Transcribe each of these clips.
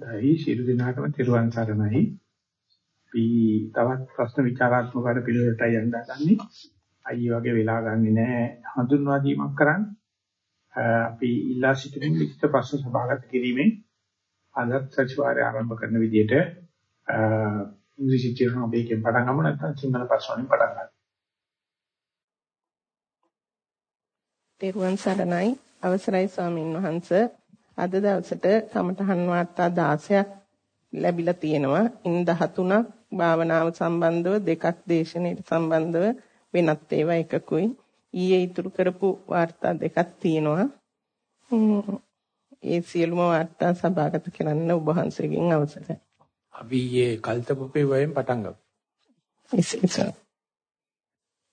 දැයි ශිරු දිනාකම තිරුවන් සරණයි. අපි තවත් ප්‍රශ්න විචාරාත්මක වැඩ පිළිවෙලටයි යන්න හදන්නේ. අයිය වගේ වෙලා ගන්නෙ නෑ හඳුන්වා දීමක් කරන්න. අපි ඉල්ලා සිටින ලිඛිත ප්‍රශ්න සභාගත කිරීමෙන් අදත් සතිವಾರය ආරම්භ කරන විදිහට ඉංග්‍රීසි කියන අපේකෙන් පටන් ගමු නැත්නම් සිංහල ප්‍රශ්න වලින් පටන් ගන්න. තෙරුවන් සරණයි අවසරයි ස්වාමින් වහන්සේ අද දවසට කමඨහන් වාර්තා 16ක් ලැබිලා තියෙනවා. ඉන් 13ක් භාවනාව සම්බන්ධව දෙකක් දේශනෙට සම්බන්ධව වෙනත් ඒවා එකකුයි. ඊයේ ඉතුරු කරපු වාර්තා දෙකක් තියෙනවා. ඒ සියලුම වාර්තා සභාගත කරන්න ඔබ වහන්සේගෙන් අවසරයි. අපි ඊයේ කල්තපුපේ වයෙන් පටන් ගමු. එසේසම්.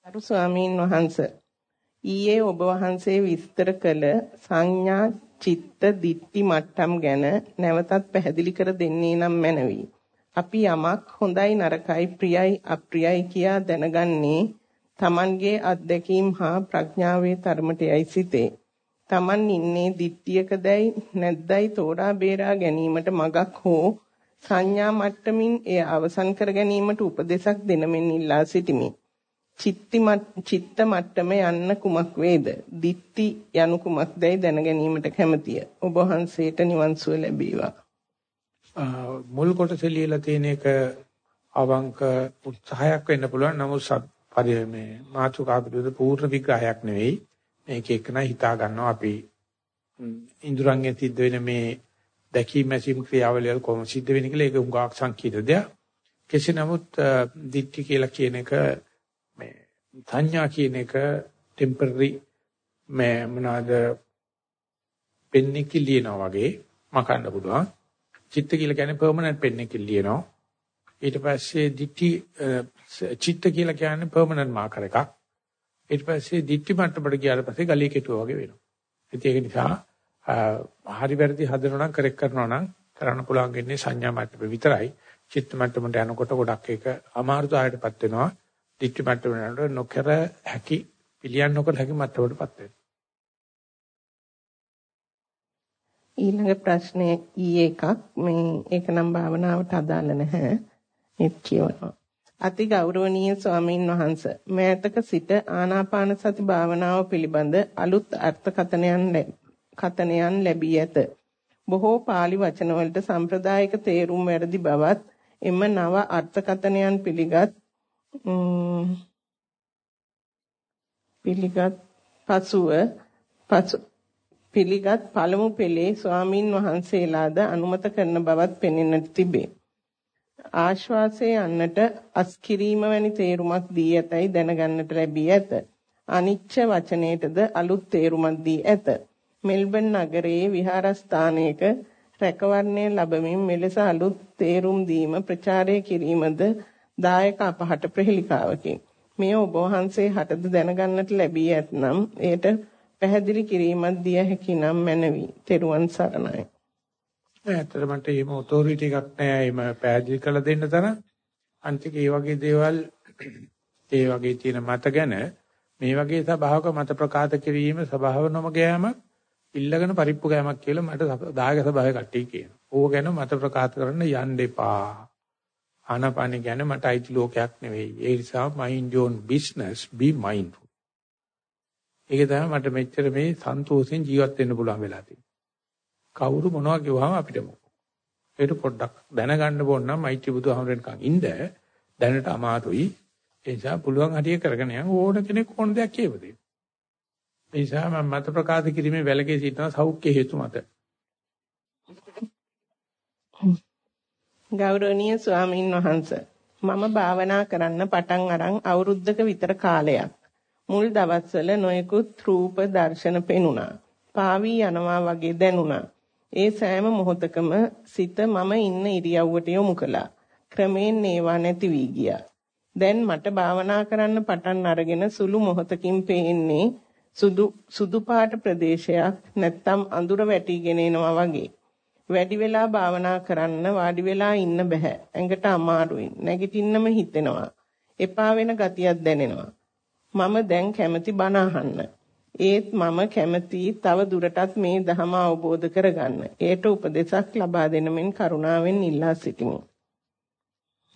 අරු ස්වාමීන් වහන්සේ ඊයේ ඔබ වහන්සේ විස්තර කළ සංඥා චිත්ත දිට්ටි මට්ටම් ගැන නැවතත් පැහැදිලි කර දෙන්නේ නම් මැනවි. අපි යමක් හොඳයි නරකයි ප්‍රියයි අප්‍රියයි කියා දැනගන්නේ Tamanගේ අත්දැකීම් හා ප්‍රඥාවේ තරමටයි සිටේ. Taman ඉන්නේ දිට්ටියකදයි නැද්දයි තෝරා බේරා ගැනීමට මගක් හෝ සංඥා මට්ටමින් එය අවසන් කර ගැනීමට උපදෙසක් දෙනමින් ඉල්ලා සිටිමි. චිත්ති චිත්ත මට්ටම යන්න කුමක් වේද? දිට්ටි යනු කුමක්දයි දැන ගැනීමට කැමැතිය. ඔබ වහන්සේට නිවන් සුව ලැබේවා. මුල් කොටසේ ලියලා තියෙන එක අවංක උත්සාහයක් වෙන්න පුළුවන්. නමුත් පරි මේ මාතුකා පිළිබඳ පූර්ණ විග්‍රහයක් නෙවෙයි. මේක එක්කන හිතා ගන්නවා අපි ඉන්ද්‍රයන්ගෙන් සිද්ධ වෙන මේ දැකීම ඇසීම් ක්‍රියාවලිය කොහොම සිද්ධ වෙන්නේ කියලා ඒක උගාක් සංකීර්ණ දෙයක්. කෙසේ නමුත් දිට්ටි කියලා කියන එක සංඥා කියන එක ටෙම්පරරි මේ මොනවාද පෙන්නේ කිලිනවා වගේ මකන්න පුළුවන්. චිත්ත කියලා කියන්නේ පර්මනන්ට් පෙන්නේ කිලිනවා. ඊට පස්සේ දිටි චිත්ත කියලා කියන්නේ පර්මනන්ට් මාකර් එකක්. ඊට පස්සේ දිටි මට්ටමට ගියාට පස්සේ ගලිය කෙටුව වගේ වෙනවා. ඉතින් ඒක නිසා හරි වැරදි හදනවා නම් කරෙක් කරනවා නම් කරන්න පුළුවන් වෙන්නේ සංඥා මට්ටම විතරයි. චිත්ත මට්ටමට යනකොට ගොඩක් ඒක අමාරුතාවයටපත් වෙනවා. දික්ටි මට්ටමකට නොකර හැකි පිළියම් නොකර හැකි මට්ටමකටපත් වෙනවා. ඊළඟ ප්‍රශ්නේ ඊයේ එකක් මේ ඒක නම් භාවනාවට අදාළ නැහැ. ඒත් කියවනවා. අති ගෞරවනීය ස්වාමීන් වහන්ස මෑතක සිට ආනාපාන සති භාවනාව පිළිබඳ අලුත් අර්ථකථනයන් කතනයන් ලැබී ඇත. බොහෝ pāli වචන වලට සම්ප්‍රදායික තේරුම් වැරදි බවත් එම නව අර්ථකථනයන් පිළිගත් පිළිගත් පසුව පසු පිළිගත් පළමු පෙළේ ස්වාමින් වහන්සේලාද අනුමත කරන බවත් පෙනෙන්නට තිබේ. ආශ්වාසයේ යන්නට අස්කිරීම වැනි තේරුමක් දී ඇතයි දැනගන්නට ලැබී ඇත. අනිච්ච වචනයටද අලුත් තේරුමක් දී ඇත. මෙල්බන් නගරයේ විහාරස්ථානයක රැකවරණය ලැබමින් මෙලෙස අලුත් තේරුම් දීම ප්‍රචාරය කිරීමද දායක අපහට ප්‍රහෙලිකාවකි. මේ ඔබ වහන්සේ හටද දැනගන්නට ලැබී ඇතනම් එයට පැහැදිලි කිරීමක් දිය හැකි නම් මැනවි. තෙරුවන් සරණයි. ඇත්තට මට එහෙම ඔතොරිටි එකක් නැහැ. එහෙම පැහැදිලි කරලා දෙන්න තරම්. අන්තික ඒ වගේ දේවල් ඒ වගේ තියෙන මත ගැන මේ වගේ සභාවක මත ප්‍රකාශ කිරීම සභාව නොමග යෑමක් ඉල්ලගෙන පරිප්පු ගෑමක් කියලා මට දායක සභාවේ කට්ටිය කියනවා. ඕක ගැන මත ප්‍රකාශ කරන්න යන්න එපා. ආනාපානෙ ගැන මට අයිති ලෝකයක් නෙවෙයි. ඒ නිසා mind your own business be mindful. ඒක තමයි මට මෙච්චර මේ සන්තෝෂෙන් ජීවත් වෙන්න පුළුවන් වෙලා තියෙන්නේ. කවුරු මොනවා කිව්වම අපිට මොකෝ. ඒක පොඩ්ඩක් දැනගන්න ඕන නම් මෛත්‍රී බුදුහාමරෙන්කන් ඉන්න දැනට අමාරුයි. ඒ නිසා පුළුවන් හරිය කරගෙන යන්න ඕන කෙනෙක් ඕන දෙයක් කියව දෙන්න. ඒ නිසා මම මත ප්‍රකාශ කිරීමේ වැලකේ සිටින සෞඛ්‍ය හේතු මත. ගෞරවනීය ස්වාමීන් වහන්ස මම භාවනා කරන්න පටන් අරන් අවුරුද්දක විතර කාලයක්. මුල් දවස්වල නොයෙකුත් රූප දර්ශන පෙනුණා. පාවී යනවා වගේ දැනුණා. ඒ සෑම මොහොතකම සිත මම ඉන්න ඉරියව්වට යොමු කළා. ක්‍රමයෙන් ඒවා නැති වී ගියා. දැන් මට භාවනා කරන්න පටන් අරගෙන සුළු මොහොතකින් පේන්නේ සුදු සුදු පාට ප්‍රදේශයක් නැත්තම් අඳුර වැටිගෙන එනවා වගේ. වැඩි වෙලා භාවනා කරන්න වාඩි වෙලා ඉන්න බෑ. ඇඟට අමාරුයි. නැගිටින්නම හිතෙනවා. එපා වෙන ගතියක් දැනෙනවා. මම දැන් කැමති බණ අහන්න. ඒත් මම කැමතියි තව දුරටත් මේ ධහම අවබෝධ කරගන්න. ඒට උපදෙසක් ලබා දෙන මෙන් කරුණාවෙන් ඉල්ලා සිටිමි.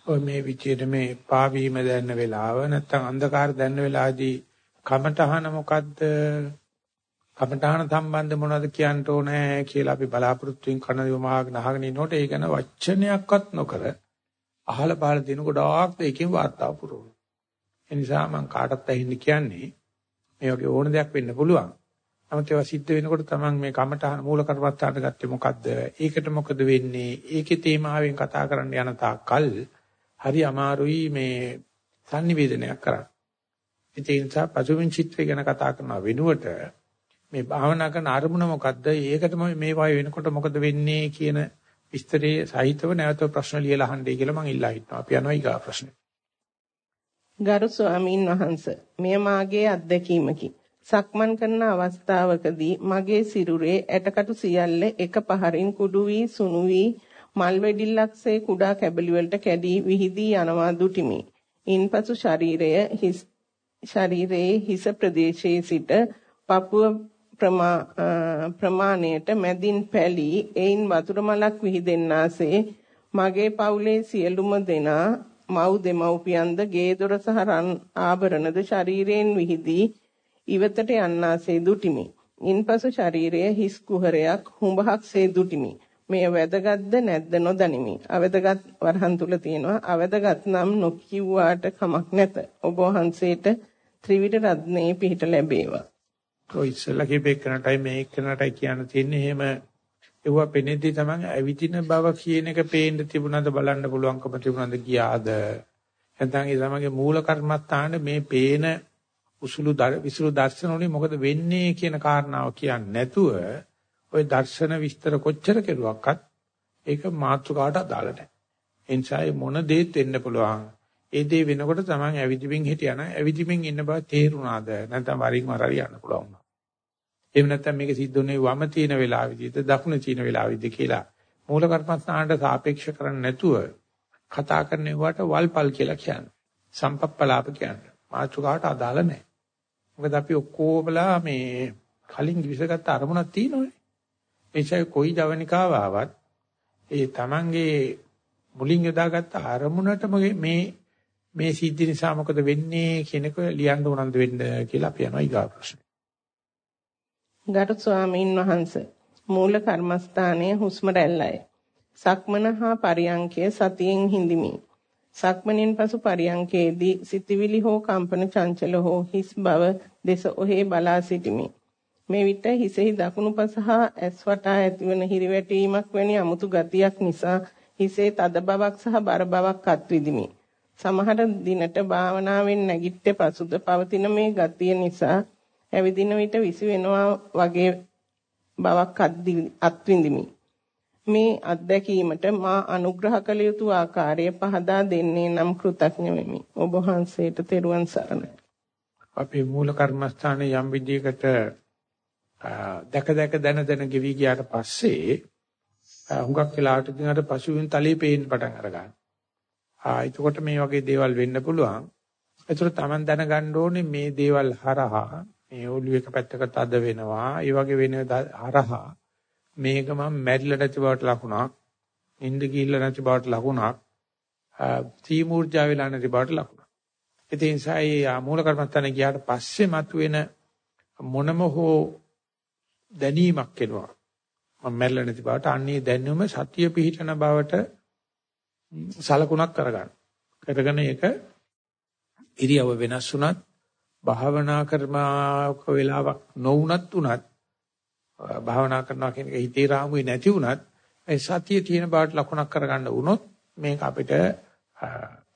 ඔය මේ විචේත මේ පාවීම දැන්න වෙලාව නැත්නම් අන්ධකාර දැන්න වෙලාවේදී කමටහන මොකද්ද? කමටහන සම්බන්ධ මොනවද කියන්න ඕනේ කියලා අපි බලාපොරොත්තු වෙන කන යොමාගෙන අහගෙන ඉනකොට ඒ ගැන වචනයක්වත් නොකර අහල පහල දින ගොඩාක් දෙකකින් වාර්තාව පුරවනවා. ඒ නිසා මම කාටත් ඇහින්න කියන්නේ මේ වගේ ඕන දෙයක් වෙන්න පුළුවන්. නමුත් ඒවා සිද්ධ වෙනකොට තමයි මේ කමඨහන මූල කරපත්තාට ගත්තේ මොකද්ද? ඒකට මොකද වෙන්නේ? ඒකේ තේමාවෙන් කතා කරන්න යන තාක්කල් හරි අමාරුයි මේ sannivedanayak කරන්න. ඒ නිසා පසුබිම් චිත්‍රය ගැන කතා කරන වෙනුවට මේ භාවනා කරන අරමුණ මොකද්ද? ඒකටම මේ වගේ වෙනකොට මොකද වෙන්නේ කියන විස්තරයේ සහිතව නැවත ප්‍රශ්න ලියලා අහන්නයි කියලා මම ඉල්ලා හිටනවා. අපි යනවා ඊගා ප්‍රශ්නෙට. ගරු ස්වාමීන් වහන්ස මෙය මාගේ අත්දැකීමකි. සක්මන් කරන අවස්ථාවකදී මගේ සිරුරේ ඇටකටු සියල්ල එක පහරින් කුඩු වී සුණු වී මල් වෙඩිල්ලක්සේ කුඩා කැබලි වලට කැඩී විහිදී යනවා දුටිමි. ඉන්පසු ශරීරය හිස් ශරීරයේ හිස ප්‍රදේශයේ සිට පපුව ප්‍රමාණයට මැදින් පැලී එයින් වතුර මලක් විහිදෙන්නාසේ මගේ පවුලේ සියලුම දෙනා මව් දෙමව්පියන්ද ගේ දොර සහ රන් ආභරණද ශරීරයෙන් විහිදී ඉවතට යන්නාසේ දුටිමි. ඉන්පසු ශරීරය හිස් කුහරයක් හුඹහක්සේ දුටිමි. මෙය වැදගත්ද නැද්ද නොදනිමි. අවදගත් වරහන් තුල තියෙනවා. අවදගත් නම් නොකියුවාට කමක් නැත. ඔබ වහන්සේට ත්‍රිවිධ රත්නේ පිහිට ලැබේවා. ඔය ඉස්සලා කිපෙකනටයි මේ එක්කනටයි කියන්න තියෙන්නේ එහෙම ඒවා පෙනෙද්දී තමයි ඇවිදින බව කියන එක පේන්න තිබුණාද බලන්න පුළුවන්කම තිබුණාද ගියාද නැත්නම් ඒ තමගේ මූල කර්මත්තාන මේ පේන උසුළු විසුළු දර්ශන වලින් මොකද වෙන්නේ කියන කාරණාව කියන්නේ නැතුව ওই දර්ශන විස්තර කොච්චර කෙරුවක්වත් ඒක මාතෘකාවට අදාළ නැහැ. ඒ නිසා මොන දේත් වෙන්න පුළුවන්. ඒ දේ වෙනකොට තමයි ඇවිදිමින් හිටියනම් ඇවිදිමින් ඉන්න බව තේරුණාද නැත්නම් වරින් වර යන්න පුළුවන්. එහෙම නැත්නම් මේක සිද්ධ වුණේ වම තියෙන වෙලාවෙදීද දකුණ තියෙන වෙලාවෙදීද කියලා මූල කර්මස්ථානට සාපේක්ෂ කරන්නේ නැතුව කතා කරන ඒවාට වල්පල් කියලා කියන්නේ. සම්පප්පලාප කියන්නේ. මාතෘකාවට අදාළ නැහැ. මොකද අපි ඔක්කොමලා මේ කලින් විසගත්ත අරමුණක් තියෙනවනේ. එනිසා කොයි ජවනිකාව ආවත් ඒ Tamange මුලින් යොදාගත්ත අරමුණටම මේ මේ සිද්ධි නිසා මොකද වෙන්නේ කියන එක ලියන්න උනන්දු වෙන්න කියලා අපි යනවා ඊගා ප්‍රශ්නේ. ගරු ස්වාමීන් වහන්ස මූල කර්මස්ථානයේ හුස්ම රැල්ලයි. සක්මන හා පරියංකය සතියෙන් හිඳිමි. සක්මනින් පසු පරියංකයේදී සිතවිලි හෝ කම්පන චංචල හෝ හිස් බව දෙස ඔහේ බලා සිටිමි. මේ විට හිසෙහි දකුණු පස හා ඇස් වටා ඇතිවන හිරිවැටීමක් වැනි අමුතු ගතියක් නිසා හිසේ තද බවක් සහ බර බවක් අත්විඳිමි. සමහර දිනට භාවනාවෙන් නැගිට්ට පසුද පවතින මේ ගතිය නිසා ඇවිදින විට විසි වෙනවා වගේ බවක් අත්විඳිමි. මේ අත්දැකීමට මා අනුග්‍රහ කළ යුතු ආකාරය පහදා දෙන්නේ නම් කෘතඥ වෙමි. ඔබ වහන්සේට තෙරුවන් සරණයි. අපේ මූල කර්මස්ථානයේ යම් විදියකට දැක දැක දන දන ගෙවි ගියාට පස්සේ හුඟක් වෙලාවට දිනකට පසුවින් තලයේ පේන්න පටන් අරගන්නවා. ආ එතකොට මේ වගේ දේවල් වෙන්න පුළුවන්. ඒතර Taman දැනගන්න ඕනේ මේ දේවල් හරහා මේ ඔළුව එක පැත්තක තද වෙනවා. ඒ වගේ වෙන හරහා මේක මම මැරිලා නැති බවට ලකුණක්. නිින්ද ගිහිල්ලා නැති බවට ලකුණක්. තීමූර්ජා වෙලා නැති බවට ලකුණක්. ඒ නිසා මේ මූල කර්මස්ථානේ ගියාට පස්සේ මතුවෙන මොනම හෝ දැනීමක් එනවා. මම මැරිලා නැති බවට අන්නේ දැනුම සතිය පිහිටන බවට සලකුණක් කරගන්න. කරගෙන ඒක ඉරියව වෙනස් වුණත් භාවනා කරමාක වෙලාවක් නොවුනත් උනත් භාවනා කරනවා කියන එක හිතේ රාමුවේ නැති උනත් ඒ සතිය තියෙන බවට ලකුණක් කරගන්න වුණොත් මේක අපිට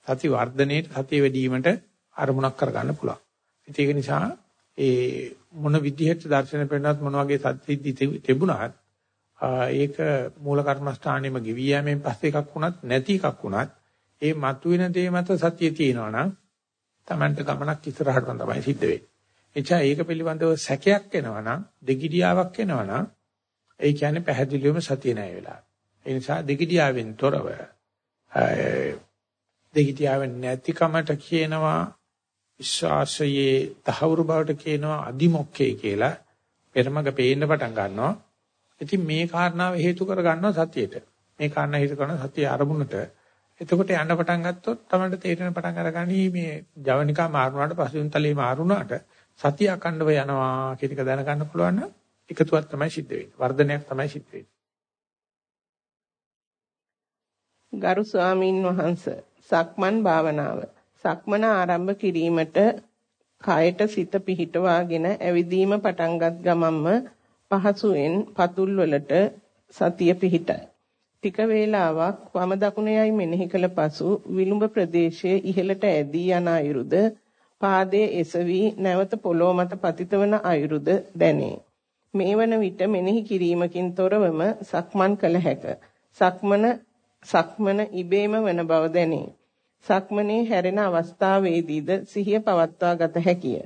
සති වර්ධනයේ සතිය වැඩිවීමට අරමුණක් කරගන්න පුළුවන්. ඒක නිසා ඒ මොන විදිහට දර්ශන පෙන්නත් මොන වගේ සත්‍යිද්දි තිබුණත් ඒක මූල කර්මස්ථානෙම ගෙවි යෑමෙන් පස්සේ එකක් වුණත් නැති එකක් වුණත් ඒ මතුවෙන දේ මත සතිය තියෙනවා නම් Tamanට ගමනක් ඉස්සරහට තමයි සිද්ධ වෙන්නේ. එචා ඒක පිළිබඳව සැකයක් එනවා නම් දෙගිඩියාවක් එනවා නම් ඒ කියන්නේ පැහැදිලිවම සතිය නැහැ වෙලා. ඒ නිසා දෙගිඩියාවෙන් තොරව දෙගිඩියාවෙන් නැතිකමට කියනවා විශ්වාසයේ තහවුරු බවට කියනවා අදිමොක්කේ කියලා පෙරමග පේන්න පටන් ගන්නවා. ඉතින් මේ කාරණාව හේතු කර ගන්නවා සතියේට. මේ කාරණා හේතු කරන සතිය අරමුණට. එතකොට යන්න පටන් ගත්තොත් තමයි තේරෙන පටන් අරගනි මේ ජවනිකා මාරුණාට පසුවින් තලයේ මාරුණාට සතිය අකණ්ඩව යනවා කියන එක දැනගන්න පුළුවන් නම් එකතුවක් තමයි සිද්ධ වෙන්නේ. වර්ධනයක් තමයි සිද්ධ වෙන්නේ. ගරු ස්වාමින් වහන්සේ සක්මන් භාවනාව සක්මන ආරම්භ කිරීමට කයට සිත පිහිටවාගෙන ඇවිදීම පටන්ගත් ගමන්ම පහසුවෙන් පතුල් වලට සතිය පිහිටයි. ටික වේලාවක් වම දකුණයයි මෙනෙහි කළ පසු විලුඹ ප්‍රදේශයේ ඉහළට ඇදී යන අයුරුද පාදයේ එසවි නැවත පොළොව මත පතිතවන අයුරුද දැනේ. මේ වන විට මෙනෙහි කිරීමකින් තොරවම සක්මන් කළ හැක. සක්මන සක්මන ඉබේම වන බව දැනේ. සක්මනේ හැරෙන අවස්ථාවේදීද සිහිය පවත්වා ගත හැකිය.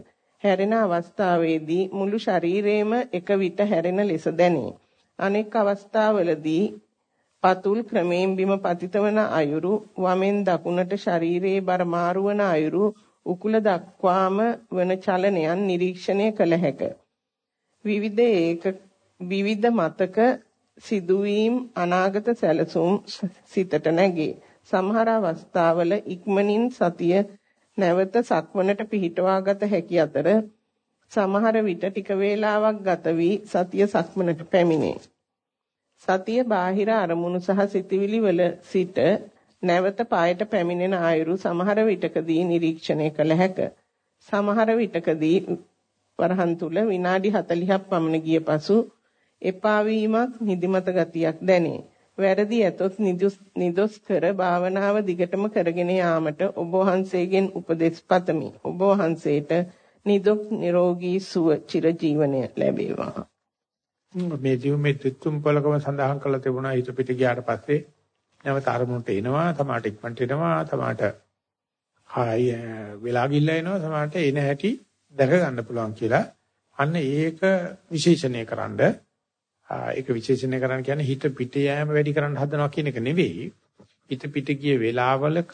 හැරෙන අවස්ථාවේදී මුළු ශරීරයේම එක විට හැරෙන ලෙස දැනේ. අනෙක් අවස්ථාවලදී පතුල් ක්‍රමයෙන් බිම පතිතවන අයුරු වමෙන් දකුණට ශරීරයේ බර මාරුවන අයුරු උකුල දක්වාම වන චලනයන් නිරීක්ෂණය කළ හැකිය. විවිධ ඒක විවිධ මතක සිදුවීම් අනාගත සැලසුම් සිතට නැගේ. සමහර අවස්ථාවල ඉක්මනින් සතිය නැවත සක්මනට පිහිටවාගත හැකි අතර සමහර විට ටික වේලාවක් ගත වී සතිය සක්මනට පැමිණේ. සතිය බාහිර අරමුණු සහ සිතවිලි වල සිට නැවත පායට පැමිණෙන ආයුරු සමහර විටකදී නිරීක්ෂණය කළ හැක. සමහර විටකදී වරහන් තුල විනාඩි 40ක් පමණ ගිය පසු එපා වීමක් නිදිමත ගතියක් දැනේ. වැරදි ඇතොත් නිදොස් කර භාවනාව දිගටම කරගෙන යාමට ඔබ වහන්සේගෙන් උපදෙස් පතමි. ඔබ වහන්සේට නිදුක් නිරෝගී සුව චිරජීවනය ලැබේවා. මේ ජීව මේ තුතුම් පොලකම සඳහන් කරලා තිබුණා හිත පිට ගියාට පස්සේ. නැවත අරමුණට එනවා තමාට ඉක්මනට එනවා තමාට හාය වෙලා ගිල්ලා එනවා තමාට එන හැටි දැක ගන්න පුළුවන් කියලා. අන්න ඒක විශේෂණය කරන්න ඒක විශේෂණය කරන්න කියන්නේ හිත පිට යෑම වැඩි කරන්න හදනවා කියන එක නෙවෙයි. හිත පිට ගිය වෙලාවලක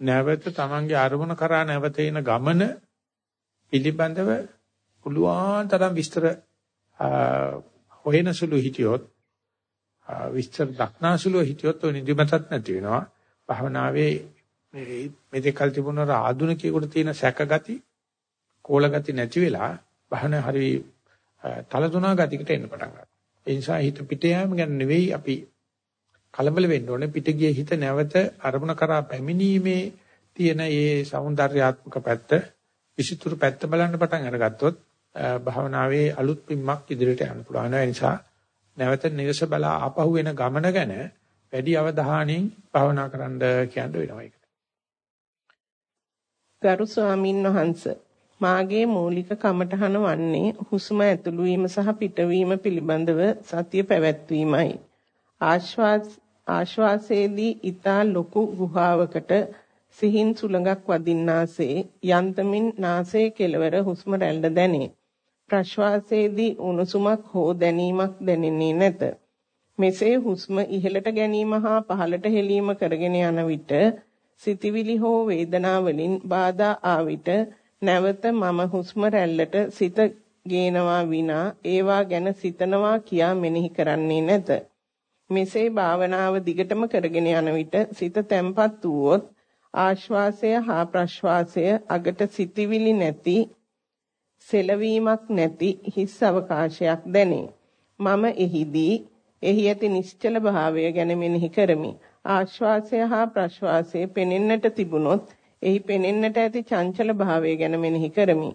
නැවත තමන්ගේ අරමුණ කරා නැවත එන ගමන පිළිබඳව පුළුවන් තරම් විස්තර හොයන සුළු හිටියොත් විස්තර දක්නාසුළු හිටියොත් ඔය නිදිමතත් නැති වෙනවා. භවනාවේ මේ මේ දෙකල් තිබුණා ආධුනිකයෙකුට තියෙන සැකගති කෝලගති නැති වෙලා භවන හරි තලතුණා ගතිකට එන්න පටන් ගන්නවා. ඒ නිසා හිත පිට යාම ගැන නෙවෙයි අපි කලබල වෙන්න ඕනේ පිට ගිය හිත නැවත අරමුණ කරා පැමිණීමේ තියෙන ඒ సౌందర్యාත්මක පැත්ත විසිතුරු පැත්ත බලන්න පටන් අරගත්තොත් භාවනාවේ අලුත් පිම්මක් ඉදිරියට යන්න පුළුවන්. ඒ නිසා නැවත නිවස බලා ආපහු වෙන ගමන ගැන වැඩි අවධානයෙන් භාවනා කරන්න කියන්න වෙනවා ඒකට. ගරු ස්වාමින් වහන්සේ මාගේ මූලික කමඨහන වන්නේ හුස්ම ඇතුළු වීම සහ පිටවීම පිළිබඳව සතිය පැවැත්වීමයි. ආශ්වාස ආශ්වාසයේදී ඊතා ලොකු ගුහාවකට සිහින් සුළඟක් වදින්නාසේ යන්තමින් නාසයේ කෙළවර හුස්ම රැල්ල දැනේ. ප්‍රශ්වාසයේදී උණුසුමක් හෝ දැනීමක් දැනෙන්නේ නැත. මෙසේ හුස්ම ඉහළට ගැනීම හා පහළට හෙලීම කරගෙන යන විට සිතවිලි හෝ වේදනා වලින් බාධා ආ විට නැවත මම හුස්ම රැල්ලට සිත ගේනවා විනා ඒවා ගැන සිතනවා කියා මෙනෙහි කරන්නේ නැත. මෙසේ භාවනාව දිගටම කරගෙන යන විට සිත තැම්පත් වුවොත් ආශ්වාසය හා ප්‍රශ්වාසය අගට සිතවිලි නැති සෙලවීමක් නැති හිස් අවකාශයක් දැනේ. මම එහිදී එහි ඇති නිශ්චල භාවය ගැන මෙනෙහි කරමි. ආශ්වාසය හා ප්‍රශ්වාසය පෙනෙන්නට තිබුණොත් එහි පෙනෙන්නට ඇති චංචල භාවය ගැන මෙනෙහි කරමි.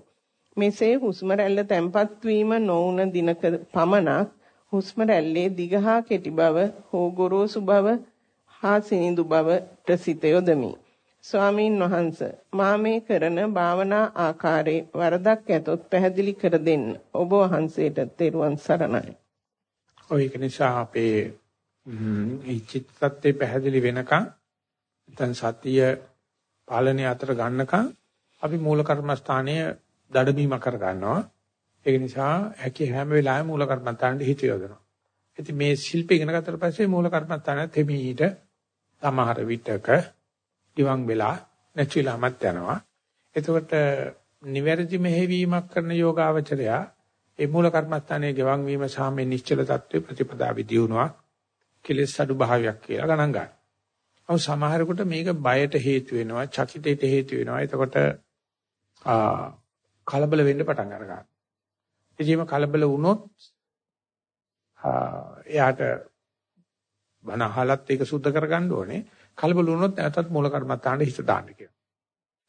මෙසේ හුස්ම රැල්ල තැම්පත් වීම නොවුන දිනක පමණක් හුස්ම රැල්ලේ දිග හා කෙටි බව හෝ ගොරෝසු බව හා සිනිඳු බවට සිත යොදමි. ස්වාමීන් වහන්ස මා මේ කරන භාවනා ආකාරයේ වරදක් ඇතොත් පැහැදිලි කර දෙන්න. ඔබ වහන්සේට තෙරුවන් සරණයි. ඔය ඒක නිසා අපේ මේ චිත්තත්තේ පැහැදිලි වෙනකන් දැන් සතිය පාලනය අතර ගන්නකන් අපි මූල කර්මස්ථානයේ දඩමීම කර ගන්නවා. ඒක නිසා හැකි හැම වෙලාවෙම මූල කර්මස්ථානෙට හිත යොදනවා. ඉතින් මේ ශිල්ප ඉගෙන ගත්තට පස්සේ මූල කර්මස්ථානයත් හිමීට සමහර විටක ඉවන් වෙලා නැති වෙලාමත් යනවා. එතකොට නිවැරදි මෙහෙවීමක් කරන යෝගාවචරයා ඒ මූල කර්මස්ථානයේ ගෙවන් වීම සහ මේ නිශ්චල தત્ත්වේ ප්‍රතිපදාවේ දියුණුවක් කෙලෙස් අඩු භාවයක් කියලා ගණන් ගන්න. අව සමහරකට මේක බයට හේතු වෙනවා, චකිතයට හේතු වෙනවා. එතකොට කලබල වෙන්න පටන් අරගන්නවා. එදිම කලබල වුණොත් එයාට බණ අහලත් ඒක සුද්ධ කරගන්න ඕනේ. කලබල වුණොත් නැවතත් මූල කර්මත්තාන්ට හිත දාන්න කියනවා.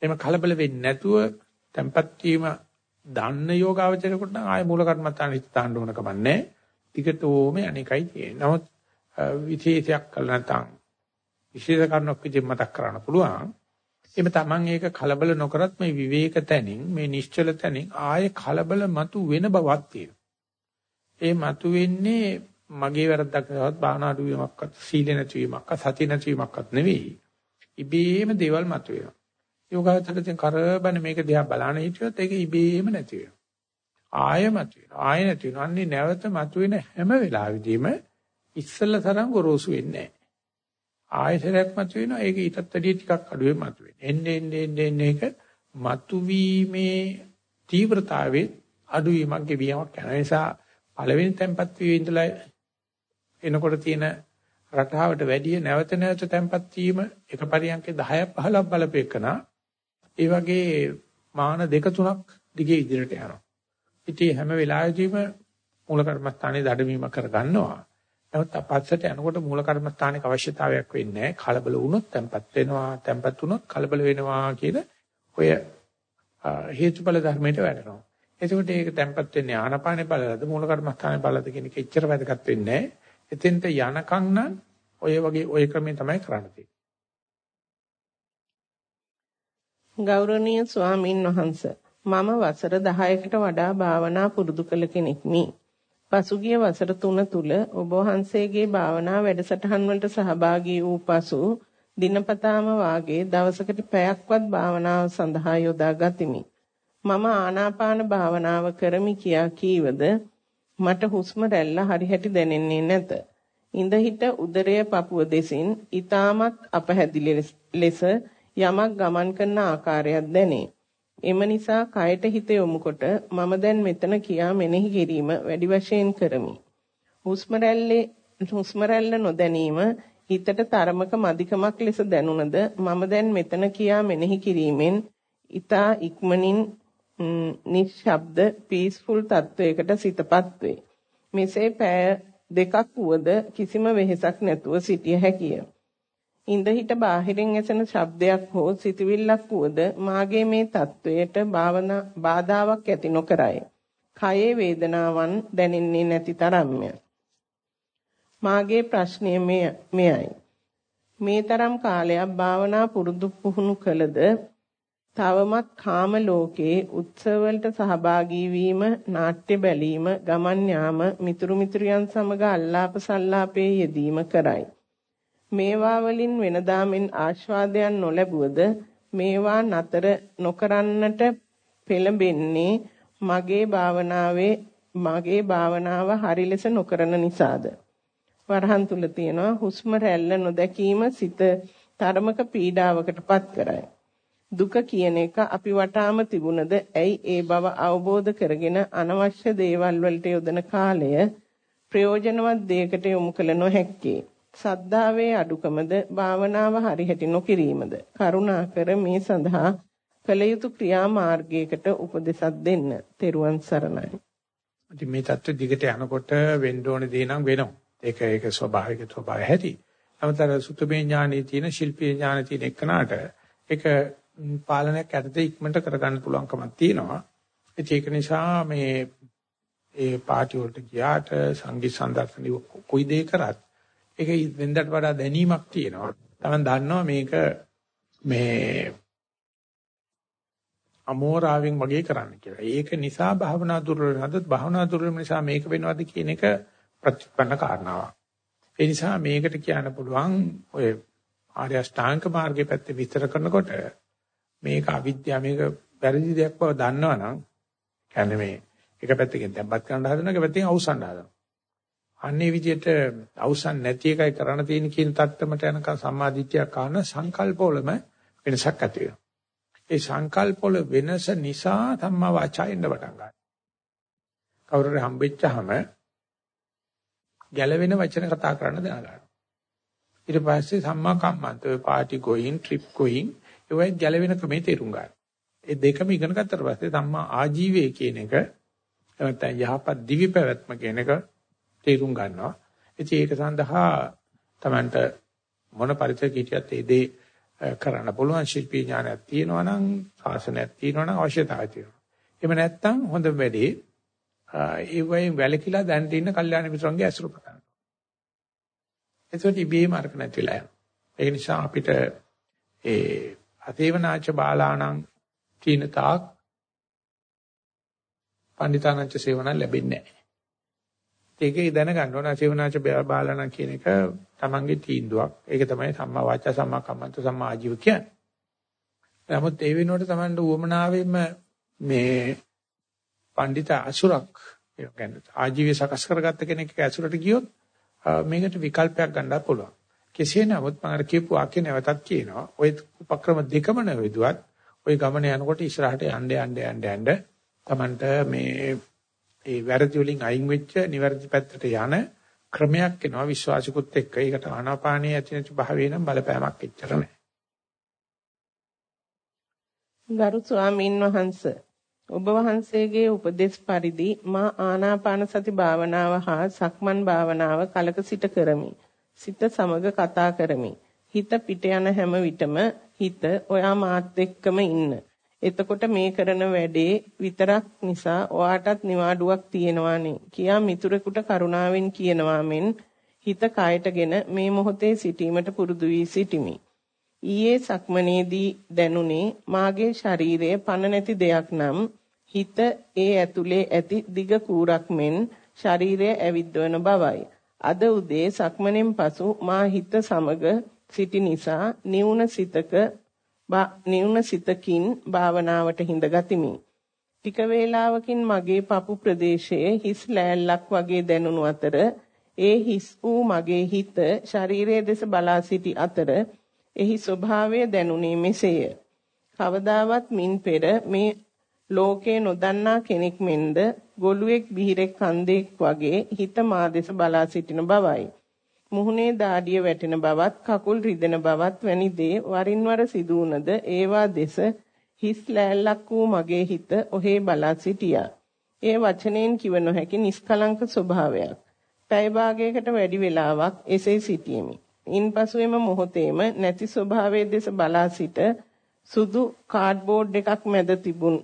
එහෙම කලබල වෙන්නේ නැතුව tempat වීම දන්න යෝගාවචරයකට නම් ආය මූල කර්මත්තාන්ට හිත දාන්න ඕන කමන්නේ. ටිකටෝම අනේකයි තියෙන්නේ. නමුත් විශේෂයක් කළ නැත්නම් විශේෂ කාරණක් විදිහට මතක් කරන්න පුළුවන්. එimhe Taman ඒක කලබල නොකරත් මේ විවේක තැනින් මේ නිශ්චල තැනින් ආයේ කලබල මතු වෙන බවක් තියෙනවා. ඒ මතු වෙන්නේ මගේ වැරද්දක් නෙවෙයි භාවනා අඩුවීමක්වත් සීල නැතිවීමක්වත් සති නැතිවීමක්වත් නෙවෙයි. ඉබේම දේවල් මතු වෙනවා. යෝගාචරයෙන් කරබන මේක දිහා බලන හිටියොත් ඒක ඉබේම නැති වෙනවා. ආය මතු වෙනවා. ආය නැති වෙනවා. අන්නේ නැවත මතු වෙන හැම වෙලාවෙදීම ඉස්සල්ල තරම් ගොරෝසු වෙන්නේ නැහැ. ආයතරයක් මත වෙනවා ඒක ඊටත් වැඩිය ටිකක් අඩුවෙන් මත වෙනවා එන්නේ එන්නේ එන්නේ ඒක මතුවීමේ තීව්‍රතාවයේ අඩුවීමක් ගෙවීමක් යන නිසා පළවෙනි tempat වී ඉඳලා එනකොට තියෙන රටාවට වැඩිය නැවත නැවත tempat වීම එක පරියන්කේ 10ක් 15ක් බලපෙකනා ඒ වගේ මාන දෙක තුනක් දිගේ ඉදිරියට යනවා ඉතින් හැම වෙලාවෙදීම මූල කර්මස්ථානයේ දඩමීම කර ගන්නවා නමුත් පස්සට යනකොට මූල කර්මස්ථානයක අවශ්‍යතාවයක් වෙන්නේ කලබල වුණොත් තැම්පත් වෙනවා තැම්පත් වුණොත් කලබල වෙනවා කියන ඔය හේතුඵල ධර්මයට වැටෙනවා. එතකොට ඒක තැම්පත් වෙන්නේ ආනපානේ බලලාද මූල කර්මස්ථානේ බලලාද කියන එක එච්චර වැදගත් වෙන්නේ නැහැ. එතෙන්ට යනකම් නම් ඔය වගේ ඔය ක්‍රමේ තමයි කරන්න තියෙන්නේ. ගෞරවනීය ස්වාමින් වහන්සේ මම වසර 10කට වඩා භාවනා පුරුදු කළ කෙනෙක්මි. පසුගිය වසර 3 තුල ඔබ වහන්සේගේ භාවනා වැඩසටහන් වලට සහභාගී වූ පසු දිනපතාම වාගේ දවසකට පැයක්වත් භාවනාව සඳහා යොදා ගතිමි. මම ආනාපාන භාවනාව කරමි කියා කීවද මට හුස්ම රැල්ල හරිහැටි දැනෙන්නේ නැත. ඉඳ හිට උදරය පපුව දෙසින් ඊටමත් අපහැදිලි ලෙස යමක් ගමන් කරන ආකාරයක් දැනේ. එම නිසා කයට හිත යොමුකොට මම දැන් මෙතන කියා මෙනෙහි කිරීම වැඩි වශයෙන් කරමි. හුස්ම හුස්ම නොදැනීම හිතට තරමක මදිකමක් ලෙස දැනුණද මම දැන් මෙතන කියා මෙනෙහි කිරීමෙන් ඊතා ඉක්මනින් නිශ්ශබ්ද පීස්ෆුල් තත්වයකට සිතපත් වේ. මෙසේ පෑය දෙකක් වුවද කිසිම වෙහෙසක් නැතුව සිටිය හැකිය. ඉඳ හිට බාහිරින් ඇසෙන ශබ්දයක් හෝ සිතවිල්ලක් වුවද මාගේ මේ තත්වයට භාවනා බාධාවක් ඇති නොකරයි. කයේ වේදනාවන් දැනෙන්නේ නැති තරම්ය. මාගේ ප්‍රශ්නය මෙයයි. මේ තරම් කාලයක් භාවනා පුරුදු පුහුණු කළද තවමත් කාම ලෝකයේ උත්සවවලට සහභාගී වීම, නාට්‍ය බැලීම, ගමන් යාම, මිතුරු මිතුරියන් සමග අල්ලාප සල්ලාපේ යෙදීම කරයි. මේවා වලින් වෙනදාමින් ආස්වාදයන් නොලැබුවද මේවා නතර නොකරන්නට පෙළඹෙන්නේ මගේ භාවනාවේ මගේ භාවනාව හරි ලෙස නොකරන නිසාද වරහන් තුල තියෙනවා හුස්ම රැල්ල නොදැකීම සිත තරමක පීඩාවකටපත් කරයි දුක කියන එක අපි වටාම තිබුණද ඇයි ඒ බව අවබෝධ කරගෙන අනවශ්‍ය දේවල් වලට යොදන කාලය ප්‍රයෝජනවත් දෙයකට යොමු කළ නොහැක්කේ සද්ධාවේ අඩුකමද භාවනාව හරිහැටි නොකිරීමද කරුණාකර මේ සඳහා කළ යුතු ක්‍රියා මාර්ගයකට උපදෙසක් දෙන්න. තෙරුවන් සරණයි. ඉතින් මේ தත්ත්ව දිගට යනකොට වෙන්න ඕනේ දේ නම් වෙනවා. ඒක ඒක ස්වභාවික ස්වභාවය හැටි. නමුත් සුතමේ ඥානයේ තියෙන ශිල්පීය ඥාන තියෙන එකනට ඒක පාලනයක් යටතේ ඉක්මනට කරගන්න පුළුවන්කමක් තියෙනවා. ඒක නිසා මේ ඒ පාටි වලට ගියාට සංගීත සම්දර්ශන කොයි දේ කරත් ඒක වෙනදට වඩා දැනීමක් තියෙනවා. Taman දන්නවා මේක මේ අමෝරාවෙන් වගේ කරන්න කියලා. ඒක නිසා භාවනා දුර්වල නැද්ද භාවනා දුර්වල නිසා මේක වෙනවද කියන එක ප්‍රතිපන්න කාරණාවක්. ඒ නිසා මේකට කියන්න පුළුවන් ඔය ආර්ය අෂ්ටාංග මාර්ගයේ පැත්තේ විස්තර කරනකොට මේක අවිද්‍යාව මේක වැරදි දෙයක් බව දන්නවනම් කියන්නේ මේ එක පැත්තකින් දැම්පත් කරන්න හදන එක පැත්තකින් අවසන් හදනවා. අන්නේ විදිහට අවසන් නැති එකයි කරන්න තියෙන කියන தත්තමට යනකම් සම්මාදිට්ඨියක් ආන සංකල්පවලම වෙනසක් ඇති වෙනවා. ඒ සංකල්ප වල වෙනස නිසා ධම්මා වාචා එන්න පටන් ගන්නවා. කවුරුරි හම්බෙච්චාම ගැලවෙන වචන කතා කරන්න දැනගන්නවා. ඊට පස්සේ සම්මා කම්මන්ත ඔය පාටි ගෝයින් ට්‍රිප් ගෝයින් ඒවයි ගැලවෙන ක්‍රමේ තේරුම් ගන්න. ඒ දෙකම ඉගෙන ගත්තට පස්සේ සම්මා ආජීවය කියන එක නැත්නම් යහපත් දිවි පැවැත්ම කියන එක තේරුම් ගන්නවා. ඉතින් ඒක සඳහා Tamanට මොන පරිසරයක හිටියත් ඒ දේ කරන්න පුළුවන් ශිල්පී ඥානයක් තියෙනවා නම් ශාසනයක් තියෙනවා නම් අවශ්‍යතාවය තියෙනවා. එහෙම නැත්නම් හොඳ වැඩේ ඒ වයින් වැලකිලා දැන් තියෙන කල්යාණ මිත්‍රන්ගේ ඇසුරු කරනවා. එතකොට ඉබේම අරක නැතිලා යනවා. ඒ නිසා අපිට ඒ අතේවනාච බාලාණං තීන තාක් පණ්ඩිතානංච සේවන ලැබෙන්නේ නැහැ. ඒකේ දැනගන්න ඕන සේවනාච බාලාණං කියන එක තමන්ගේ තීන්දුවක්. ඒක තමයි සම්මා වාචා සම්මා කම්මන්ත සම්මා ආජීව කියන්නේ. නමුත් ඒ වෙනුවට තමන්ට උවමනාවෙම මේ පඬිත අසුරක් ඒ කියන්නේ ආජීවය සකස් කරගත්ත කෙනෙක් ඇසුරට ගියොත් මේකට විකල්පයක් ගන්නත් පුළුවන්. කෙසේ නමුත් මම අර කියපු වාක්‍ය නැවතත් කියනවා. ওই උපක්‍රම දෙකම නෙවෙයිදුවත් ওই ගමන යනකොට ඉස්සරහට යන්න යන්න යන්න යන්න Tamanට මේ ඒ වැරදි වලින් අයින් වෙච්ච නිවැරදි පැත්තට යන ක්‍රමයක් එනවා විශ්වාසිකුත් එක්ක. ඒකට ආනාපානයේ ඇති නැති භාවය නම් බලපෑමක් එච්චර නැහැ. ගරු ස්වාමීන් වහන්සේ ඔබ වහන්සේගේ උපදෙස් පරිදි මා ආනාපාන සති භාවනාව හා සක්මන් භාවනාව කලක සිට කරමි. සිත සමග කතා කරමි. හිත පිට යන හැම විටම හිත ඔයා මාත් එක්කම ඉන්න. එතකොට මේ කරන වැඩේ විතරක් නිසා ඔයාටත් නිවාඩුවක් තියෙනවානේ කියා මිතුරෙකුට කරුණාවෙන් කියනවා මෙන් හිත කයටගෙන මේ මොහොතේ සිටීමට පුරුදු වී සිටිමි. ඊයේ සක්මනේදී දැනුනේ මාගේ ශරීරය පණ නැති දෙයක් නම් හිත ඒ ඇතුලේ ඇති දිග කූරක් මෙන් ශරීරය ඇවිද්දවන බවයි. අද උදේ සක්මනෙන් පසු මා හිත සමග සිටි නිසා නිවුන සිතක නිවුන සිතකින් භාවනාවට හිඳගතිමි. ටික වේලාවකින් මගේ පපු ප්‍රදේශයේ හිස් ලෑල්ලක් වගේ දැනුණු අතර ඒ හිස් වූ මගේ හිත ශරීරයේ දෙස බලා සිටි අතර එහි ස්වභාවය දැනුනේ මෙසේය. කවදාවත් මින් පෙර මේ ලෝකේ නොදන්නා කෙනෙක් මෙන්ද ගොළුෙක් බිහිරෙක් කන්දෙක් වගේ හිත මා දෙස බලා සිටින බවයි. මුහුණේ දාඩිය වැටෙන බවත් කකුල් රිදෙන බවත් වැනි දේ වරින් වර සිදු වුණද ඒවා දෙස හිස් ලෑල්ලක් වූ මගේ හිත ඔහේ බලා සිටියා. ඒ වචනයෙන් කිව නොහැකි නිස්කලංක ස්වභාවයක්. පැය භාගයකට වැඩි වේලාවක් එසේ සිටියෙමි. ඉන්පසු එම මොහොතේම නැති ස්වභාවයේ දෙස බලා සිට සුදු කාඩ්බෝඩ් එකක් මැද තිබුණු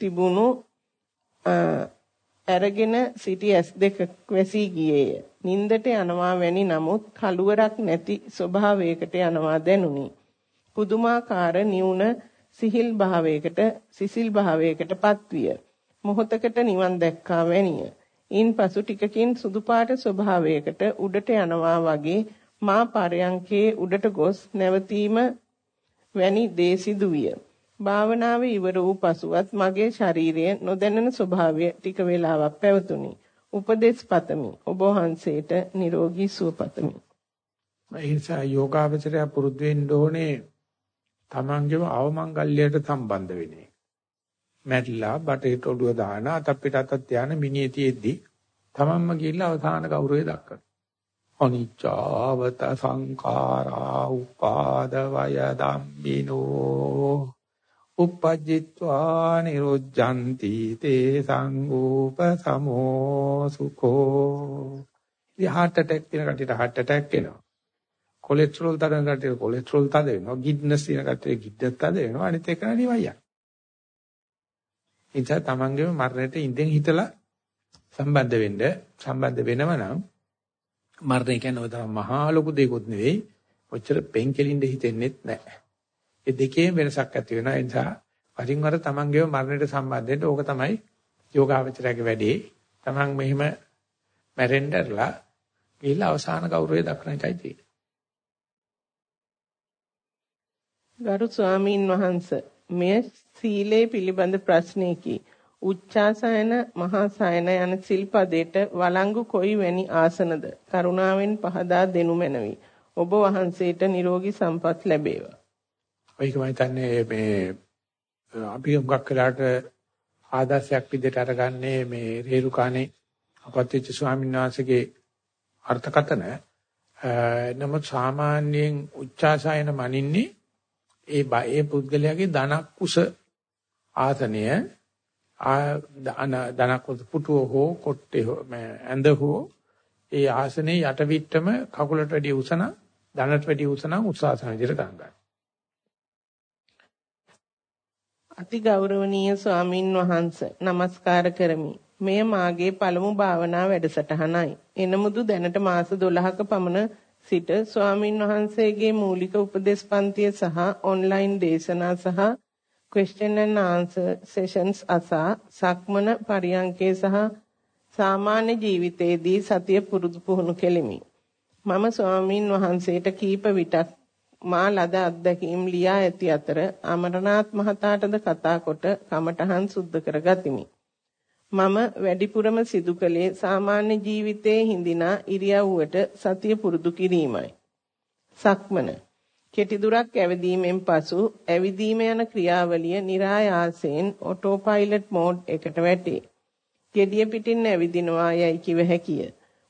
තිබුණු අරගෙන සිටි S2 වැසී ගියේය. නින්දට යනවා වැනි නමුත් කලුවරක් නැති ස්වභාවයකට යනවා දැනුනි. පුදුමාකාර නිවුන සිහිල් භාවයකට සිසිල් භාවයකට පත්විය. මොහොතකට නිවන් දැක්කා වැනිය. ඉන්පසු ටිකකින් සුදු පාට ස්වභාවයකට උඩට යනවා වගේ මා පරයන්කේ උඩට ගොස් නැවතීම වැනි දේ සිදුවිය. භාවනාව ඉවර වූ පසුවත් මගේ ශරීරය නොදැනෙන ස්වභාවය ටික වේලාවක් පැවතුණි. උපදේශ පතමි. ඔබ වහන්සේට නිරෝගී සුව පතමි. ඒ නිසා යෝගාවචරය පුරුදු වෙන්න ඕනේ තමන්ගේම අවමංගල්‍යයට සම්බන්ධ වෙන්නේ. මැරිලා බටේට ඔළුව දාන අත පිට අතත් ධාන මිනියතියෙද්දි තමන්ම ගිහිල්ලා අවසාන ගෞරවය දක්වනවා. අනිච්චාවත සංඛාරා උපාද වය ධම්මිනෝ uppajjitva niruddhanti te sangupa samo sukho ඉතින් heart attack තියෙන කට්ටියට heart attack එනවා. කොලෙස්ටරෝල් තදන කට්ටියට කොලෙස්ටරෝල් තද වෙනවා. ගිඩ්නස් තියෙන කට්ටියට ගිඩ්නස් තද වෙනවා. අනිත් එක නිවයියක්. ඉතින් තමන්ගේම මරණයට ඉඳන් හිතලා සම්බන්ධ වෙන්න සම්බන්ධ වෙනව නම් මරණය කියන්නේ ඔය මහා ලොකු දෙයක්වත් නෙවෙයි. ඔච්චර පෙන් කෙලින්ද හිතෙන්නෙත් නැහැ. ඒ දෙකේම වෙනසක් ඇති වෙනවා. ඒ නිසා වරින් වර තමන්ගේම මරණයට සම්බන්ධ වෙන්න ඕක තමයි යෝගාවචරයේ වැඩේ. තමන් මෙහිම මැරෙන්නදලා ගිහිල්ලා අවසාන ගෞරවය දක්වන එකයි තියෙන්නේ. ගරු ස්වාමීන් වහන්ස මෙය සීලේ පිළිබඳ ප්‍රශ්නයකි. උච්චාසයන මහා සයන යන සිල්පදයට වළංගු කොයි වැනි ආසනද කරුණාවෙන් පහදා දෙනු මැනවි. ඔබ වහන්සේට නිරෝගී සම්පත් ලැබේවා. ඒක මම හිතන්නේ මේ අපි හුඟක් වෙලාට ආදර්ශයක් විදිහට අරගන්නේ මේ රේරුකානේ අපත්‍ච්ච ස්වාමීන් වහන්සේගේ අර්ථකතන නමුත් සාමාන්‍යයෙන් උච්චාසයන මනින්නේ ඒ ඒ පුද්ගලයාගේ ධනක් කුස ආසනය. ධනක් කුස පුටුව හෝ කොට්ටේ හෝ ඇඳ හෝ ඒ ආසනේ යට විට්ටම කකුලට වැඩි උසන ධනට වැඩි උසන උස්සාසන විදිහට ගන්නවා අති ගෞරවනීය ස්වාමින් වහන්සේ নমස්කාර කරමි. මෙය මාගේ පළමු භාවනා වැඩසටහනයි. එනමුදු දැනට මාස 12ක පමණ සිට ස්වාමින් වහන්සේගේ මූලික උපදේශ පන්තිය සහ ඔන්ලයින් දේශනා සහ question and answer sessions අසා සක්මන පරියන්කේ සහ සාමාන්‍ය ජීවිතයේදී සතිය පුරුදු පුහුණු කෙලිමි. මම ස්වාමින් වහන්සේට කීප විටක් මා ලද අත්දැකීම් ලියා ඇති අතර අමරනාත් මහතාටද කතා කොට කමඨහන් සුද්ධ කරගතිමි. මම වැඩිපුරම සිදු කළේ සාමාන්‍ය ජීවිතයේ හිඳිනා ඉරියව්වට සතිය පුරුදු කිරීමයි. සක්මන කෙටි දුරක් ඇවිදීමෙන් පසු ඇවිදීම යන ක්‍රියාවලිය નિરાයාසයෙන් ඔටෝ පයිලට් මෝඩ් එකට වැටේ. gediya pitin ඇවිදිනවා යයි කිව හැකිය.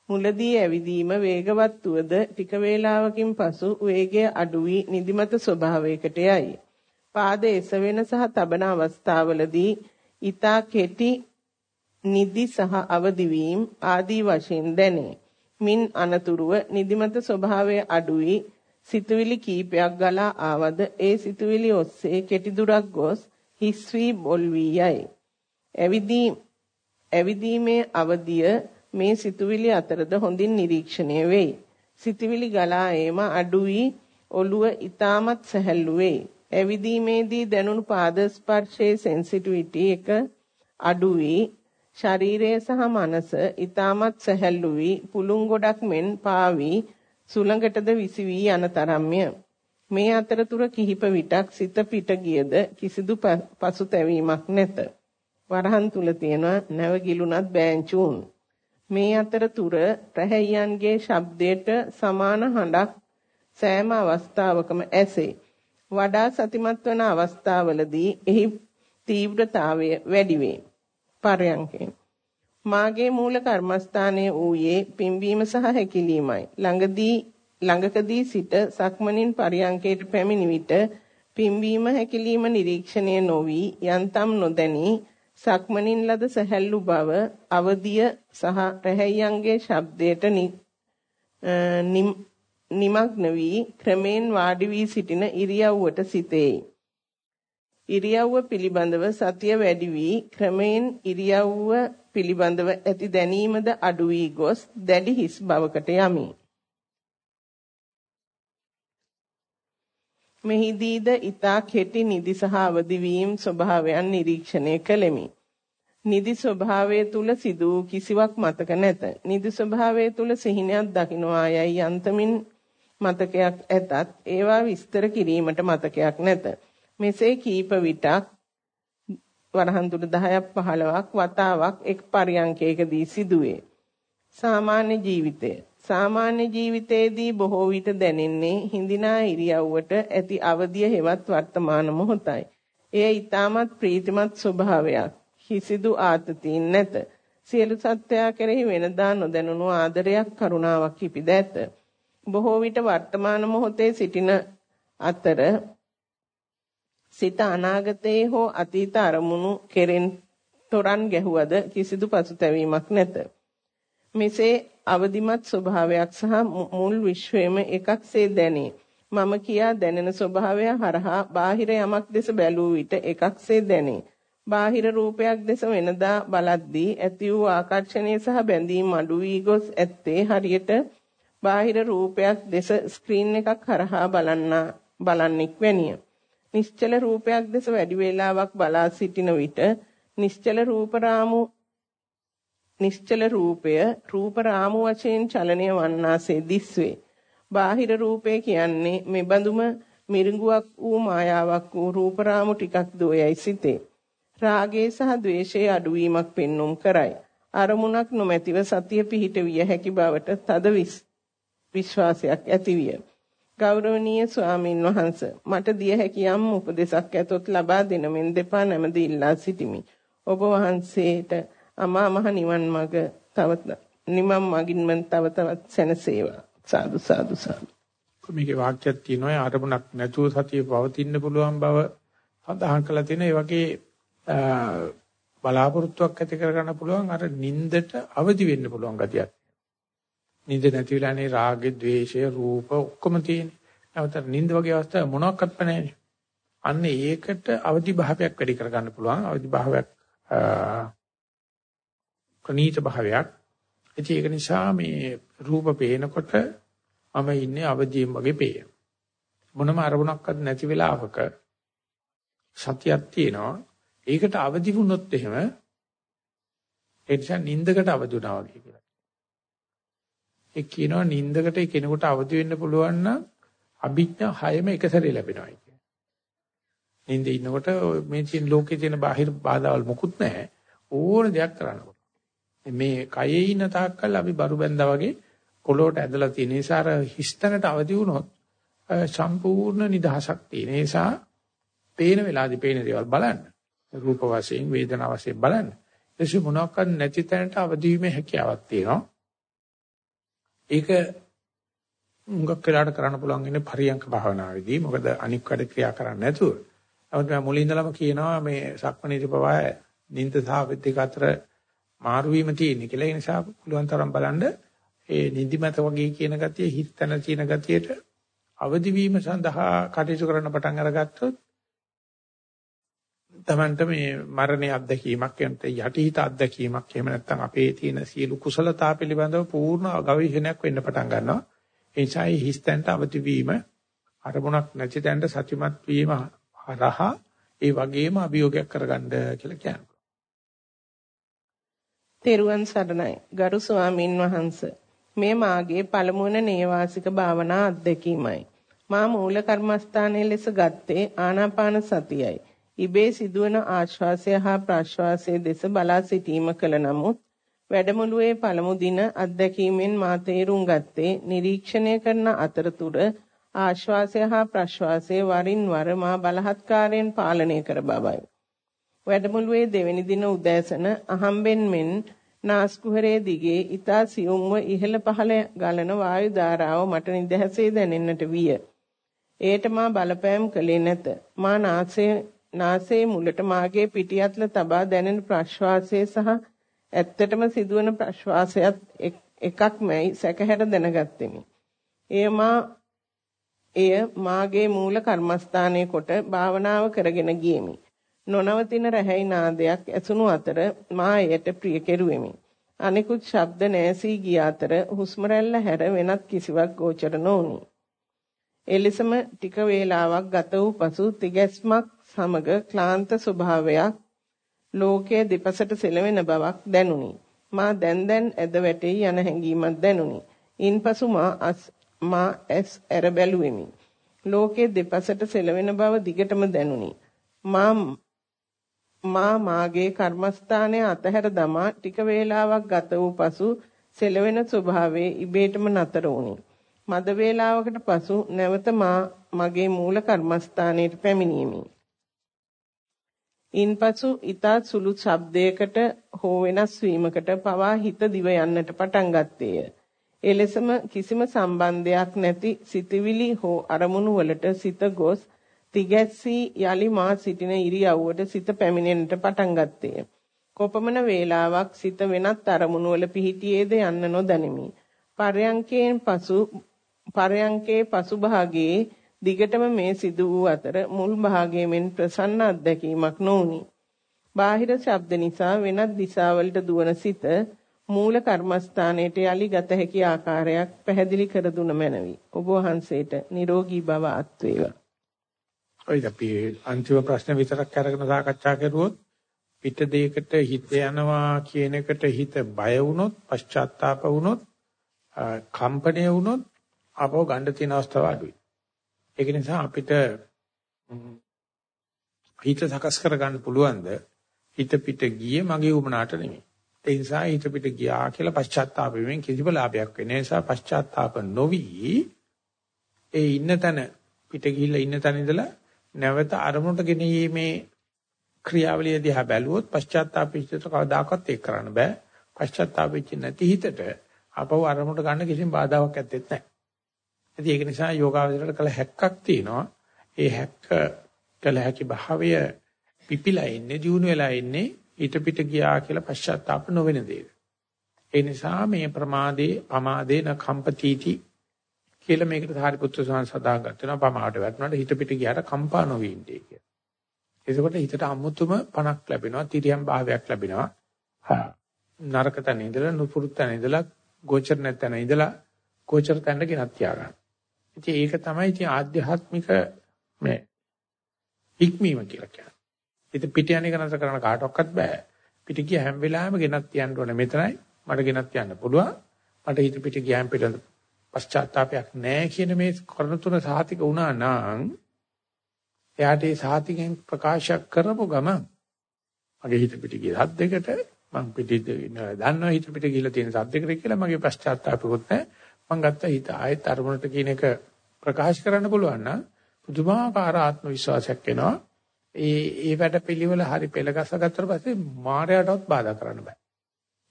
මුලදී ඇවිදීම වේගවත් වුවද ටික වේලාවකින් පසු වේගය අඩු වී නිදිමත ස්වභාවයකට යයි. පාද එසවෙන සහ තබන අවස්ථාවලදී ඊතා කෙටි නිදි සහ අවදි වීම ආදී වශයෙන් දැනේ. මින් අනතුරුව නිදිමත ස්වභාවය අඩු වී සිතුවිලි කීපයක් ගලා ආවද ඒ සිතුවිලි ඔස්සේ කෙටි දුරක් ගොස් හිස් වී බොල් වී යයි. ඇවිදීම ඇවිදීමේ අවදිය මේ සිතුවිලි අතරද හොඳින් නිරීක්ෂණය වෙයි. සිතුවිලි ගලා ඒම අඩු වී ඔළුව ඊටමත් සැහැල්ලු වෙයි. ඇවිදීමේදී දැනුණු පාද ස්පර්ශයේ සෙන්සිටිවිටි එක අඩු වී ශරීරය සහ මනස ඊටමත් සැහැල්ලු වී පුළුන් ගොඩක් මෙන් පාවි සුළඟටද විසි වී යන තරම්ය. මේ අතරතුර කිහිප විටක් සිත පිට ගියද කිසිදු පසුතැවීමක් නැත. වරහන් තුල තියෙන නැවගිලුණත් බෑන්චුන් මේ අතරතුර රැහැයියන්ගේ ශබ්දයට සමාන හඬක් සෑම අවස්ථාවකම ඇසේ. වඩා සතිමත් වන අවස්ථාවලදී එහි තීව්‍රතාවය වැඩි වේ. පරයන්කේ මාගේ මූල කර්මස්ථානයේ ඌයේ පිම්බීම සහ හැකිලීමයි. ළඟදී ළඟකදී සිට සක්මනින් පරයන්කේට පැමිණි විට පිම්බීම හැකිලීම නිරීක්ෂණය නොවි යන්තම් නොදැනී සක්මනින් ලද සැහැල්ලු බව අවදිය සහ රැහැයියන්ගේ ශබ්දයට නිමග්න වී ක්‍රමෙන් වාඩි වී සිටින ඉරියව්වට සිතේ. ඉරියව්ව පිළිබඳව සතිය වැඩි වී ක්‍රමෙන් ඉරියව්ව පිළිබඳව ඇති දැනීමද අඩු වී ගොස් දැඩි හිස් බවකට යමි. මෙහිදීද ඊතා කෙටි නිදි සහ අවදි වීම ස්වභාවයන් නිරීක්ෂණය කළෙමි. නිදි ස්වභාවය තුල සිදු කිසිවක් මතක නැත. නිදි ස්වභාවය තුල සිහිනයක් දකින්නවා යයි යන්තමින් මතකයක් ඇතත් ඒවා විස්තර කිරීමට මතකයක් නැත. මෙසේ කීප විටක් වරහන් තුල 10ක් 15ක් වතාවක් එක් පරියන්කයකදී සිදුවේ. සාමාන්‍ය ජීවිතය සාමාන්‍ය ජීවිතයේදී බොහෝ විට දැනෙන්නේ හිඳිනා ඉරියව්වට ඇති අවදිය හෙවත් වර්තමාන මොහොතයි. එය ඊටමත් ප්‍රීතිමත් ස්වභාවයක්. කිසිදු ආතතියින් නැත. සියලු සත්‍යය කෙරෙහි වෙනදා නොදැනුණු ආදරයක් කරුණාවක් කිපිද ඇත. බොහෝ විට වර්තමාන මොහොතේ සිටින අතර සිත අනාගතයේ හෝ අතීත අරමුණු කෙරෙන් තොරන් ගැහුවද කිසිදු පසුතැවීමක් නැත. මෙසේ අවදිමත් ස්වභාවයක් සහ මුල් විශ්වයේම එකක්සේ දැනේ. මම කියා දැනෙන ස්වභාවය හරහා බාහිර යමක් දෙස බැලූ විට එකක්සේ දැනේ. බාහිර රූපයක් දෙස වෙනදා බලද්දී ඇති වූ ආකර්ෂණය සහ බැඳීම් අඩු වී ගොස් ඇත්තේ හරියට බාහිර රූපයක් දෙස ස්ක්‍රීන් එකක් හරහා බලන්නා බලන්නෙක් වැනිය. නිශ්චල රූපයක් දෙස වැඩි වේලාවක් බලා සිටින විට නිශ්චල රූප රාමු නිශ්චල රූපය රූප රාමු වශයෙන් චලනය වන්නාසේ දිස්වේ. බාහිර රූපය කියන්නේ මෙබඳුම මිරිඟුවක් වූ මායාවක් වූ රූප රාමු ටිකක් දෝයයි සිතේ. රාගයේ සහ ద్వේෂයේ අඩුවීමක් පෙන්눔 කරයි. අරමුණක් නොමැතිව සතිය පිහිටවිය හැකි බවට තද විශ්වාසයක් ඇතිවිය. ගෞරවනීය ස්වාමින් වහන්ස මට දිය හැකි යම් උපදෙසක් ඇතොත් ලබා දෙන මෙන් දෙපා නැමද ඉල්ලා සිටිමි. ඔබ වහන්සේට අමා මහ නිවන් මඟ තව නිමම් මගින්ම තව තවත් සැනසේවා. සාදු සාදු සාදු. මේකේ වාක්‍යයක් තියෙනවා අරමුණක් නැතුව සතිය පවතින්න පුළුවන් බව සඳහන් කරලා තියෙන ඒ වගේ බලාපොරොත්තුවක් ඇති කරගන්න පුළුවන් අර නින්දට අවදි වෙන්න පුළුවන් ගතියක්. නින්ද නැති වෙලානේ රාගය, ద్వේෂය, රූප ඔක්කොම තියෙන්නේ. නැවත නින්ද වගේ අවස්ථා මොනවාක්වත් නැහැ. අන්න ඒකට අවදි භාවයක් වැඩි කරගන්න පුළුවන්. අවදි භාවයක් ප්‍රනීත භාවයක්. ඒක නිසා මේ රූප පේනකොට මම ඉන්නේ අවදියෙන් වගේ පේන. මොනම අරමුණක්වත් නැති වෙලාවක සතියක් තියෙනවා. ඒකට අවදි වුණොත් එහෙම ඒ නිසා නින්දකට අවදි වුණා වගේ කියලා. ඒ කියනවා නින්දකට කෙනෙකුට අවදි වෙන්න පුළුවන් නම් අභිඥා හයම එක සැරේ ලැබෙනවා කියන්නේ. නින්දේ ඉන්නකොට මේ තියෙන ලෝකේ තියෙන බාහිර බාධාවල් මොකුත් නැහැ. ඕන දෙයක් කරන්න මේ කයේ ඉන්න තාක්කල් අපි බරු බැඳා වගේ පොළොවට ඇදලා තියෙන නිසා අර හිස්තැනට අවදි වුණොත් සම්පූර්ණ නිදහසක් තියෙන නිසා පේන වෙලාවදී පේන දේවල් බලන්න. රූප වශයෙන් වේදනා වශයෙන් බලන්න. එසේ මොනක්වත් නැති තැනට අවදි වීමේ හැකියාවක් තියෙනවා. ඒක මුගක් වෙලාට කරන්න පුළුවන් ඉන්නේ පරියංක භාවනාවේදී. මොකද අනික් වැඩ ක්‍රියා කරන්නේ නැතුව. නමුත් මම මුලින් ඉඳලම කියනවා මේ සක්මණේදී පවා නින්ද සහ දෙක අතර මාරු වීම තියෙන කියලා. ඒ නිසා පුළුවන් තරම් බලන්න ඒ නිදිමත වගේ කියන ගතිය හිතන තියෙන ගතියට අවදි වීම සඳහා කටයුතු කරන්න පටන් අරගත්තොත් තමන්ට මේ මරණය අත්දැකීමක් එන්ට යටිහිත අත්දැකීමක් එහෙම නැත්නම් අපේ තියෙන සියලු කුසලතා පිළිබඳව පූර්ණ ගවේෂණයක් වෙන්න පටන් ගන්නවා ඒ නිසා හිස්තැන්ට අවදි වීම අරමුණක් නැති තැනට සතිමත් වීම හරහා ඒ වගේම අභියෝගයක් කරගන්න කියලා කියනවා. තෙරුවන් සරණයි ගරු ස්වාමින් වහන්සේ මේ මාගේ පළමුවන නේවාසික භාවනා අත්දැකීමයි. මා මූල කර්මස්ථානයේ ලෙස ගත්තේ ආනාපාන සතියයි. ඉබේ සිදුවන ආශ්වාසය හා ප්‍රශ්වාසය දෙස බලා සිටීම කළ නමුත් වැඩමුළුවේ පළමු දින අත්දැකීමෙන් මා තේරුම් ගත්තේ නිරීක්ෂණය කරන අතරතුර ආශ්වාසය හා ප්‍රශ්වාසය වරින් වර මා බලහත්කාරයෙන් පාලනය කර බවයි. වැඩමුළුවේ දෙවැනි දින උදෑසන අහම්බෙන් මෙන් නාස්කුහරයේ දිගේ ඊතා සියුම්ව ඉහළ පහළ ගලන වායු ධාරාව මට නිදහසේ දැනෙන්නට විය. ඒට මා බලපෑම් කළේ නැත. මා නාසයේ නාසයේ මුලට මාගේ පිටියත්ල තබා දැනෙන ප්‍රශ්වාසය සහ ඇත්තටම සිදුවන ප්‍රශ්වාසයත් එකක්මයි සැකහැර දැනගත්ෙමි. එය මා එය මාගේ මූල කර්මස්ථානයේ කොට භාවනාව කරගෙන ගියෙමි. නොනවතින රැහැයි නාදයක් ඇසුණු අතර මා එයට ප්‍රිය කෙරුවෙමි. අනෙකුත් ශබ්ද නැසී ගිය අතර හුස්ම හැර වෙනත් කිසිවක් ගෝචර නොවුනි. එලෙසම ටික වේලාවක් ගත වූ පසු තිගැස්මක් සමග ක්ලාන්ත ස්වභාවයක් ලෝකයේ දෙපසට සෙලවෙන බවක් දැනුනි. මා දැන් දැන් ඇද වැටේ යන හැඟීමක් දැනුනි. ඉන්පසු මා මා ඇස් ඇර බැලුවෙමි. ලෝකයේ දෙපසට සෙලවෙන බව දිගටම දැනුනි. මා මා මාගේ කර්මස්ථානය අතහැර දමා ටික වේලාවක් ගත වූ පසු සෙලවෙන ස්වභාවයේ ඉබේටම නතර වුණි. මද වේලාවකට පසු නැවත මා මගේ මූල කර්මස්ථානයට පැමිණීමි. ඉන්පසු ඊතා සුළු ශබ්දයකට හෝ වෙනස් වීමකට පවා හිත දිව යන්නට පටන් ගත්තේය. එලෙසම කිසිම සම්බන්ධයක් නැති සිතවිලි හෝ අරමුණු වලට සිත ගොස් තිගැස්සී යලි මා සිටින ඉරියව්වට සිත පැමිණෙන්නට පටන් ගත්තේය. කොපමණ වේලාවක් සිත වෙනත් අරමුණු වල පිහිටියේද යන්න නොදනිමි. පරයන්කයෙන් පසු පරයන්කේ පසුභාගයේ දිගටම මේ සිදු වූ අතර මුල් භාගයේ මෙන් ප්‍රසන්න අත්දැකීමක් නොඋනි. බාහිර ශබ්ද නිසා වෙනත් දිශාවලට දුවන සිත මූල කර්මස්ථානයට යලි ගත හැකි ආකාරයක් පැහැදිලි කර දුන මැනවි. ඔබ වහන්සේට නිරෝගී භව අත් වේවා. ඔය අපි අන්තිම ප්‍රශ්න විතරක් අරගෙන සාකච්ඡා කරුවොත් පිට දෙයකට හිත යනවා කියන එකට හිත බය වුණොත් පශ්චාත්තාප වුණොත් කම්පණය වුණොත් අපව ගන්න තියෙන අවස්ථාව අඩුයි. ඒක නිසා අපිට හිත සකස් කරගන්න පුළුවන්ද හිත පිට ගියේ මගේ උමනාට නෙමෙයි. ඒ නිසා හිත පිට ගියා කියලා පශ්චාත්තාප වෙමින් කිසිම ලාභයක් වෙන්නේ නැහැ. නිසා පශ්චාත්තාප නොවි ඒ ඉන්න තැන පිට ගිහිල්ලා ඉන්න තැන ඉඳලා නැවත අරමුණට ගෙනීමේ ක්‍රියාවලිය දිහා බැලුවොත් පශ්චාත්තාපෙච්චට කවදාකවත් ඒක කරන්න බෑ. පශ්චාත්තාපෙච්ච නැති හිතට අපව අරමුණට ගන්න කිසිම බාධාවක් ඇත්තෙත් නැහැ. ඉතින් ඒක නිසා යෝගාවචරයට කළ හැක්කක් තියෙනවා. ඒ හැක්ක කළ හැකි භාවය පිපිලා ඉන්නේ, දියුණු වෙලා ඉන්නේ ඊට පිට ගියා කියලා පශ්චාත්තාප නොවෙන දෙයක. ඒ නිසා මේ ප්‍රමාදේ පමාදේන කම්පතිටි කියලා මේකට සාරිපුත්‍ර ස්වාමීන් සදාන් ගන්නවා පමාවට වැටුණාට හිත පිට ගියාට කම්පා නොවී ඉන්නේ කියලා. එතකොට හිතට අමුතුම පණක් ලැබෙනවා, තිරියම් භාවයක් ලැබෙනවා. නරක තැන ඉඳලා නුපුරුත් තැන ඉඳලා ගෝචර නැතන ඉඳලා ගෝචර තැනට ගෙනත් තියාගන්න. ඉතින් ඒක තමයි ඉතින් ආධ්‍යාත්මික මේ ඉක්මීම කියලා කියන්නේ. ඉතින් පිට යන එක නතර කරන්න කාටවත් බෑ. පිට ගිය හැම වෙලාවෙම ගෙනත් තියන්න ඕනේ මෙතනයි. මට ගෙනත් තියන්න පුළුවන්. මට හිත පිට ගියාම පිට පශ්චාත්තාවයක් නැහැ කියන මේ කරුණ තුන සාතික වුණා නම් එයාට ඒ සාතිකෙන් ප්‍රකාශ කරපු ගම මගේ හිත පිට ගිය සද්දයකට මං පිටිද දන්නවා හිත පිට ගිහිලා තියෙන සද්දයකට කියලා මගේ පශ්චාත්තාවපකුත් නැහැ. මං ගත්ත හිත ආයෙත් අරමුණට කියන එක ප්‍රකාශ කරන්න පුළුවන් නම් පුදුමාකාර ආත්ම විශ්වාසයක් එනවා. ඒ ඒ වැඩ පිළිවෙල හරි පෙළගස්ස ගත්තට පස්සේ මායයටවත් බාධා කරන්න බෑ.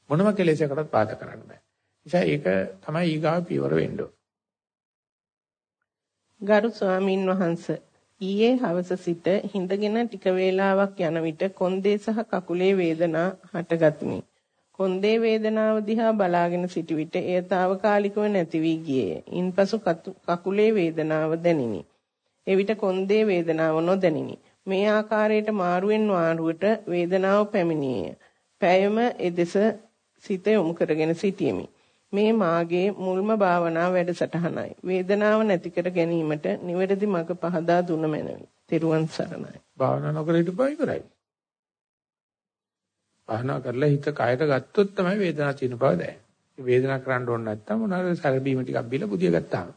මොනම කෙලෙසයකටවත් බාධා කරන්න බෑ. නිසා ඒක තමයි ඊගාව පියවර වෙන්න ගරු ස්වාමින් වහන්සේ ඊයේ හවස සිට හිඳගෙන ටික වේලාවක් යන විට කොන්දේ සහ කකුලේ වේදනා හටගත්මි. කොන්දේ වේදනාව දිහා බලාගෙන සිටි විට එය తాවකාලිකව නැති වී ගියේය. ඉන්පසු කකුලේ වේදනාව දැනිනි. එවිට කොන්දේ වේදනාව නොදැනිනි. මේ ආකාරයට මාරුවෙන් මාරුවට වේදනාව පැමිණියේය. පැයම එදෙස සිත යොමු කරගෙන සිටියෙමි. මේ මාගේ මුල්ම භාවනා වැඩසටහනයි. වේදනාව නැති කර ගැනීමට නිවැරදි මඟ පහදා දුන මැනවි. තෙරුවන් සරණයි. භාවනා නොකර හිටපුවා ඉවරයි. භාවනා කරලා හිත කයට ගත්තොත් තමයි වේදනාව තියෙන බව දැනෙන්නේ. වේදනාව කරන්න ඕන නැත්තම් මොනවාරි සැරබීම ටිකක් බීලා බුදිය ගත්තාම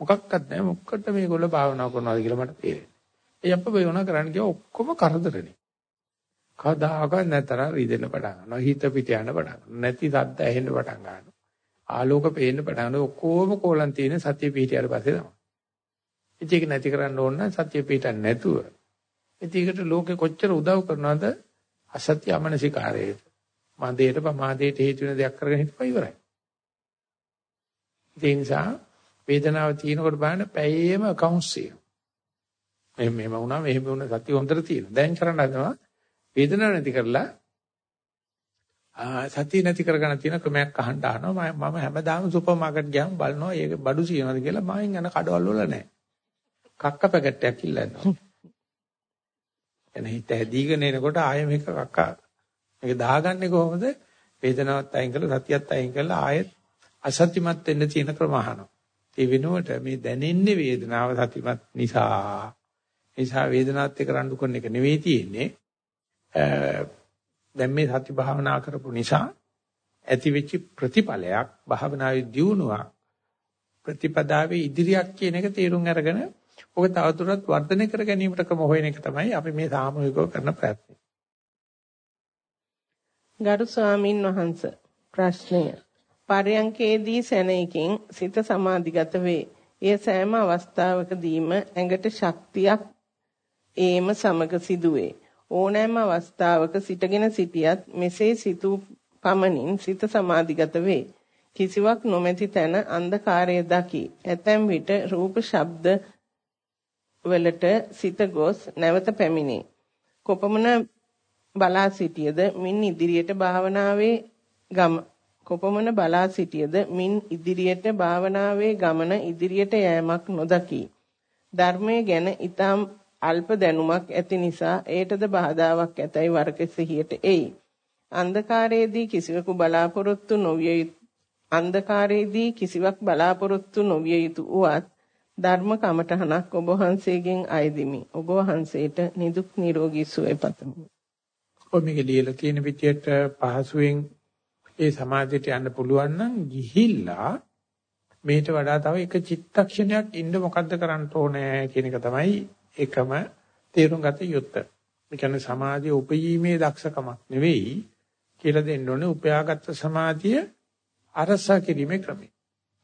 මොකක්වත් නැහැ. මොකකට මේගොල්ලෝ භාවනා කරනවාද කියලා මට තේරෙන්නේ. ඒ අප්ප වේවනා කරන්න ගියා ඔක්කොම කරදරනේ. කවදාකවත් නැතර රිදෙන්න පටන් ගන්නවා. හිත පිට යන පටන් ගන්නවා. නැති සද්ද ඇහෙන්න පටන් ගන්නවා. ආලෝක පේන්න පටන් ගන්නවා. ඔක්කොම කෝලම් තියෙන සතිය පිටියට පස්සේ තමයි. ඉතින් ඒක නැති කරන්න ඕන නම් සතිය පිටන්න නැතුව. ඉතින් ඒකට ලෝකෙ කොච්චර උදව් කරනවද අසත්‍ය අමනසිකාරයට. මන්දේට ප්‍රමාදයට හේතු වෙන දෙයක් කරගෙන හිටපුවා ඉවරයි. ඒ නිසා වේදනාව තියෙනකොට බලන්න පැයේම accounts තියෙනවා. මෙහෙම මෙහෙම වුණා මෙහෙම වුණා සතිය හොඳට තියෙනවා. දැන් කරන්න හදනවා වේදනාව නැති කරලා සතිය නැති කරගන්න තියෙන ක්‍රමයක් අහන්න අහනවා. මම හැමදාම සුපර් මාකට් ගියාම බලනවා ඒක බඩු සියනවාද කියලා. මම යන කඩවල වල නැහැ. කක්ක පැකට් එකක් ඉල්ලනවා. එන හිත ඇදීගෙන එනකොට ආයෙ මේක කක්ක. මේක දාගන්නේ කොහොමද? වේදනාවත් අයින් කරලා සතියත් අයින් කරලා ආයෙත් අසත්‍යමත් වෙන්න තියෙන ක්‍රම අහනවා. ඒ වෙනුවට මේ දැනෙන්නේ වේදනාව සතිමත් නිසා. නිසා වේදනාවත් එක්ක රණ්ඩු කරන එක නෙවෙයි තියෙන්නේ. දැන් මේ සති භාවනා කරපු නිසා ඇතිවෙච්ච ප්‍රතිඵලයක් භාවනාවේ දියුණුවක් ප්‍රතිපදාවේ ඉදිරියක් කියන එක තේරුම් අරගෙන ඔක තවදුරටත් වර්ධනය කර ගැනීමට ක්‍රම හොයන එක තමයි අපි මේ සාමූහිකව කරන ප්‍රයත්නය. ගරු ස්වාමින් වහන්සේ ප්‍රශ්නය පරයන්කේදී සැනයකින් සිත සමාධිගත වේ. එය සෑම අවස්ථාවකදීම ඇඟට ශක්තියක් ඒම සමග සිදුවේ. ඕනෑම අවස්ථාවක සිටගෙන සිටියත් මෙසේ සිතූ පමණින් සිත සමාධිගත වේ. කිසිවක් නොමැති තැන අන්ධකාරය දකි. ඇතැම් විට රූප ශබ්ද වලට සිත ගොස් නැවත පැමිණේ. කොපමණ බලා සිටියද මින් ඉදිරියට භාවනාවේ ගම කොපමණ බලා සිටියද මින් ඉදිරියට භාවනාවේ ගමන ඉදිරියට යෑමක් නොදකි. ධර්මයේ ගැන ඊටම් අල්ප දැනුමක් ඇති නිසා ඒටද බාධාවක් ඇතයි වරක සිහියට එයි. අන්ධකාරයේදී කිසිවෙකු බලාපොරොත්තු නොවිය අන්ධකාරයේදී කිසිවක් බලාපොරොත්තු නොවිය යුතු උවත් ධර්ම කමඨහනක් ඔබ වහන්සේගෙන් අයදිමි. ඔබ වහන්සේට නිදුක් නිරෝගී සුවය පතමි. ඔය මේක ලියලා තියෙන විදියට පහසුවෙන් ඒ සමාධියට යන්න පුළුවන් නම් ගිහිල්ලා මේට වඩා තව එක චිත්තක්ෂණයක් ඉන්න මොකද්ද කරන්න ඕනේ කියන එක තමයි එකම තේරුම් ගත යුත්තේ. ඒ කියන්නේ සමාධිය උපයීමේ දක්ෂකමක් නෙවෙයි කියලා දෙන්න ඕනේ උපයාගත් සමාධිය අරසා කිරීමේ ක්‍රමය.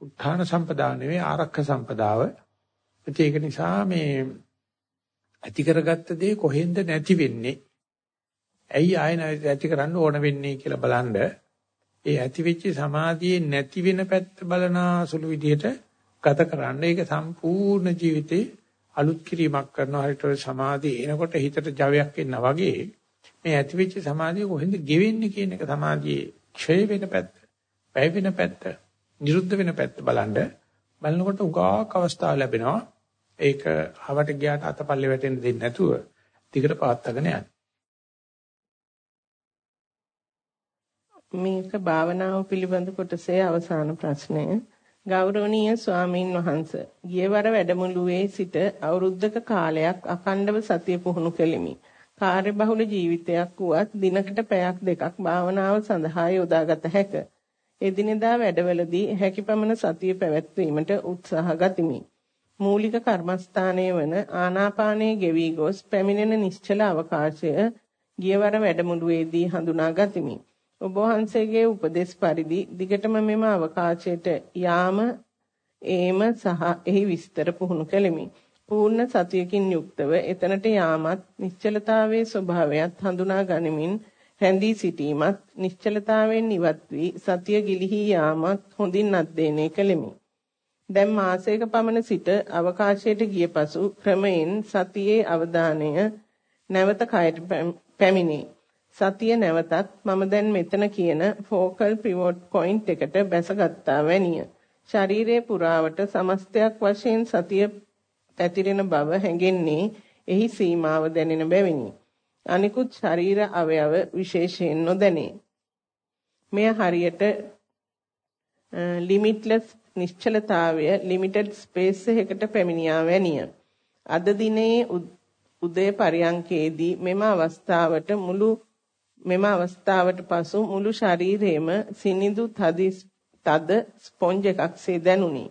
උත්ථාන සම්පදා නෙවෙයි ආරක්ෂ සම්පදාව ඒක නිසා මේ ඇති කරගත්ත දේ කොහෙන්ද නැති වෙන්නේ? ඇයි ආයෙ නැති කරන්න ඕන වෙන්නේ කියලා බලනද ඒ ඇති වෙච්ච සමාධියේ නැති වෙන පැත්ත බලන සුළු විදිහට ගත කරන්න ඒක සම්පූර්ණ ජීවිතේ අලුත් කිරීමක් කරනවා හරියට සමාධිය එනකොට හිතට ජවයක් එනවා වගේ මේ ඇති වෙච්ච සමාධිය කොහෙන්ද ගෙවෙන්නේ කියන එක සමාධියේ ක්ෂය වෙන පැත්ත, වැය වෙන පැත්ත, නිරුද්ධ වෙන පැත්ත බලන්න බලනකොට උගාක් අවස්ථාව ලැබෙනවා. ඒක හවට ගියාට අතපල්ලේ වැටෙන්න දෙන්නේ නැතුව දිගට පවත්වාගෙන යන්න. මේක භාවනාව පිළිබඳ කොටසේ අවසාන ප්‍රශ්නය. ගෞරවනීය ස්වාමින් වහන්සේ ගියවර වැඩමුළුවේ සිට අවුරුද්දක කාලයක් අඛණ්ඩව සතිය පුහුණු කෙලිමි. කාර්යබහුල ජීවිතයක් වුවත් දිනකට පැයක් දෙකක් භාවනාව සඳහා යොදාගත හැක. එදිනෙදා වැඩවලදී හැකිපමණ සතිය පැවැත්වීමට උත්සාහ ගතිමි. මූලික කර්මස්ථානයේ වන ආනාපානයේ ගෙවි ගොස් පැමිණෙන නිශ්චල අවකාශය ගියවර වැඩමුළුවේදී හඳුනා ගතිමි. ඔබ වහන්සේගේ උපදේශ පරිදි දිගටම මෙම අවකාශයට යාම ඒම සහ එහි විස්තර පුහුණු කෙලිමි. පූර්ණ සතියකින් යුක්තව එතනට යාමත් නිශ්චලතාවයේ ස්වභාවයත් හඳුනා ගනිමින් රැඳී සිටීමත් නිශ්චලතාවයෙන් ඉවත් වී සතිය ගිලිහි යාමත් හොඳින් අධ්‍යයනය කෙලිමි. දැන් මාසයක පමණ සිට අවකාශයට ගිය පසු ක්‍රමයෙන් සතියේ අවධානය නැවත කයට පැමිණේ. සතිය නැවතත් මම දැන් මෙතන කියන ෆෝකල් පිවොට් පොයින්ට් එකට බැසගත්තා වැනිය. ශරීරයේ පුරාවට සමස්තයක් වශයෙන් සතිය පැතිරෙන බව හැඟෙන්නේ එහි සීමාව දැනෙන බැවිනි. අනිකුත් ශරීර අවයව විශේෂයෙන් නොදැනේ. මෙය හරියට ලිමිට්ලස් නිශ්චලතාවය ලිමිටඩ් ස්පේස් එකකට පැමිණියා වැනිය. අද දිනේ උදේ පරියන්කේදී මෙම අවස්ථාවට මුළු මෙම අවස්ථාවට පසු මුළු ශරීරයේම සිනිඳු තද ස්පොන්ජ් එකක්සේ දැනුනි.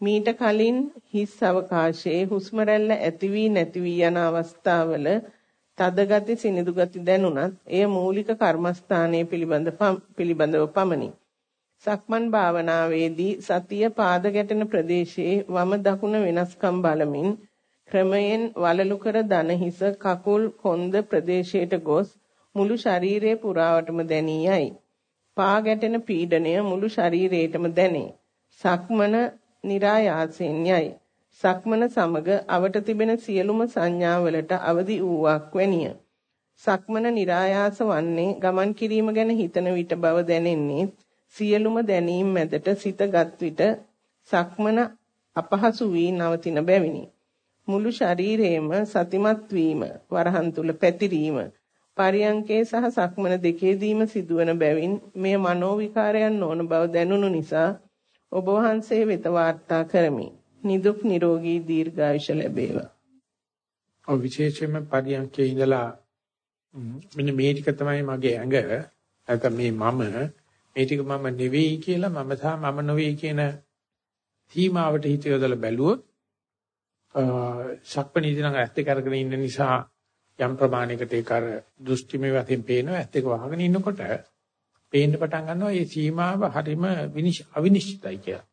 මීට කලින් හිස් අවකාශයේ හුස්ම රැල්ල ඇති වී නැති වී යන අවස්ථාවල තද ගති සිනිඳු ගති දැනුණත් එය මූලික කර්මස්ථානයේ පිළිබඳ පිළිබඳව පමණි. සක්මන් භාවනාවේදී සතිය පාද ගැටෙන ප්‍රදේශයේ වම දකුණ වෙනස්කම් බලමින් ක්‍රමයෙන් වලලු කර දන හිස කකුල් කොන්ද ප්‍රදේශයට ගොස් මුළු ශරීරයේ පුරාවටම දැනියයි. පා ගැටෙන පීඩණය මුළු ශරීරයටම දැනේ. සක්මන નિરાයාසයෙන් යයි. සක්මන සමග අවට තිබෙන සියලුම සංඥාවලට අවදි වූවක් වැනිය. සක්මන નિરાයාස වන්නේ ගමන් කිරීම ගැන හිතන විට බව දැනෙන්නේ සියලුම දැනීම් මැදට සිතගත් විට සක්මන අපහසු වී නවතින බැවිනි. මුළු ශරීරයේම සතිමත් වීම, වරහන් තුල පැතිරීම, පරියංකේ සහ සක්මන දෙකේදීම සිදුවන බැවින් මෙය මනෝ විකාරයන් නොවන බව දැනුණු නිසා ඔබ වහන්සේ වෙත වාර්තා කරමි. නිදුක් නිරෝගී දීර්ඝායුෂ ලැබේවා. ඔව් විශේෂයෙන්ම පරියංකේ ඉඳලා මෙන්න මේ ටික තමයි මගේ ඇඟ නැත්නම් මේ මම මේ ටික මම නෙවෙයි කියලා මම සහ මම නෙවෙයි කියන සීමාවට හිත යොදලා බැලුවොත් සක්පනීදී නම් ඇත්ත කරගෙන ඉන්න නිසා යම් ප්‍රමාණයකට ඒක අර දෘෂ්ටිමය වශයෙන් පේනවා ඇත්ත එක වහගෙන ඉන්නකොට පේන්න පටන් ගන්නවා මේ සීමාව හරීම අවිනිශ්චිතයි කියලා.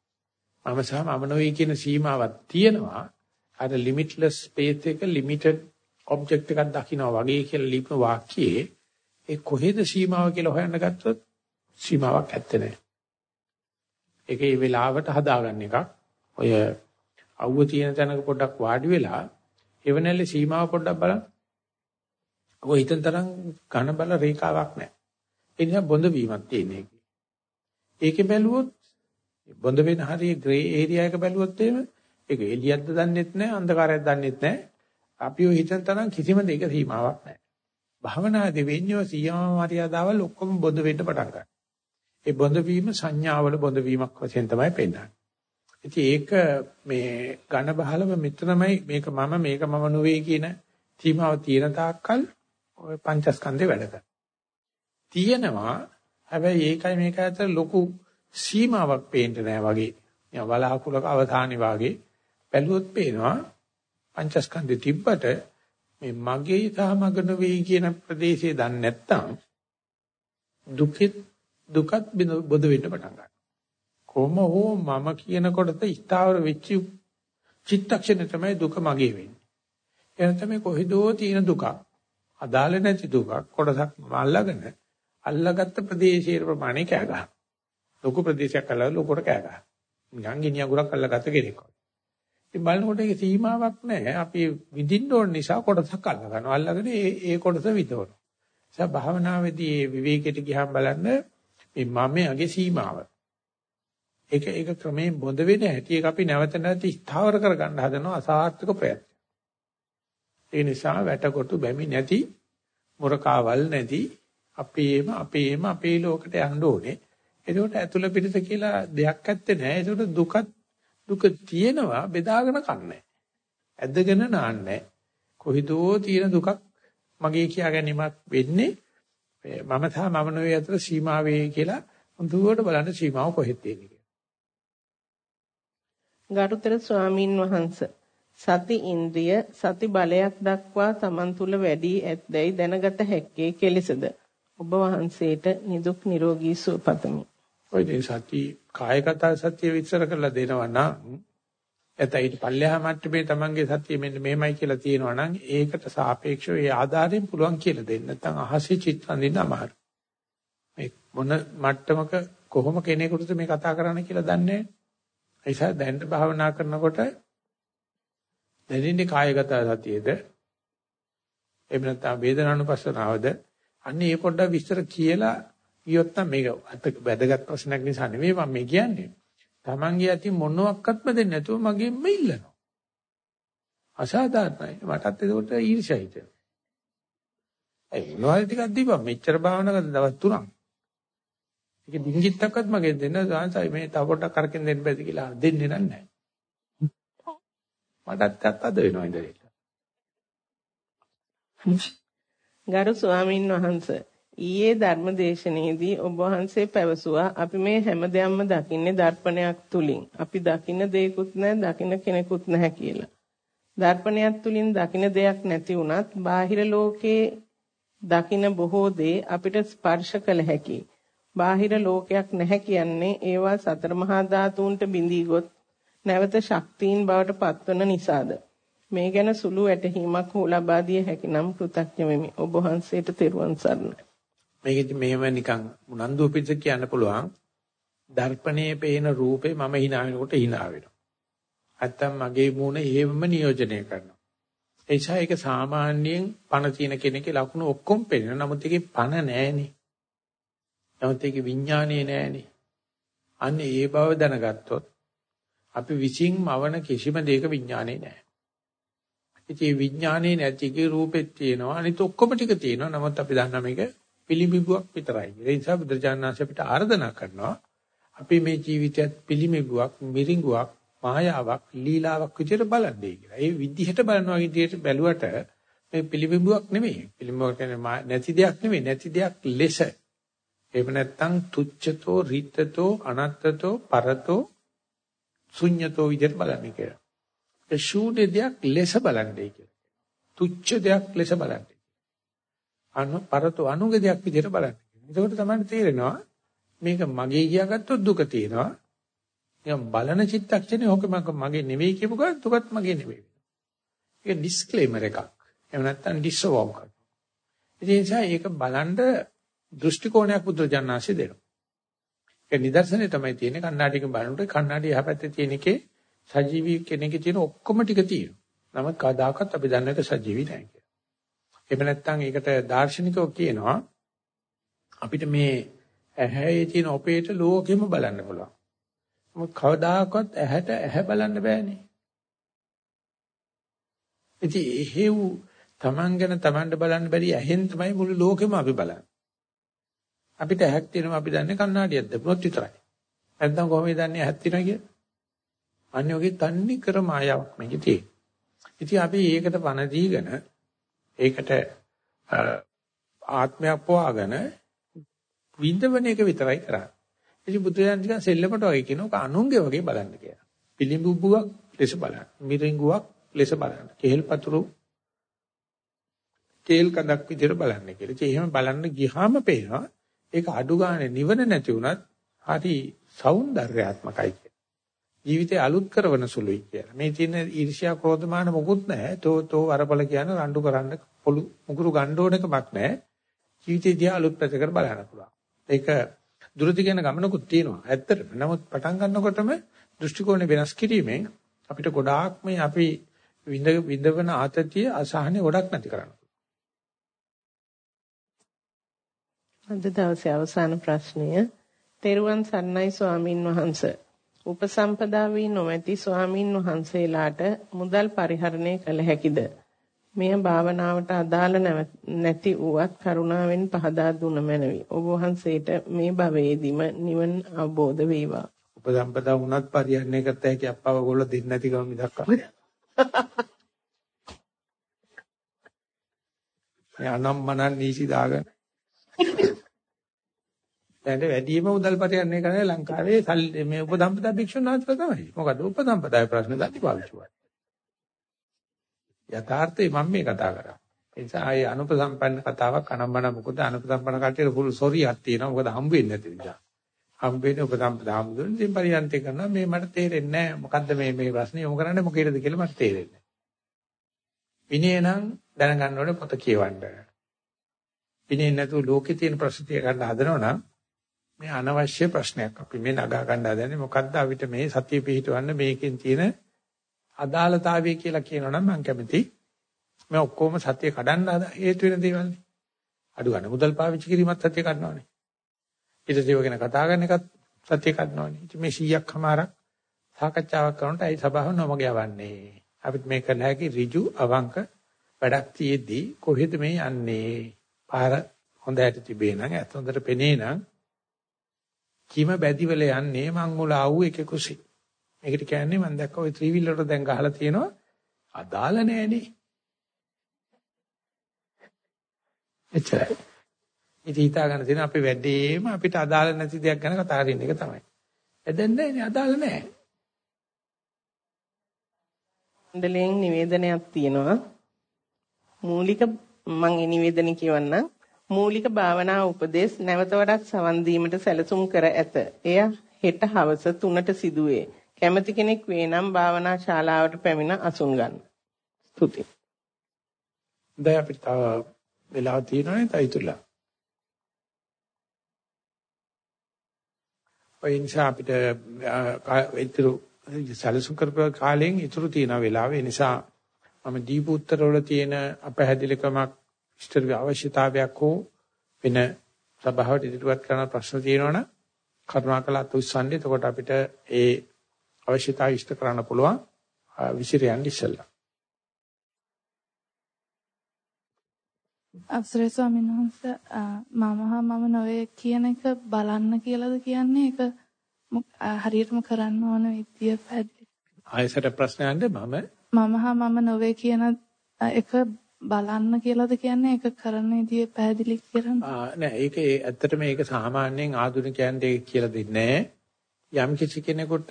මම සහ මම නොවේ කියන සීමාවක් තියෙනවා. අර limitless space එක limited object එකක් දකින්න වගේ කියලා ලියපු වාක්‍යයේ ඒ කොහෙද සීමාව කියලා හොයන්න ගත්තොත් සීමාවක් ඇත්තේ නැහැ. ඒකේ වෙලාවට හදාගන්න එකක්. ඔය අවුව තියෙන තැනක පොඩ්ඩක් වාඩි වෙලා එවනැල්ලේ සීමාව පොඩ්ඩක් බලන්න. ඔය හිතන තරම් ඝන බල රේඛාවක් නැහැ. ඒ නිසා බොඳ වීමක් තියෙන එක. ඒකේ බැලුවොත් බොඳ වෙන හරිය ග්‍රේ ඒරියා එක බැලුවොත් එහෙම ඒක එළියක්ද දන්නෙත් නැහැ අන්ධකාරයක්ද දන්නෙත් නැහැ. අපි ඔය හිතන තරම් කිසිම දෙයක සීමාවක් නැහැ. භවනාදී වෙන්නේ සීමා මරියාදාවල් ඔක්කොම බොඳ වෙන්න පටන් ගන්නවා. ඒ බොඳ වීම සංඥාවල බොඳ වීමක් වශයෙන් තමයි පෙන්නන්නේ. ඉතින් ඒක මේ ඝන බහලම මෙතනමයි මේක මම මේක මම නොවේ කියන සීමාව තියෙන තාක්කල් ওই පංචස්කන්ධේ වැඩ කරනවා. තියෙනවා හැබැයි ඒකයි මේක අතර ලොකු සීමාවක් පේන්නේ නැහැ වගේ. නිකන් වලාකුලක අවධානි වාගේ බැලුවොත් පේනවා පංචස්කන්ධෙ තිබ්බට මේ මගේ සහ මග නෙවෙයි කියන ප්‍රදේශය දන්නේ නැත්නම් දුකෙත් දුකත් බොද වෙන්න පටන් ගන්නවා. කොහොම හෝ මම කියන කොටස ස්ථාවර වෙච්ච චිත්තක්ෂණය තමයි දුක මගේ වෙන්නේ. එහෙනම් තමයි කොහෙදෝ තියෙන දුකක්. අදාළ නැති දුකක් කොටසක් අල්ලගෙන අල්ලගත්ත ප්‍රදේශයේ ප්‍රමාණය කෑ ගහනවා. ලොකු ප්‍රදේශයක් අල්ලලා ලොකුට කෑ ගහනවා. නිකන් ගෙනිය අගුරක් අල්ලගත්ත කෙනෙක් වගේ. ඉතින් බලනකොට ඒකේ සීමාවක් නැහැ. අපි විඳින්න ඕන නිසා කොටසක් අල්ල ගන්නවා. අල්ලගෙන ඒ ඒ කොටස විදවනවා. ඒ භාවනාවේදී මේ විවේකයට ගියහම බලන්න මේ මමයේ සීමාව. ඒක ඒක ක්‍රමයෙන් බොඳ වෙන හැටි ඒක අපි නැවත නැවත ස්ථාවර කරගන්න හදනවා අසාර්ථක ප්‍රයත්න. ඒ නිසා වැටකොටු බැමි නැති මුරකාවල් නැති අපේම අපේම අපේ ලෝකෙට යන්න ඕනේ. එතකොට ඇතුළ පිටත කියලා දෙයක් ඇත්තේ නැහැ. ඒකට දුකත් දුක තියෙනවා බෙදාගෙන කන්නේ. ඇදගෙන නාන්නේ. කොහිදෝ තියෙන දුකක් මගේ කියා ගැනීමක් වෙන්නේ මම සහ මම නෙවෙයි අතර සීමාවේ කියලා හොඳට බලන්න සීමාව කොහෙද තියෙන්නේ ගරුතර ස්වාමින් වහන්සේ සති ඉන්ද්‍රිය සති බලයක් දක්වා Taman තුල වැඩි ඇත්දැයි දැනගත හැක්කේ කෙලෙසද ඔබ වහන්සේට නිදුක් නිරෝගී සුව පතමි. ඔය සති කායගත සත්‍ය විස්තර කරලා දෙනවා නම් එතයිට පල්ලෙහා මට්ටමේ Tamanගේ සත්‍ය මෙන්න මෙහෙමයි කියලා තියෙනවා නම් ඒකට සාපේක්ෂව ඒ ආධාරයෙන් පුළුවන් කියලා දෙන්න. නැත්නම් අහසේ චිත්ත අඳින්න අමාරු. මේ මොන මට්ටමක කොහොම කෙනෙකුටද මේ කතා කරන්න කියලා දන්නේ නැහැ. ඒ නිසා දැනට භාවනා කරනකොට දැනෙන්නේ කායගත සතියේද එහෙම නැත්නම් වේදනානුපස්සනාවද අන්න ඒ පොඩ්ඩක් විස්තර කියලා ගියොත් නම් මේක වැදගත් ප්‍රශ්නයක් නිසා නෙවෙයි මම මේ කියන්නේ. Tamange යති මොනවත්ක්වත්ම දෙන්නේ නැතුව මගෙන්ම ඉල්ලනවා. අසාධාරණයි. මටත් ඒකට ඊර්ෂ්‍යා හිතෙනවා. ඒ මොනවද ටිකක් දීපන් මෙච්චර භාවනා කරන දවස් තුනක්. ඒක ඩිංගිත්තක්වත් මගෙන් දෙන්න සාංශයි මේ තව පොඩ්ඩක් කරකින් දෙන්න බැරි කියලා දෙන්නේ නැහැ. මටත් අද වෙනවා ඉඳලා. ගරු ස්වාමින් වහන්සේ ඊයේ ධර්මදේශනයේදී ඔබ වහන්සේ පැවසුවා අපි මේ හැමදේම දකින්නේ දර්පණයක් තුලින්. අපි දකින්න දෙයක්වත් නැහැ, දකින්න කෙනෙකුත් නැහැ කියලා. දර්පණයක් තුලින් දකින්න දෙයක් නැති වුණත් බාහිර ලෝකේ දකින්න බොහෝ දේ අපිට ස්පර්ශ කළ හැකියි. බාහිර ලෝකයක් නැහැ කියන්නේ ඒවා සතර මහා ධාතුන්ට බිඳී ගොත් නැවත ශක්තියින් බවට පත්වන නිසාද? මේ ගැන සුළු වැටහීමක් හෝ ලබා දිය හැකි නම් කෘතඥ වෙමි. ඔබ වහන්සේට තෙරුවන් සරණයි. මේකෙදි මෙහෙම නිකන් උනන්දු පිටස කියන්න පුළුවන්. දර්පණයේ පේන රූපේ මම hina වෙනකොට hina වෙනවා. නැත්තම් මගේ මූණ එහෙමම නියෝජනය කරනවා. ඒ නිසා ඒක සාමාන්‍යයෙන් පණ තියෙන කෙනෙක්ගේ ලකුණු ඔක්කොම පේනවා. නමුත් ඒකේ පණ නැහැනේ නමුත් ඒකේ විඥානේ නෑනේ. අන්න ඒ බව දැනගත්තොත් අපි විසින් මවන කිසිම දෙයක විඥානේ නෑ. ඉතින් විඥානේ නැතිගේ රූපෙත් තියෙනවා. අනිත ඔක්කොම ටික තියෙනවා. නමුත් අපි දන්නා මේක පිළිඹුවක් විතරයි. ඒ නිසා බුදුරජාණන්සේ අපිට ආර්දනා කරනවා අපි මේ ජීවිතයත් පිළිඹුවක්, මිරිඟුවක්, මායාවක්, ලීලාවක් විදිහට බලන්නේ කියලා. ඒ විදිහට බලනවා විදිහට බැලුවට මේ පිළිඹුවක් නෙමෙයි. පිළිඹුවක් කියන්නේ නැති දෙයක් නෙමෙයි. නැති දෙයක් ලෙස එහෙම නැත්නම් තුච්ඡතෝ රිත්තතෝ අනත්තතෝ පරතෝ ශුන්‍යතෝ විදිහට බලන්නේ කියලා. ඒ ශූන්‍ය දෙයක් ලෙස බලන්නේ කියලා. තුච්ඡ දෙයක් ලෙස බලන්නේ. අනු පරතෝ අනුගේ දෙයක් විදිහට බලන්නේ. එතකොට තමයි තේරෙනවා මේක මගේ කියාගත්තොත් දුක තියෙනවා. නිකන් බලන චිත්තක්ෂණේ ඕක මගේ නෙවෙයි කියපු ගමන් දුකත් මගේ නෙවෙයි. ඒක ඩිස්ක්ලේමර් එකක්. එහෙම නැත්නම් ඩිස්අවෝව් කරනවා. ඒ නිසා ඒක බලන්න දෘෂ්ටි කෝණයක් බුදුරජාණන්සේ දෙනවා. ඒ නිදර්ශනේ තමයි තියෙන්නේ කණ්ණාඩියකින් බලනකොට කණ්ණාඩිය යහපැත්තේ තියෙන එකේ සජීවී කෙනෙක්ගේ තියෙන ඔක්කොම ටික තියෙනවා. නමුත් කවදාකවත් අපි දන්නේ නැහැ සජීවී නැහැ කියලා. එහෙම නැත්නම් ඒකට දාර්ශනිකව කියනවා අපිට මේ ඇහැේ තියෙන ඔපේට ලෝකෙම බලන්න පුළුවන්. නමුත් කවදාකවත් ඇහැට ඇහැ බලන්න බෑනේ. ඉතින් එහෙව් Taman ගැන Tamanට බලන්න බැරි ඇහෙන් තමයි මුළු ලෝකෙම අපි බලන්නේ. අපිට ඇහක් තියෙනවා අපි දන්නේ කණ්ණාඩියක් දැම්මොත් විතරයි. නැත්නම් කොහොමද දන්නේ ඇහක් තියෙනවා කියලා? අන්නේ ඔගේ තන්නේ කර මායාවක් මේකේ තියෙන. ඉතින් අපි ඒකට පණ දීගෙන ඒකට ආත්මයක් පොවාගෙන විඳවන එක විතරයි කරන්නේ. ඉතින් බුදුරජාණන් නිකන් සෙල්ලමට වගේ කියනවා අනුන්ගේ වගේ බලන්න කියලා. පිළිඹුවක් ලෙස බලන්න. මිරිඟුවක් ලෙස බලන්න. කෙහෙල් පතුරු තේල් කඳක් විදිහට බලන්න කියලා. ඉතින් එහෙම බලන්න ගියාම පේනවා ඒක අඩු ගානේ නිවන නැති වුණත් හරි సౌందర్యාත්මකයි ජීවිතය අලුත් කරන සුළුයි කියලා. මේ තියෙන ඊර්ෂ්‍යා ක්‍රෝධමාන මොකුත් නැහැ. තෝ තෝ අරපල කියන රණ්ඩු කරන්න පොළු මුගුරු ගන්න ඕනකමක් නැහැ. ජීවිතය දිහා අලුත් පැත්තකට බලන්න පුළුවන්. ඒක දුරදි කියන ගමනකුත් තියෙනවා. ඇත්තටම. නමුත් පටන් ගන්නකොටම දෘෂ්ටි කෝණය වෙනස් කිරීමෙන් අපිට ගොඩාක් මේ අපි විඳ විඳවන ආතතිය අසහනෙ ගොඩක් නැති කරනවා. අද දවසේ අවසාන ප්‍රශ්නය තෙරුවන් සරණයි ස්වාමින් වහන්ස. උපසම්පදා වී නොමැති ස්වාමින් වහන්සේලාට මුදල් පරිහරණය කළ හැකිද? මෙය භාවනාවට අදාළ නැති වූවත් කරුණාවෙන් පහදා දුන මැනවි. ඔබ වහන්සේට මේ භවයේදීම නිවන අවබෝධ වේවා. උපසම්පදා වුණත් පරිහරණය කරත හැකි අප්පව ගොල්ලෝ දෙන්නේ නැතිකම මිදක්වා. මේ අනම්මනන් නීසි දාගෙන දැන් වැඩිම උදල් පරිහරණය කරන්නේ ලංකාවේ මේ උපසම්පදා භික්ෂුන් වහන්සේලා තමයි. මොකද උපසම්පදායේ ප්‍රශ්න දැටි පාවිච්චි කරන්නේ. යථාර්ථය මම මේ කතා කරා. ඒ නිසා ආයේ අනුපසම්පන්න කතාවක් අනම්මන මොකද අනුපසම්පන්න කට්ටියට full සොරියක් තියෙනවා. මොකද හම්බ වෙන්නේ නැති නිසා. හම්බ වෙන්නේ උපසම්පදා හම්බුනේ. ඉතින් පරියන්තය කරනවා මේ මට තේරෙන්නේ නැහැ. මොකද්ද මේ මේ ප්‍රශ්නේ යොමු කරන්නේ මොකේද කියලා මට තේරෙන්නේ නැහැ. විනය නම් දැනගන්න ඕනේ පොත කියවන්න. විනය නැතුව ලෝකේ තියෙන ප්‍රශ්න තිය ගන්න හදනවනම් මේ අනවශ්‍ය ප්‍රශ්නයක්. අපි මේ නගා ගන්න හදන්නේ මොකද්ද අපිට මේ සතිය පිහිටවන්න මේකෙන් තියෙන අදාළතාවය කියලා කියනවනම් මම කැමති. මේ ඔක්කොම සතිය කඩන්න හේතු වෙන දේවල්නේ. අඩු ගන්න මුදල් පාවිච්චි කිරීමත් සතිය කඩනවානේ. ඊට දේව ගැන කතා කරන එකත් සතිය කඩනවානේ. ඉතින් මේ 100ක් හමාරක් සාකච්ඡාවක් කරනකොට ඒ සභාව නොමග යවන්නේ. අපිට මේ කළ හැකි ඍජු අවංක වැඩක් තියේදී කොහෙද මේ යන්නේ? පාර හොඳ හැටි තිබේ නම් ඇත්ත හොඳට පෙනේ නම් කිම බැදිවල යන්නේ මං මුල ආවු එක කුසි. මේකට කියන්නේ මම දැක්ක ওই ත්‍රිවිල් වලට දැන් ගහලා තියෙනවා අදාළ නෑනේ. එච්චරයි. ඉතින් හිතා ගන්න තියෙන අපේ වැඩේම අපිට අදාළ නැති දෙයක් ගැන කතා කරන එක තමයි. එදෙන් නෑනේ අදාළ නෑ. මණ්ඩලයෙන් නිවේදනයක් තියෙනවා. මූලික මම ඒ නිවේදනය කියවන්නම්. මූලික භාවනා උපදේශ නැවත වඩාත් සවන් දීමට සැලසුම් කර ඇත. එය හෙට හවස 3ට සිදුවේ. කැමති කෙනෙක් වේ නම් භාවනා ශාලාවට පැමිණ අසුන් ගන්න. ස්තුතියි. දැන් අපිට තව වෙලාව තියෙනවනේ තයිතුලා. ඔය නිසා අපිට ඉතුරු සැලසුම් කරපු කාලෙන් ඉතුරු තියෙන වෙලාව ඒ නිසා මම දීපු උත්තරවල තියෙන අපහැදිලිකමක් ඉෂ්ටර අවශ්‍යතාවයක් හෝ වෙන සභාවට ඉදිරිපත් කරන ප්‍රශ්න තියෙනවනම් කරුණාකරලා උත්සන්නේ එතකොට අපිට ඒ අවශ්‍යතාවය ඉෂ්ට කරන්න පුළුවන්. විසිරයන් ඉස්සෙල්ලා. අවසරයි ස්වාමීන් වහන්සේ. මම හා මම නොවේ කියන එක බලන්න කියලාද කියන්නේ? ඒක හරියටම කරන්න ඕන විදිය පැහැදිලි. ආයෙසට ප්‍රශ්නයක්ද මම. මම හා මම නොවේ කියන එක බලන්න කියලාද කියන්නේ ඒක කරන විදිය පැහැදිලි කරන්න. නෑ ඒක ඇත්තටම ඒක සාමාන්‍යයෙන් ආධුනිකයන්ට කියලා දෙන්නේ යම් කිසි කෙනෙකුට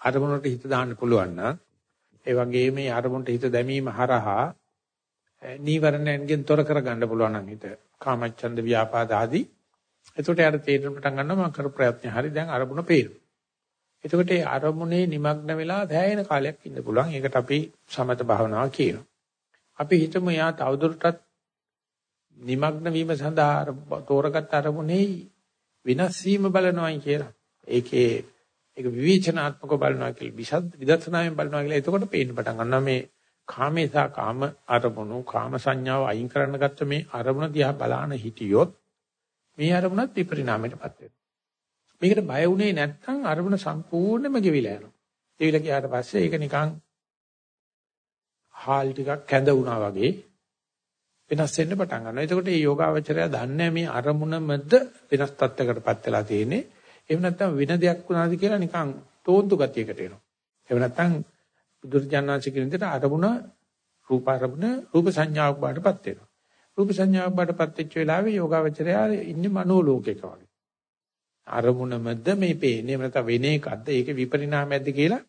අරමුණට හිත දාන්න පුළුවන් නම් ඒ වගේම මේ අරමුණට හිත දැමීම හරහා නීවරණයන්ගෙන් තොර කරගන්න පුළුවන් නම් හිත කාමච්ඡන්ද ව්‍යාපාද ආදී එතකොට යාට තේරෙන්න පටන් ගන්නවා මම කරු ප්‍රයත්න හරි දැන් අරමුණ පේනවා එතකොට ඒ අරමුණේ নিমগ্ন වෙලා දැයෙන කාලයක් ඉන්න පුළුවන් ඒකට අපි සමත භාවනාව කියනවා අපි හිතමු යා තවදුරටත් নিমগ্ন වීම සඳහා තෝරගත් අරමුණේ විනාශ වීම බලනවායි කියලා ඒකේ ඒක විවේචනාත්මකව බලනවා කියලා විසද් විදර්ශනාවෙන් බලනවා කියලා එතකොට පේන්න පටන් ගන්නවා මේ කාමේසා කාම අරමුණු කාම සංඥාව අයින් කරන්න ගත්ත මේ අරමුණ දිහා බලාන හිටියොත් මේ අරමුණත් විපරිණාමයටපත් වෙනවා. මේකට බය වුණේ නැත්නම් අරමුණ සම්පූර්ණයෙන්ම ගෙවිලා යනවා. ගෙවිලා ගියාට පස්සේ ඒක නිකන් හාල් ටිකක් කැඳ වුණා වගේ වෙනස් වෙන්න පටන් ගන්නවා. එතකොට මේ යෝගාවචරය දන්නේ මේ අරමුණමද වෙනස් තත්යකටපත් වෙලා තියෙන්නේ. එහෙම නැත්නම් වෙන දෙයක් වුණාද කියලා නිකන් තෝන්තු ගතියකට එනවා. එහෙම නැත්නම් බුදුරජාණන්සේ කියන විදිහට අරමුණ රූප අරමුණ රූප සංඥාවක් බාටපත් වෙනවා. රූප සංඥාවක් බාටපත් වෙච්ච වෙලාවේ යෝගාවචරය ඉන්නේ මනෝ ලෝකයක වගේ. අරමුණමද මේ පේන්නේ එහෙම නැත්නම් වෙන එකක්ද ඒක විපරිණාමයක්ද කියලා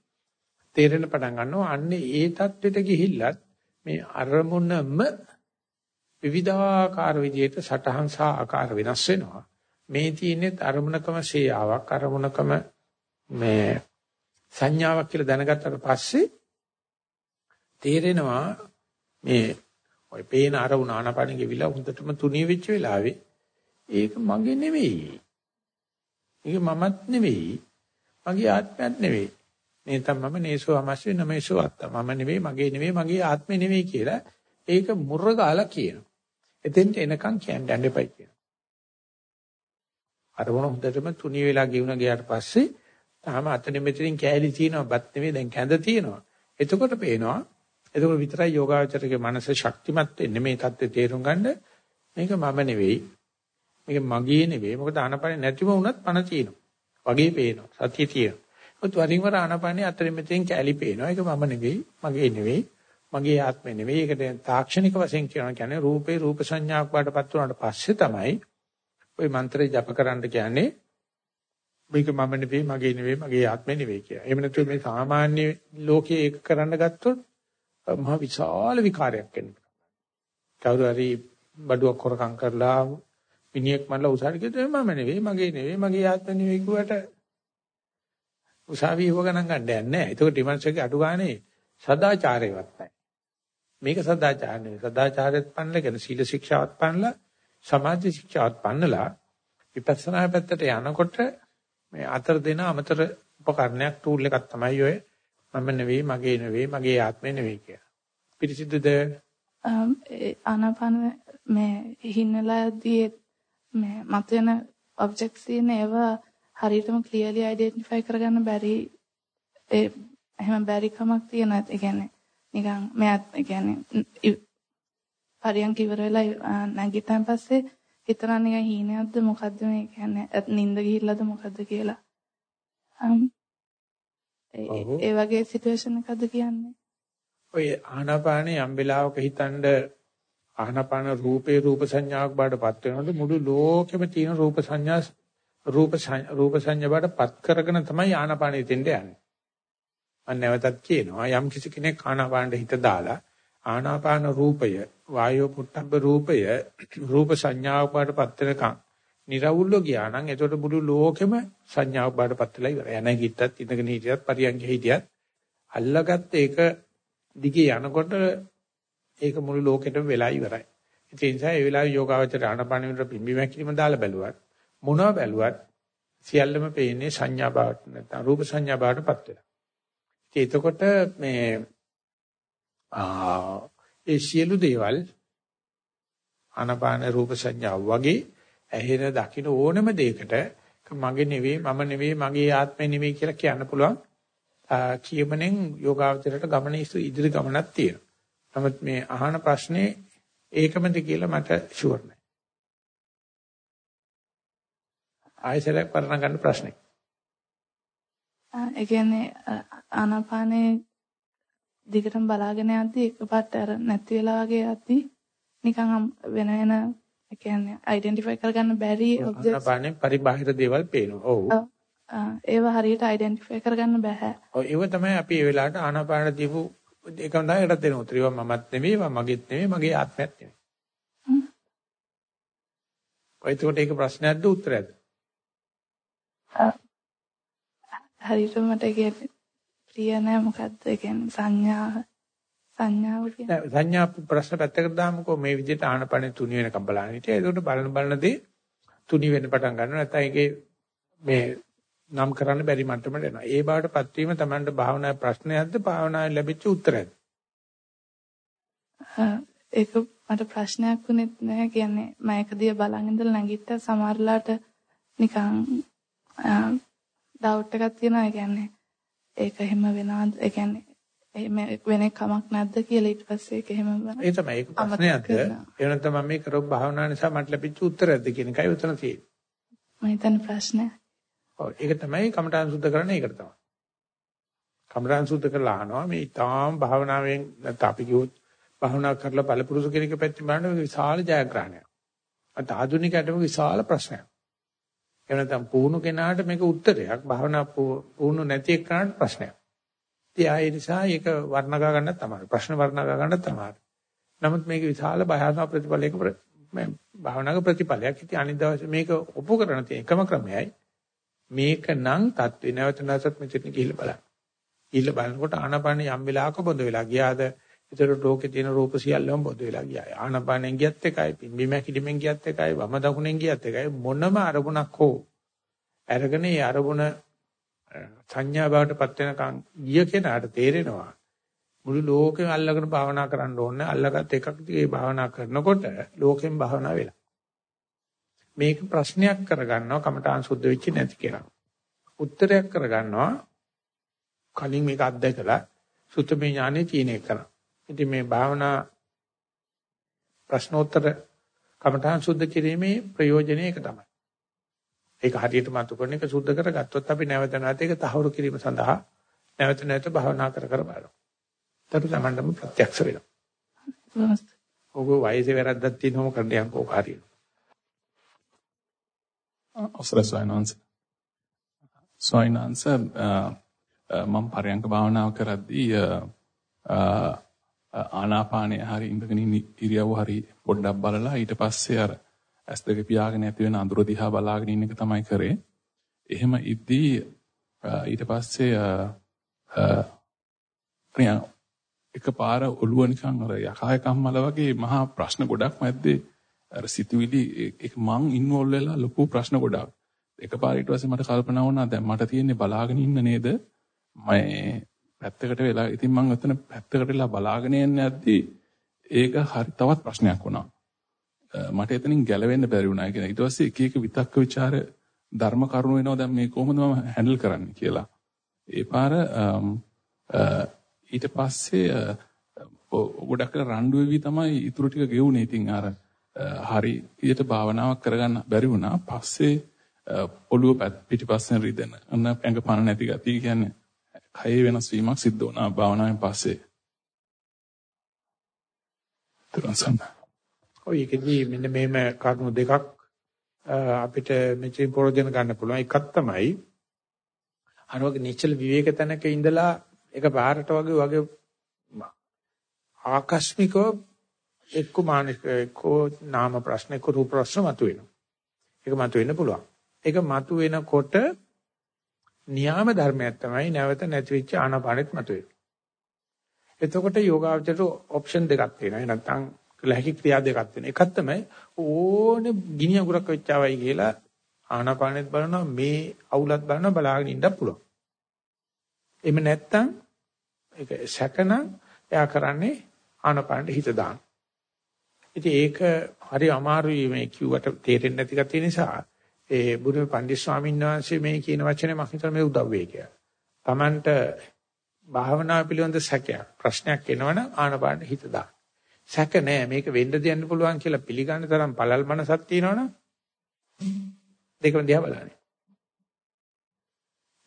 තේරෙන පටන් ගන්නවා. අන්නේ ඒ தത്വෙට ගිහිල්ලත් මේ අරමුණම විවිධාකාර විදිහට සටහන් සහ ආකාර වෙනස් වෙනවා. මේ තියෙන්නේ අරමුණකම ශේයාවක් අරමුණකම මේ සංඥාවක් කියලා දැනගත්තට පස්සේ තේරෙනවා මේ ඔය පේන අරමුණ ආනපන ගෙවිලා හොඳටම තුනී වෙච්ච වෙලාවේ ඒක මගේ නෙවෙයි. ඒක මමත් නෙවෙයි. මගේ ආත්මයක් නෙවෙයි. මේ තමයි නේසෝ අමස්සේ නමේසෝ අත්ත. මම නෙවෙයි, මගේ නෙවෙයි, මගේ ආත්මේ නෙවෙයි කියලා ඒක මුර්ගාලා කියනවා. එතෙන්ට එනකන් කියන්න යන්න එපයි කියනවා. අරමුණ හොඳටම තුනී වෙලා ගිහුණ ගියාට පස්සේ තාම අතන මෙතනින් කෑලි තියෙනවා, බත් නෙවෙයි දැන් කැඳ තියෙනවා. එතකොට පේනවා එතකොට විතරයි යෝගාචරයේ මනස ශක්තිමත් වෙන්නේ මේ தත්ත්වය තේරුම් ගන්න මේක මම නෙවෙයි මේක මගේ නෙවෙයි මොකද ආනපන නැතිව වුණත් පණ තියෙනවා වගේ පේනවා සතිය තියෙනවා ඔත් වරින් වර ආනපනේ අතරින් මෙතෙන් කැලි පේනවා ඒක මම නෙවෙයි මගේ නෙවෙයි මගේ ආත්මෙ නෙවෙයි ඒකට තාක්ෂණික වශයෙන් කියනවා කියන්නේ රූපේ රූප සංඥාවක් බාටපත් වුණාට පස්සේ තමයි ওই මන්ත්‍රය ජප කරන්න කියන්නේ මේක මම නෙවෙයි මගේ නෙවෙයි මගේ ආත්මෙ නෙවෙයි කියලා. එහෙම නැත්නම් මේ සාමාන්‍ය ලෝකයේ ඒක කරන්න ගත්තොත් මහ විශාල විකාරයක් වෙනවා. කවුරු හරි බඩුවක් හොරකම් කරලා මිනිහෙක් මල්ලා උසාවි කිව්වොත් මම නෙවෙයි මගේ නෙවෙයි මගේ ආත්ම නෙවෙයි කිව්වට උසාවි හොව ගණන් ගන්න යන්නේ නැහැ. ඒකට ඩිමන්ස්ට්‍රේට් අඩු ගානේ සදාචාරයවත් නැහැ. මේක සදාචාර නෙවෙයි. සදාචාරයත් පන්නලා කියන සීල ශික්ෂාවත් පන්නලා සමාධි ශික්ෂාවත් පන්නලා විපස්සනා පැත්තට යනකොට මේ අතර දෙන අමතර උපකරණයක් ටූල් එකක් තමයි ඔය මම නෙවෙයි මගේ නෙවෙයි මගේ ආත්මය නෙවෙයි කියලා. පිරිසිදුද? ආනාපාන මේ හින්නලාදී මේ මතුවෙන ඔබ්ජෙක්ට්ස් තියෙන ඒවා හරියටම ක්ලියර්ලි අයිඩෙන්ටිෆයි කරගන්න බැරි ඒ එහෙම බැරි කමක් තියෙන ඒ කියන්නේ නිකන් මෙයාත් ඒ කියන්නේ පරියන්ක ඉවර වෙලා නැගිට්ටන් පස්සේ හිතනවා නිකන් හීනයක්ද මොකද්ද මේ කියන්නේ නිින්ද ගිහිල්ලාද මොකද්ද කියලා. ඒ වගේ සිටුේෂන් එකක්ද කියන්නේ? ඔය ආනාපානේ යම් වෙලාවක හිතනද ආනාපාන රූපේ රූප සංඥාවක් බාටපත් වෙනකොට මුළු ලෝකෙම තියෙන රූප සංඥා රූප රූප සංඥා බාටපත් කරගෙන තමයි ආනාපානෙ දෙන්න යන්නේ. මම නැවතත් කියනවා යම් කිසි කෙනෙක් ආනාපානට හිත දාලා ආනාපාන රූපය වායෝ පුට්ටබ්බ රූපය රූප සංඥාවක් බාටපත් වෙනකන් නිර්වුල්ව ගියා නම් එතකොට මුළු ලෝකෙම සංඥාවක් බාටපත් වෙලා ඉවරයි. යනගිට්ටත් ඉඳගෙන හිටියත් පරියන්ගේ හිටියත් අල්ලගත්ත ඒක දිගේ යනකොට ඒක මුළු ලෝකෙටම වෙලා ඉවරයි. ඒ නිසා ඒ වෙලාවේ යෝගාවචර ආනපාන විතර පිම්බි මැකිලිම දාලා බැලුවත් මොනවා බැලුවත් සියල්ලම පේන්නේ සංඥා බවට නැත්නම් රූප සංඥා බවටපත් වෙලා. ඉතින් එතකොට මේ ආ ඒ සියලු දේවල් ආනපාන රූප සංඥා වගේ ඇහෙන දකින්න ඕනම දෙයකට මගේ නෙවෙයි මම නෙවෙයි මගේ ආත්මය නෙවෙයි කියලා කියන්න පුළුවන් කියමනෙන් යෝගාවචරයට ගමනේ ඉදිරි ගමනක් තියෙනවා. නමුත් මේ අහන ප්‍රශ්නේ ඒකමද කියලා මට ෂුවර් නෑ. ආයෙසරක් පරණ ගන්න ප්‍රශ්නේ. ඒ කියන්නේ ආනාපානේ දිගටම බලාගෙන යද්දි එකපාරට අර නැති වෙලා වගේ යද්දි නිකන් වෙන වෙන ඒ කියන්නේ අයිඩෙන්ටිෆයි කරගන්න බැරි ඔබ්ජෙක්ට්ස් ආනාපානේ පරිබාහිර දේවල් පේනවා. ඔව්. ඒව හරියට අයිඩෙන්ටිෆයි කරගන්න බෑ. ඔව් ඒව තමයි අපි ඒ වෙලාවට ආනාපාන දීපු ඒකම තමයි ඒකට දෙන උත්තර. ඒවා මමත් නෙමෙයි, මගේත් නෙමෙයි, මගේ ආත්මයත් නෙමෙයි. හ්ම්. ඒකට ඒක ප්‍රශ්නයක්ද උත්තරයක්ද? හරියට මට කියන්නේ ප්‍රිය නෑ මොකද්ද? කියන්නේ සංඥා සංඥාව කියන්නේ සංඥා ප්‍රශ්න පැත්තකට දාමුකෝ මේ විදිහට ආනපනේ තුනි වෙනකම් බලන්න හිටියා. ඒකට බලන බලන දේ තුනි වෙන්න පටන් ගන්නවා. නැත්නම් ඒකේ මේ නම් කරන්න බැරි මට්ටමට එනවා. ඒ බාටපත් වීම Tamanට භාවනා ප්‍රශ්නයක්ද භාවනාවේ ලැබිච්ච උත්තරයක්ද? ඒක මට ප්‍රශ්නයක් වුණෙත් නෑ කියන්නේ මම එක දිය බලන් ඉඳලා නැගිට්ට සමහරලාට නිකන් ඩවුට් එකක් තියෙනවා. ඒ කියන්නේ ඒක එහෙම වෙනවද? ඒ කියන්නේ එහෙම වෙන කමක් නැද්ද කියලා ඊට පස්සේ ඒක එහෙම ඒ තමයි ඒක ප්‍රශ්නයක්ද? ඒ වෙනත්නම් මම මේ කරපු භාවනාව නිසා මට ලැබිච්ච උත්තරයක්ද කියන එකයි උතන තියෙන්නේ. මම හිතන්නේ ප්‍රශ්නයක්. ඔව් ඒක තමයි කමඨාන් සුද්ධ කරන එකට තමයි. කමඨාන් සුද්ධ කරලා අහනවා මේ ඊටාම් භාවනාවෙන් නැත්නම් අපි කිව්වොත් භාවනා කරලා බලපුරුසු කෙනෙක් පැත්තෙන් බලන විශාල ජයග්‍රහණයක්. අත ආධුනිකයටම විශාල ප්‍රශ්නයක්. එහෙම නැත්නම් පුහුණු කෙනාට මේක උත්තරයක් භාවනා පුහුණු නැති එක්කනට ප්‍රශ්නයක්. ඉතින් ආයේ නිසා ඒක වර්ණගා ගන්න තමයි. ප්‍රශ්න වර්ණගා ගන්න තමයි. නමුත් මේක විශාල භයානක ප්‍රතිඵලයක භාවනාවක ප්‍රතිඵලයක්. ඉතින් අනිත් දවසේ මේක ඔප්පු කරන තියෙන එකම ක්‍රමයයි මේක නම් தත්වේ නැවත නැවතත් මෙතන ගිහිල්ලා බලන්න. ඊළ බලනකොට ආනාපාන යම් වෙලාවක බොඳ වෙලා ගියාද ඒතර ලෝකේ තියෙන රූප සියල්ලම බොඳ වෙලා ගියා. ආනාපානෙන් ගියත් එකයි, පිම්බීම හැකිලිමෙන් ගියත් එකයි, වම දකුණෙන් ගියත් එකයි මොනම අරමුණක් හෝ අරගෙන ඒ අරමුණ සංඥා බවට පත් වෙනකන් ගිය කෙනාට තේරෙනවා මුළු ලෝකෙම අල්ලගෙන භාවනා කරන්න ඕනේ. අල්ලගත් එකක් දිගේ භාවනා කරනකොට ලෝකෙම භාවනා වෙලා. මේක ප්‍රශ්නයක් කරගන්නවා කමඨාන් සුද්ධ වෙච්ච නැති කෙනා. උත්තරයක් කරගන්නවා කලින් මේක අත්දැකලා සුත්තමේ ඥානෙ තියෙන එක. ඉතින් මේ භාවනා ප්‍රශ්නෝත්තර කමඨාන් සුද්ධ කිරීමේ ප්‍රයෝජනය ඒක තමයි. ඒක හරියට මතු කරන එක සුද්ධ කරගත්තොත් අපි නැවත නැවත ඒක තහවුරු කිරීම සඳහා නැවත නැවත භාවනා කර කර බලනවා. තරු සමණ්ඩම ප්‍රත්‍යක්ෂ වෙනවා. ඔග වයසේ වැරද්දක් තියෙනවම කරන්න යන්කෝ හරියට. අවසරයි ස්වාමීන් ස්වාමීන් මම පරයන්ක භාවනාව කරද්දී ආනාපානය හරි ඉඳගෙන ඉරියව්ව හරි පොඩ්ඩක් බලලා ඊට පස්සේ අර ඇස් දෙක පියාගෙන ඇති වෙන අඳුර දිහා බලාගෙන ඉන්න එක තමයි කරේ. එහෙම ඉද්දී ඊට පස්සේ එකපාර ඔළුව නිකන් අර යකාය කම්මල වගේ මහා ප්‍රශ්න ගොඩක් මැද්දේ අර සිතුවිලි එක මං ඉන්වෝල් වෙලා ලොකු ප්‍රශ්න ගොඩක්. එකපාර ඊට පස්සේ මට කල්පනා වුණා දැන් මට තියෙන්නේ බලාගෙන ඉන්න නේද? මම පැත්තකට වෙලා ඉතින් මං ඔතන පැත්තකට වෙලා බලාගෙන යන්නේ නැද්දි ඒක හරි තවත් ප්‍රශ්නයක් වුණා. මට එතනින් ගැලවෙන්න බැරි වුණා. ඒ ඊට පස්සේ එක එක විතක්ක ਵਿਚාර ධර්ම කරුණු වෙනවා දැන් මේ කොහොමද මම හැන්ඩල් කරන්නේ කියලා. ඒ පාර ඊට පස්සේ ගොඩක් රණ්ඩු වෙවි තමයි ඊටු ටික ගෙවුනේ. ඉතින් අර හරි විදිහට භාවනාවක් කරගන්න බැරි වුණා. පස්සේ ඔළුව පිටිපස්සෙන් රිදෙන. අන්න ඇඟ පන නැති ගතිය කියන්නේ කයේ වෙනස් වීමක් සිද්ධ වුණා භාවනාවෙන් පස්සේ. තුරන්සන්න. ඔය එකදී මෙන්න මේම කරුණු දෙකක් අපිට මෙතෙන් ප්‍රයෝජන ගන්න පුළුවන්. එකක් තමයි අර වගේ නිශ්චල විවේක තැනක ඉඳලා එක පාරට වගේ වගේ ආකස්මිකව එක්ක මානසික එක්ක නාම ප්‍රශ්න එක්ක රූප ප්‍රශ්න මතුවෙනවා. ඒක මතුවෙන්න පුළුවන්. ඒක මතුවෙනකොට නියාම ධර්මයක් තමයි නැවත නැති වෙච්ච ආනාපානෙත් මතුවෙන්නේ. එතකොට යෝගාවචරයට ඔප්ෂන් දෙකක් තියෙනවා. නැත්නම් ලැහි ක්‍රියා දෙකක් තියෙනවා. එකක් තමයි ඕනේ ගිනි අඟුරක් වෙච්චවයි කියලා ආනාපානෙත් බලනවා මේ අවුලත් බලනවා බලාගෙන ඉන්න පුළුවන්. එහෙම නැත්නම් ඒක සැකනම් එයා කරන්නේ ආනාපානෙ හිත දාන. ඉතින් ඒක හරි අමාරුයි මේ කිව්වට තේරෙන්නේ නැති ගැතිය නිසා ඒ බුදු පණ්ඩිත ස්වාමීන් වහන්සේ මේ කියන වචනේ මම හිතන මේ උදව් වෙයි කියලා. Tamanට භාවනාව පිළිබඳ සැකයක් ප්‍රශ්නයක් එනවනම් ආනපාන හිත දාන්න. සැක නෑ මේක වෙන්න දෙන්න පුළුවන් කියලා පිළිගන්න තරම් පළල් මනසක් තියෙනවනම් දෙකම දිහා බලන්න.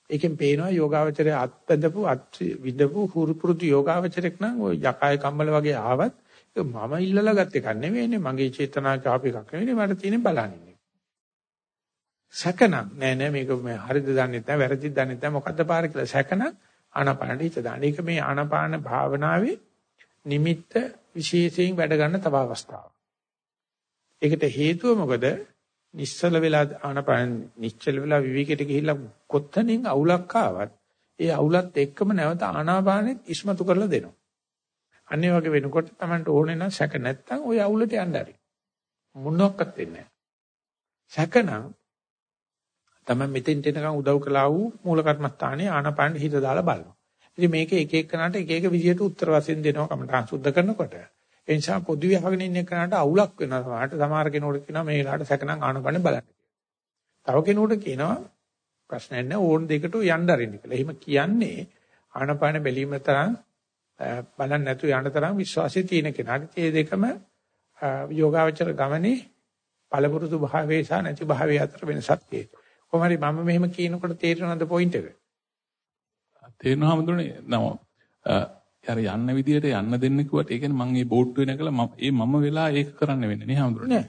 ඒකෙන් පේනවා යෝගාවචරයේ අත්බඳපු අත් විදපු හුරු පුරුදු යෝගාවචරයක් නම් ওই යකාය කම්මල වගේ ආවත් මම ඉල්ලලා ගත්ත එකක් නෙවෙයිනේ මගේ චේතනා කාප එකක් නෙවෙයිනේ මට තියෙන්නේ බලන්නේ. සැකනම් නෑ නෑ මේක මේ හරිද දන්නේ නැහැ වැරදිද දන්නේ නැහැ මොකද්ද පාර කියලා සැකනම් ආනාපානෙ හිත දාන්න. ඒක මේ ආනාපාන භාවනාවේ නිමිත්ත විශේෂයෙන් වැඩ ගන්න තව අවස්ථාවක්. ඒකට හේතුව මොකද? නිශ්චල වෙලා ආනාපාන නිශ්චල වෙලා විවිකයට ගිහිල්ලා කොත්තනින් අවුලක් ආවත් ඒ අවුලත් එක්කම නැවත ආනාපානෙත් ඉස්මතු කරලා දෙනවා. අන්නේ වගේ වෙනකොට Tamanට ඕනේ නම් සැක නැත්තම් ওই අවුලට යන්න හරි. මොනක්වත් වෙන්නේ නැහැ. සැකනම් Taman මෙතෙන් එනකන් උදව් කළා වූ මූල කර්මස්ථානයේ ආනාපාන හිත දාලා බලනවා. ඉතින් මේක එක එකනට එක එක විදියට උත්තර වශයෙන් දෙනවා කමටහන් සුද්ධ කරනකොට. ඒ නිසා පොදුවේ අහගෙන ඉන්න කෙනාට අවුලක් වෙනවා. සමහරට සමහර කෙනෙකුට කියනවා මේ වෙලාවට සැකනම් ආනාපාන බලන්න. තව කෙනෙකුට කියනවා ප්‍රශ්නයක් නැහැ ඕන දෙකට යන්න අරින්න කියලා. එහෙම කියන්නේ ආනාපාන බැලීම තරම් බලන්න නැතු යන තරම් විශ්වාසය තියෙන කෙනාට මේ දෙකම යෝගාවචර ගමනේ පළපුරුදු භාවයේ සහ නැති භාවයේ අතර වෙනසක් තියෙනවා. කොහොමද මම මෙහෙම කියනකොට තේරෙනවද පොයින්ට් එක? තේරෙනවා හමුදුනේ නම අර යන්න විදියට යන්න දෙන්න කිව්වට ඒ කියන්නේ මම මේ බෝට්ටු වෙනකලා මම ඒ මම වෙලා ඒක කරන්න වෙන්නේ නේ හමුදුනේ. නෑ.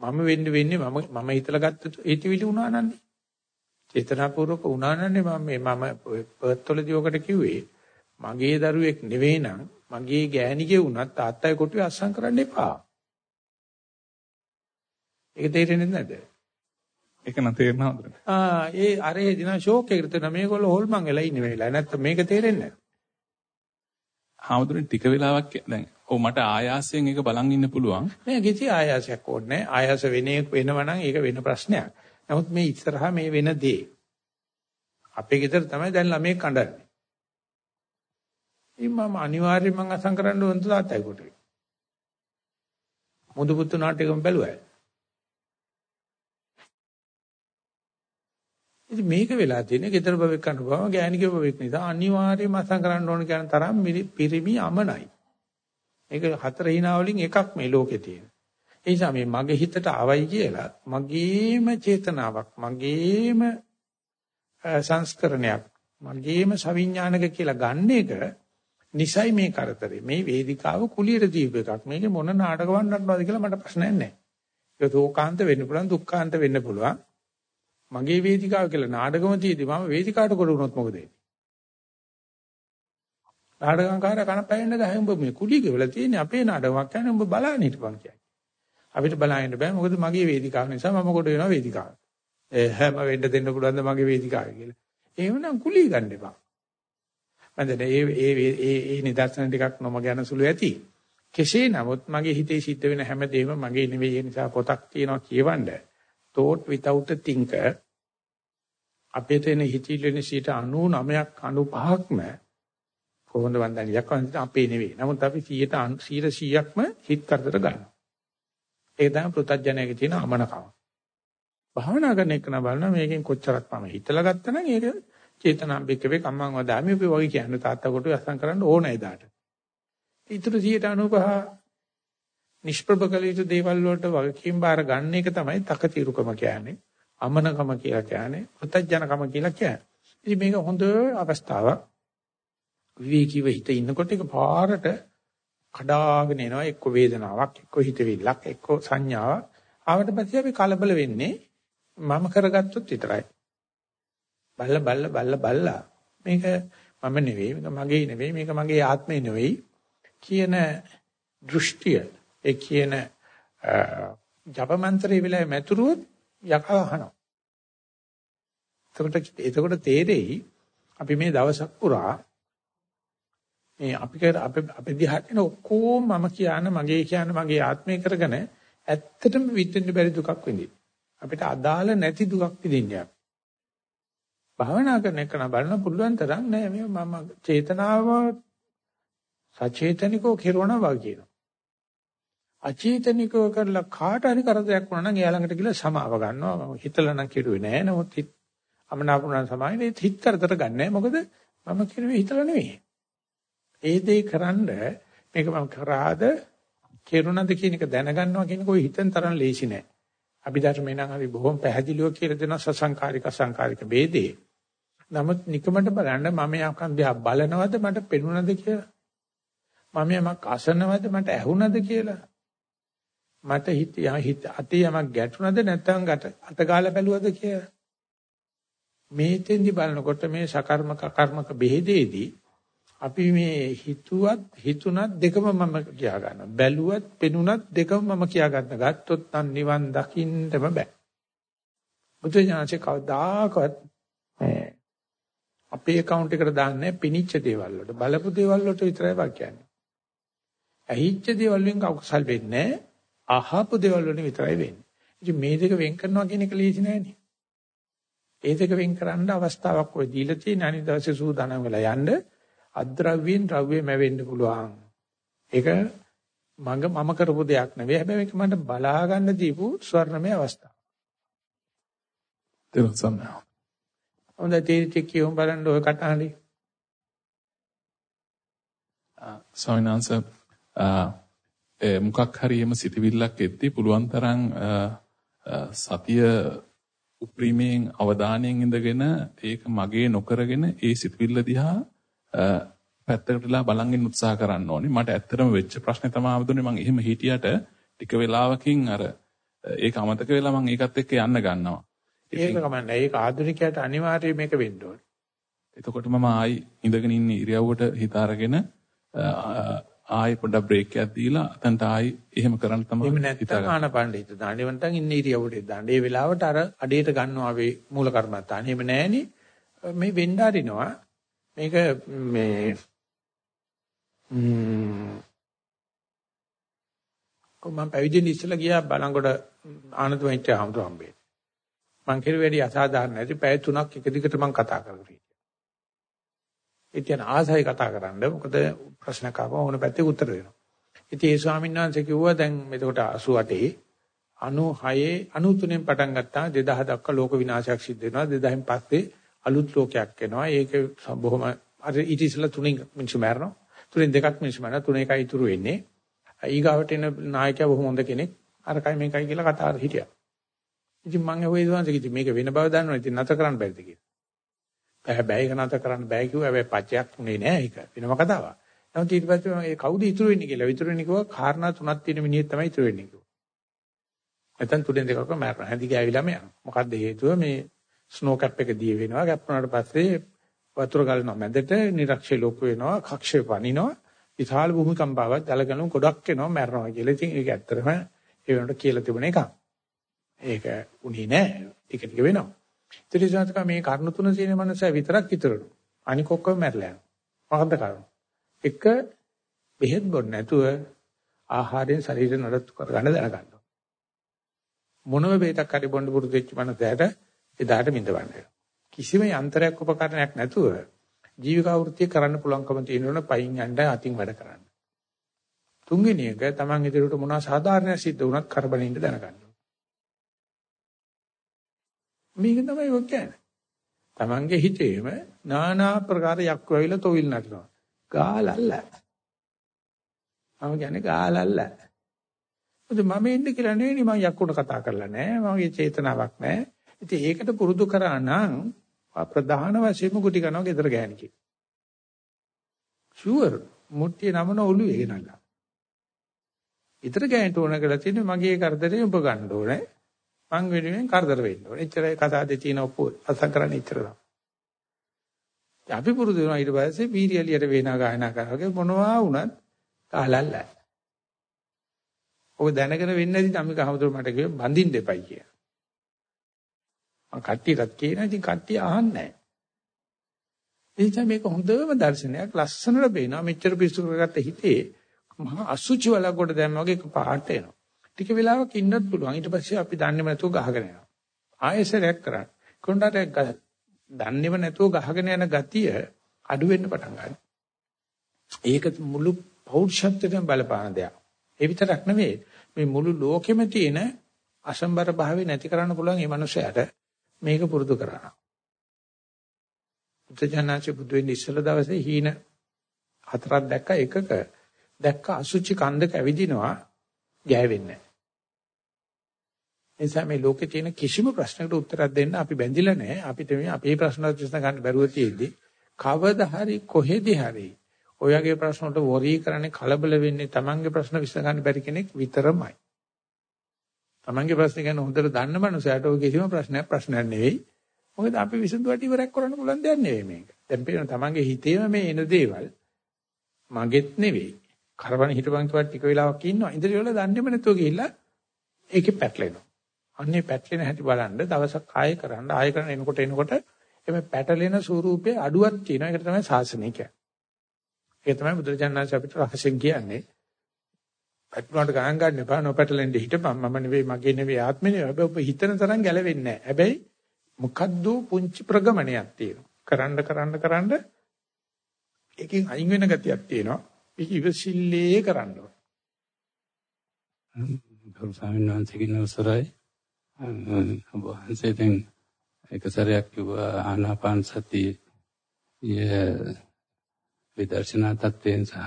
මම වෙන්න වෙන්නේ මම මම හිතලා ගත්ත ඒතිවිලි වුණා නන්නේ. චේතනාපූර්වක වුණා නන්නේ මම මේ මම පර්ත්වලදී ඔකට කිව්වේ මගේ දරුවෙක් නෙවෙයි නම් මගේ ගෑණිගේ වුණත් තාත්තයි කොටුවේ අස්සම් කරන්න එපා. ඒක තේරෙන්නේ නැද්ද? ඒක නම් තේරෙනවද? ආ ඒ අරේ දින ෂෝක් එකකට තියෙන මේගොල්ලෝ හොල්මන් වෙලා ඉන්නේ වෙලා. නැත්නම් මේක තේරෙන්නේ නැහැ. හාමුදුරනේ ටික වෙලාවක් දැන් ඔව් මට ආයාසයෙන් ඒක බලන් ඉන්න පුළුවන්. නෑ කිසි ආයාසයක් ඕනේ නෑ. ආයාස වෙනේ වෙනවා නම් ඒක වෙන ප්‍රශ්නයක්. නමුත් මේ ඉස්සරහා මේ වෙන දේ අපේ ගෙදර තමයි දැන් ළමයි කඩන්නේ. ඉතින් මම අනිවාර්යයෙන් මං අසං කරන්න ඕන තාත්තයි කොට. මුදු පුතු නාටකෙම බැලුවා. ඉතින් මේක වෙලා තියෙන්නේ ගෙදර බබෙක් කන්න බව ගෑණිකේ බබෙක් නිසා අනිවාර්යයෙන්ම අසං කරන්න ඕන කියන තරම් පිරිමි අමනයි. ඒක හතර hina වලින් එකක් මේ ලෝකේ තියෙන. ඒ නිසා මේ මගේ හිතට ආවයි කියලා මගේම චේතනාවක් මගේම සංස්කරණයක් මගේම සවිඥානික කියලා ගන්න එක නිසයි මේ කරදරේ. මේ වේදිකාව කුලියට දීප එකක්. මේකේ මොන නාටක වන්නටද කියලා මට ප්‍රශ්නයක් නැහැ. ඒක සෝකාන්ත වෙන්න පුළුවන් දුක්ඛාන්ත වෙන්න පුළුවන්. මගේ වේදිකාව කියලා නාටකම තියදී මම වේදිකාවට කොට වුණොත් මොකද වෙන්නේ? නාටකංකාර කන පැයෙන්න ගහයි උඹ මේ කුඩි ගෙවලා තියෙන්නේ අපේ නාටකමක් කියන්නේ උඹ බලන්න හිටපන් කියන්නේ. අපිට බලන්න බෑ මොකද මගේ වේදිකාව නිසා මම කොට වෙනවා වේදිකාව. ඒ හැම වෙන්න දෙන්න පුළුවන් ද මගේ වේදිකාව කියලා. එහෙමනම් කුලි ගන්න එපා. මන්ද ඒ ඒ ඒ ඒ නිදර්ශන ටිකක් නොම ගැන සුළු ඇති. කෙසේ නමුත් මගේ හිතේ සිද්ධ වෙන හැම දෙයක්ම මගේ නෙවෙයි ඒ නිසා පොතක් තියෙනවා කියවන්න. thought without a thinker අපේ තේන හිතිලෙන 99ක් 95ක්ම කොහොමද වන්දන යක්වන්ත අපේ නෙවෙයි. නමුත් අපි 100ට 100%ක්ම හිත කරදර ගන්නවා. ඒ තමයි පෘථජ්ජනයේ තියෙන අමනකම. භාවනා කරන එක නම් බලන මේකෙන් කොච්චරක් මම හිතලා ගත්තා නම් ඒක චේතනාම්බිකවේ කම්මං වදාමි අපි වගේ කියන්නේ තාත්තා කොට අසං කරන්න ඕන එදාට. ඊටු 195 නිෂ්ප්‍රභ කළ යුතු දේවල් වලට වගකීම් බාර ගන්න එක තමයි තකතිරුකම කියන්නේ. අමනකම කියලා කියන්නේ ප්‍රත්‍යජනකම කියලා කියන්නේ. ඉතින් මේක හොඳ අවස්ථාවක්. විවේකීව හිත ඉන්නකොට ඒක පාරට කඩාගෙන එනවා එක්ක වේදනාවක් එක්ක හිතවිල්ලක් එක්ක සංඥාවක්. ආවට පස්සේ අපි කලබල වෙන්නේ මම කරගත්තොත් විතරයි. බල්ල බල්ල බල්ල බල්ලා මේක මම නෙවෙයි මේක මගේ නෙවෙයි මේක මගේ ආත්මේ නෙවෙයි කියන දෘෂ්ටිය ඒ කියන ජප මන්ත්‍රයේ වෙලාවේ මැතුරුවොත් යකා අහනවා. එතකොට එතකොට තේරෙයි අපි මේ දවසක් පුරා මේ අපි කර අපේ අපේ දිහාට එන ඔක්කොම මම කියන මගේ කියන මගේ ආත්මය කරගෙන ඇත්තටම විඳින්න බැරි දුකක් විඳින්න. අපිට අදාළ නැති දුකක් විඳින්න. භාවනා කරන එක නම් බලන්න පුළුවන් තරම් නෑ මේ මම චේතනාව සචේතනිකව කෙරවනවා වගේ කියනවා. අචේතනිකව කරලා කාට හරි කරදරයක් වුණා නම් එයා ළඟට ගිහලා සමාව ගන්නවා. මම හිතලා නම් කෙරුවේ නෑ. නමුත් හිත අමනාපුණා සමාවේ හිත කරදර ගන්නෑ. මොකද මම කෙරුවේ හිතලා නෙවෙයි. ඒ දේ කරන්ඩ මේක මම කරාද කෙරුණාද කියන එක දැනගන්නවා කියන කොයි හිතෙන් තරම් ලේසි නෑ. අභිධර්මේ නම් හරි බොහොම පැහැදිලිව කියලා දෙන සසංකාරික අසංකාරික ભેදේ. නමුත් නිකමට බලන්න මම යකන් දිහා බලනවද මට පෙනුනද කියලා? මම යමක් අසනවද මට ඇහුනද කියලා? මට හිත හිත අතේ යමක් ගැටුණද නැත්නම් අත ගාලා බැලුවද කියලා? මේ තෙන්දි බලනකොට මේ සකර්මක කර්මක බෙහෙදේදී අපි මේ හිතුවත් හිතුණත් දෙකම මම කියා ගන්නවා. බැලුවත් පෙනුණත් දෙකම මම කියා ගන්න ගත්තොත් නම් නිවන් දකින්නම බෑ. බුදුජානක කවදාකවත් අපේ account එකට දාන්නේ පිනිච්ච දේවල් වලට බලපු දේවල් වලට විතරයි වාක්‍යන්නේ. ඇහිච්ච දේවල් වලින් කවුසල් වෙන්නේ අහපු දේවල් වලින් විතරයි වෙන්නේ. ඉතින් මේ දෙක වෙන් කරනවා කියන එක ලේසි නෑනේ. ඒ දෙක වෙන් කරන්න අවස්ථාවක් ඔය දීලා තියෙන අනිත් දවසේ සූදානම් වෙලා යන්න අද්‍රව්‍යෙන් ද්‍රව්‍යෙම වෙන්න පුළුවන්. ඒක මඟ මම කරපු දෙයක් නෙවෙයි. හැබැයි මේක මට බලා ගන්න දීපු ස්වර්ණමය අවස්ථාවක්. ඒක සම්මා. හොඳයි තීරිච්ච කියමු බලන්න ඔය කටහඬි. ස්වාමීන් වහන්සේ මොකක් හරි එම සිතවිල්ලක් එද්දී පුළුවන් තරම් සතිය උප්‍රීමයෙන් අවධානයෙන් ඉඳගෙන ඒක මගේ නොකරගෙන ඒ සිතවිල්ල දිහා පැත්තකටලා බලන් උත්සාහ කරන්න ඕනේ. මට ඇත්තටම වෙච්ච ප්‍රශ්නේ තමයි ආවදුනේ මම එහෙම හිටියට ටික වෙලාවකින් අර ඒක අමතක වෙලා මම ඒකත් එක්ක යන්න ගන්නවා. ඒක කමන්නේ. ඒක ආධුනිකයට අනිවාර්යයෙන් මේක වෙන්න ඕනේ. එතකොට මම ආයි ඉඳගෙන ඉන්න ඉරියව්වට හිත අරගෙන ආයෙ පොඩ්ඩක් බ්‍රේක් එකක් දීලා අතන්ට ආයෙ එහෙම කරන්න තමයි එහෙම නැත්නම් ආනපාන හිත දාන්නේ වන්ටන් ඉන්නේ ඉරියව්වට දාන්න. ඒ වෙලාවට අර අඩේට ගන්නවා වේ මූල කර්මත්තාන. එහෙම නැහෙනි මේ වෙන්න අරිනවා. මේක මේ මම පැවිදෙන්න ඉස්සෙල්ලා ගියා බලංගොඩ ආනන්ද මෛත්‍රී හමුදුර හම්බේ. මං කෙරුව වැඩි අසාධාරණ නැති පැය තුනක් එක දිගට මං කතා කරගෙන ඉතින් ආසයි කතා කරන්න. මොකද ප්‍රශ්න කාපම ඕන පැත්තේ උත්තර දෙනවා. ඉතින් ඒ ස්වාමීන් වහන්සේ කිව්වා දැන් මෙතකොට 88 96 93 පටන් ගත්තා 2000 දක්වා ලෝක විනාශයක් සිද්ධ වෙනවා. 2000න් පස්සේ අලුත් ලෝකයක් එනවා. ඒක බොහොම අර ඊට ඉස්සෙල්ලා තුනින් මිනිස්සු මැරෙනවා. තුනෙන් දෙකක් මිනිස්සු මැරෙනවා. තුන එකයි ඉතුරු වෙන්නේ. ඊගාවට එන නායකයා බොහොම හොඳ කෙනෙක්. අරකයි මේකයි කියලා කතා හිටියා. ඉතින් මම ඒ වගේ දුවන්සේ කිව්වා මේක වෙන බව දන්නවා ඉතින් නැතර කරන්න බැරිද කියලා. හැබැයි ඒක නැතර කරන්න බෑ කිව්වා. හැබැයි පච්චයක් උනේ නෑ ඒක. වෙනම කතාවක්. නමුත් ඊට පස්සේ මේ කවුද ඉතුරු වෙන්නේ කියලා. ඉතුරු වෙන්නේ කිව්වා කාරණා තුනක් තියෙන මිනිහෙක් තමයි ඉතුරු වෙන්නේ කිව්වා. නැත්නම් තුනෙන් දෙකක් මරන හැදි ගෑවිලාම යනවා. මොකද්ද හේතුව මේ ස්නෝ කැප් එක දී වෙනවා. කැප් වුණාට පස්සේ වතුර ගලනවා මැදට නිරක්ෂේ ලොකු වෙනවා. කක්ෂේ පනිනවා. විශාල භූමිකම්පාවක් ගලගලුම් ගොඩක් එනවා මැරනවා කියලා. ඉතින් ඒක ඇත්තටම ඒ වෙනකොට කියලා තිබුණ එකක්. ඒක උනේ නෑ. ටික ටික වෙනවා. ත්‍රිසාතක මේ කර්ණ තුන තියෙන මනස විතරක් ඉතුරුනු. අනික ඔක්කොම මැරලා යනවා. මොකද්ද කාරණා? එක බෙහෙත් බොන්න නැතුව ආහාරයෙන් ශරීරය නඩත්තු කරගන්න දැනගන්න. මොනම බෙහෙතක් හරි බොන්න පුරුදු වෙච්ච මනසට එදාට මිදවන්න. කිසිම යන්ත්‍රයක් උපකරණයක් නැතුව ජීවිකා වෘත්තිය කරන්න පුළුවන්කම තියෙනවනේ පයින් යන්න අතින් වැඩ කරන්න. තුන්වෙනි එක Taman ඉදිරියට මොනවා සාධාරණ සිද්ධ වුණත් කරබනින්න දැනගන්න. මේක තමයි ඔක් කියන්නේ. Tamange හිතේම নানা ආකාර යක්කු ඇවිල්ලා තොවිල් නටනවා. ගාලල්ල. මම කියන්නේ ගාලල්ල. මොකද මම එන්නේ කියලා නෙවෙයි මම යක්කුට කතා කරලා නැහැ. මගේ චේතනාවක් නැහැ. ඉතින් ඒකට පුරුදු කරා නම් ප්‍රධාන වශයෙන්ම කුටි කනවා ගෙදර ගෑණිකේ. ෂුවර් මුට්ටිය නමන ඔළුවේ ගෙනල්ලා. ඊතර ගෑනට ඕන කරලා තියෙන්නේ මගේ කරදරේ ඔබ ගන්න ඕනේ. මං වෙනුවෙන් කරදර වෙන්න ඕනේ. එච්චරයි කතාවේ තියෙන ඔප්පු අසං කරන්නේ එච්චර තමයි. අපි පුරුදු වෙනවා ඊට පස්සේ පීරියලියට වේනා ගායනා කරාගේ මොනවා වුණත් කාලල්ල. ඔය දැනගෙන වෙන්නේ නැති ධම්මික හමුදුර මට කිව්වේ බඳින්න දෙපයි කියලා. මං කට්ටියටත් කියනවා ඉතින් කට්ටිය අහන්නේ නැහැ. එනිසා මේක හොඳම දර්ශනයක් ලස්සනට බේනවා මෙච්චර පිස්සු කරගත්ත හිතේ මහා අසුචි වල කොට දැම්ම වගේ පාට එනවා. ටික වෙලාවක් ඉන්නත් පුළුවන්. ඊට පස්සේ අපි දන්නේම නැතුව ගහගෙන යනවා. ආයෙසරයක් කරා. කොණ්ඩාට දන්නේම නැතුව ගහගෙන යන ගතිය අඩු වෙන්න පටන් ගන්නවා. ඒක මුළු පෞරුෂත්වයෙන් බලපාන දෙයක්. ඒ විතරක් නෙවෙයි මේ මුළු ලෝකෙම තියෙන අසම්බර භාවය නැති කරන්න පුළුවන් මේ මනුස්සයාට මේක පුරුදු කරනවා. බුද්ධජනනාච බුදු වෙන්නේ ඉස්සල දවසේ හීන හතරක් දැක්ක එකක දැක්ක අසුචි කන්දක ඇවිදිනවා ගෑවෙන්නේ නිසා මේ ලෝකේ තියෙන කිසිම ප්‍රශ්නකට උත්තරයක් දෙන්න අපි බැඳිලා නැහැ. අපිට මේ අපේ ප්‍රශ්න විසඳ ගන්න බැරුව තියෙද්දි කවදා හරි කොහෙදි හරි ඔයගේ ප්‍රශ්න වලට වොරී කරන්නේ කලබල වෙන්නේ Tamange ප්‍රශ්න විසඳ ගන්න බැරි කෙනෙක් විතරමයි. Tamange ප්‍රශ්න ගැන හොඳට දන්න මනුස්සයට ඔය කිසිම ප්‍රශ්නයක් ප්‍රශ්නයක් නෙවෙයි. මොකද අපි විසඳුවට ඉවරයක් කරන්න පුළුවන් දෙයක් නෙවෙයි මේක. දැන් පේන Tamange හිතේම මේ එන දේවල් මගෙත් නෙවෙයි. කරවන හිටපන් කිව්වා ටික වෙලාවක් ඉන්නවා. ඉන්ද්‍රිය වල දන්නේම නැතුව ගිහිල්ලා ඒකේ පැටලෙනවා. අන්නේ පැටලෙන හැටි බලන්න දවසක් ආයෙ කරන්න ආයෙ කරන එනකොට එනකොට එමෙ පැටලෙන ස්වරූපයේ අඩුවක් තියෙනවා. ඒකට තමයි සාසනය කියන්නේ. ඒක තමයි බුදුරජාණන් අපිට රහසෙන් කියන්නේ. පැටලුණාට ගණන් ගන්න එපා. නොපැටලෙන්න හිටපන්. මම නෙවෙයි මගේ නෙවෙයි ආත්මෙ නෙවෙයි. හැබැයි ඔබ හිතන තරම් ගැලවෙන්නේ නැහැ. හැබැයි මොකද්ද පුංචි ප්‍රගමනයක් තියෙනවා. කරන්න කරන්න කරන්න ඒකෙන් අයින් වෙන ගතියක් තියෙනවා. ඒක ඉවසිල්ලේ කරන්න ඕන. ගරු ස්වාමීන් වහන්සේගෙන් අවසරයි. ඔබ වහන්සේ දැන් එක සැරයක් කිව්වා ආනාපාන සතිය විදර්ශනා තත්ත්වයෙන් සහ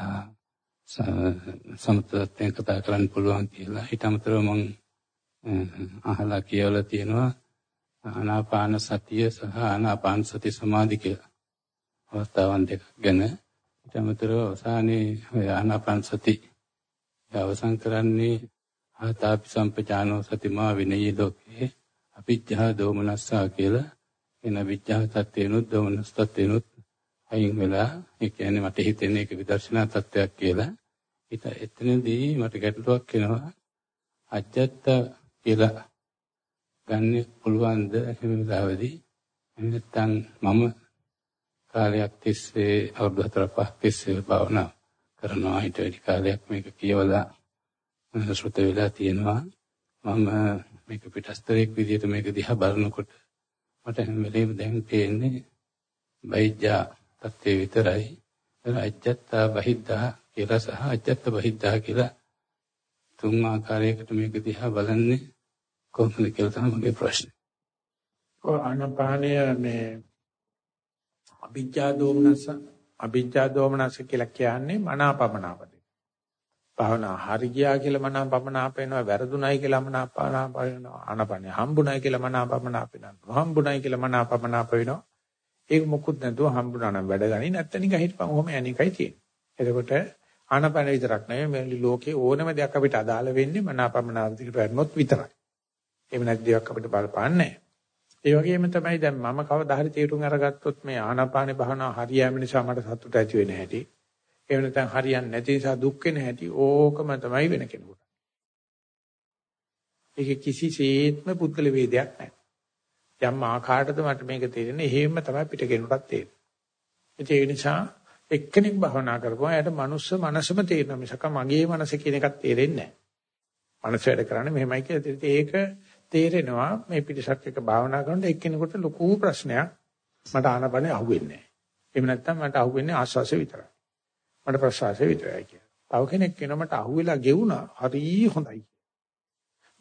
සමතත්වයෙන් කතා කරන්න පුළුවන් කියලා. ඊට අමතරව මම අහලා කියවලා තියෙනවා ආනාපාන සතිය සහ ආනාපාන සති සමාධි කියලා. අවස්ථාවන් දෙකක් ගැන ඊට අමතරව අවසානයේ ආනාපාන සති අවසන් කරන්නේ ආතාපි සම්පජානෝ සතිමා විනයී ලෝකේ අවිජ්ජා දෝමනස්සා කියලා. එන විජ්ජා තත්ත්වේනොත් දෝමනස් තත්ත්වේනොත් අයින් වෙලා ඒ කියන්නේ මට හිතෙන්නේ ඒක විදර්ශනා තත්ත්වයක් කියලා. ඊට එතනදී මට ගැටලුවක් එනවා. අජත්ත කියලා ගන්න පුළුවන්ද? එහෙම වෙලාවදී. නැත්නම් මම කාලයක් තිස්සේ අවුරුදු 4 5 තිස්සේ භාවනා කරනවා. ඊට වැඩි කාලයක් මේක කියවලා ශ්‍රුත වෙලා තියෙනවා මම මේක පිටස්තරයක් විදිහට මේක දිහා බලනකොට මට හැම වෙලේම දැන් පේන්නේ බයිජ්ජා තත්ත්වය විතරයි අජත්තා බහිද්දා කියලා සහ අජත්ත බහිද්දා කියලා තුන් ආකාරයකට මේක දිහා බලන්නේ කොහොමද කියලා තමයි මගේ ප්‍රශ්නේ. ඔය ආනපානය මේ අභිජ්ජා දෝමනස අභිජ්ජා දෝමනස කියලා කියන්නේ මනාපමනාප දෙක. භාවනා හරි ගියා කියලා මනාපමනාප වෙනවා වැරදුණයි කියලා මනාපමනාප වෙනවා ආනපනේ හම්බුණයි කියලා මනාපමනාප වෙනවා හම්බුණයි කියලා මනාපමනාප වෙනවා ඒක මොකුත් නැතුව හම්බුණා නම් වැඩ ගනි නැත්නම් නිකන් හිටපන් ඔහොම යන්නේකයි තියෙන්නේ. එතකොට ආනපන විතරක් නෙවෙයි මේ ලෝකේ ඕනම දෙයක් අපිට අදාළ වෙන්නේ මනාපමනාප දෙකට වැටෙනොත් විතරයි. එහෙම නැති දේක් අපිට බලපාන්නේ නැහැ. ඒ වගේම තමයි දැන් මම කවදා හරි තීරුම් අරගත්තොත් මේ ආනාපානේ භාවනාව හරියෑම නිසා මට සතුට ඇති වෙන හැටි. එහෙම නැත්නම් හරියන්නේ නැති නිසා දුක් වෙන හැටි ඕකම තමයි වෙන කෙනෙකුට. ඒක කිසිසේත්ම පුද්ගල වේදයක් නැහැ. යම් ආකාරයකද මට මේක තේරෙන්නේ එහෙම තමයි පිටකෙනුටත් තේරෙන්නේ. ඒ නිසා එක්කෙනෙක් භවනා කරපුවා එයාට මනුස්ස මනසම තේරෙනවා මිසක මගේ මනස කියන එකක් තේරෙන්නේ නැහැ. මනස වැඩ කරන්නේ මෙහෙමයි කියලා. ඒක තේරෙනවා මේ පිටසක් එක භාවනා කරනකොට එක්කෙනෙකුට ලොකු ප්‍රශ්නයක් මට ආනපනේ අහුවෙන්නේ නැහැ. එහෙම නැත්නම් මට අහුවෙන්නේ ආශ්වාසය විතරයි. මට ප්‍රශ්වාසය විතරයි කියලා. තව කෙනෙක් කියනවා මට අහුවෙලා ගෙවුණා හරි හොඳයි.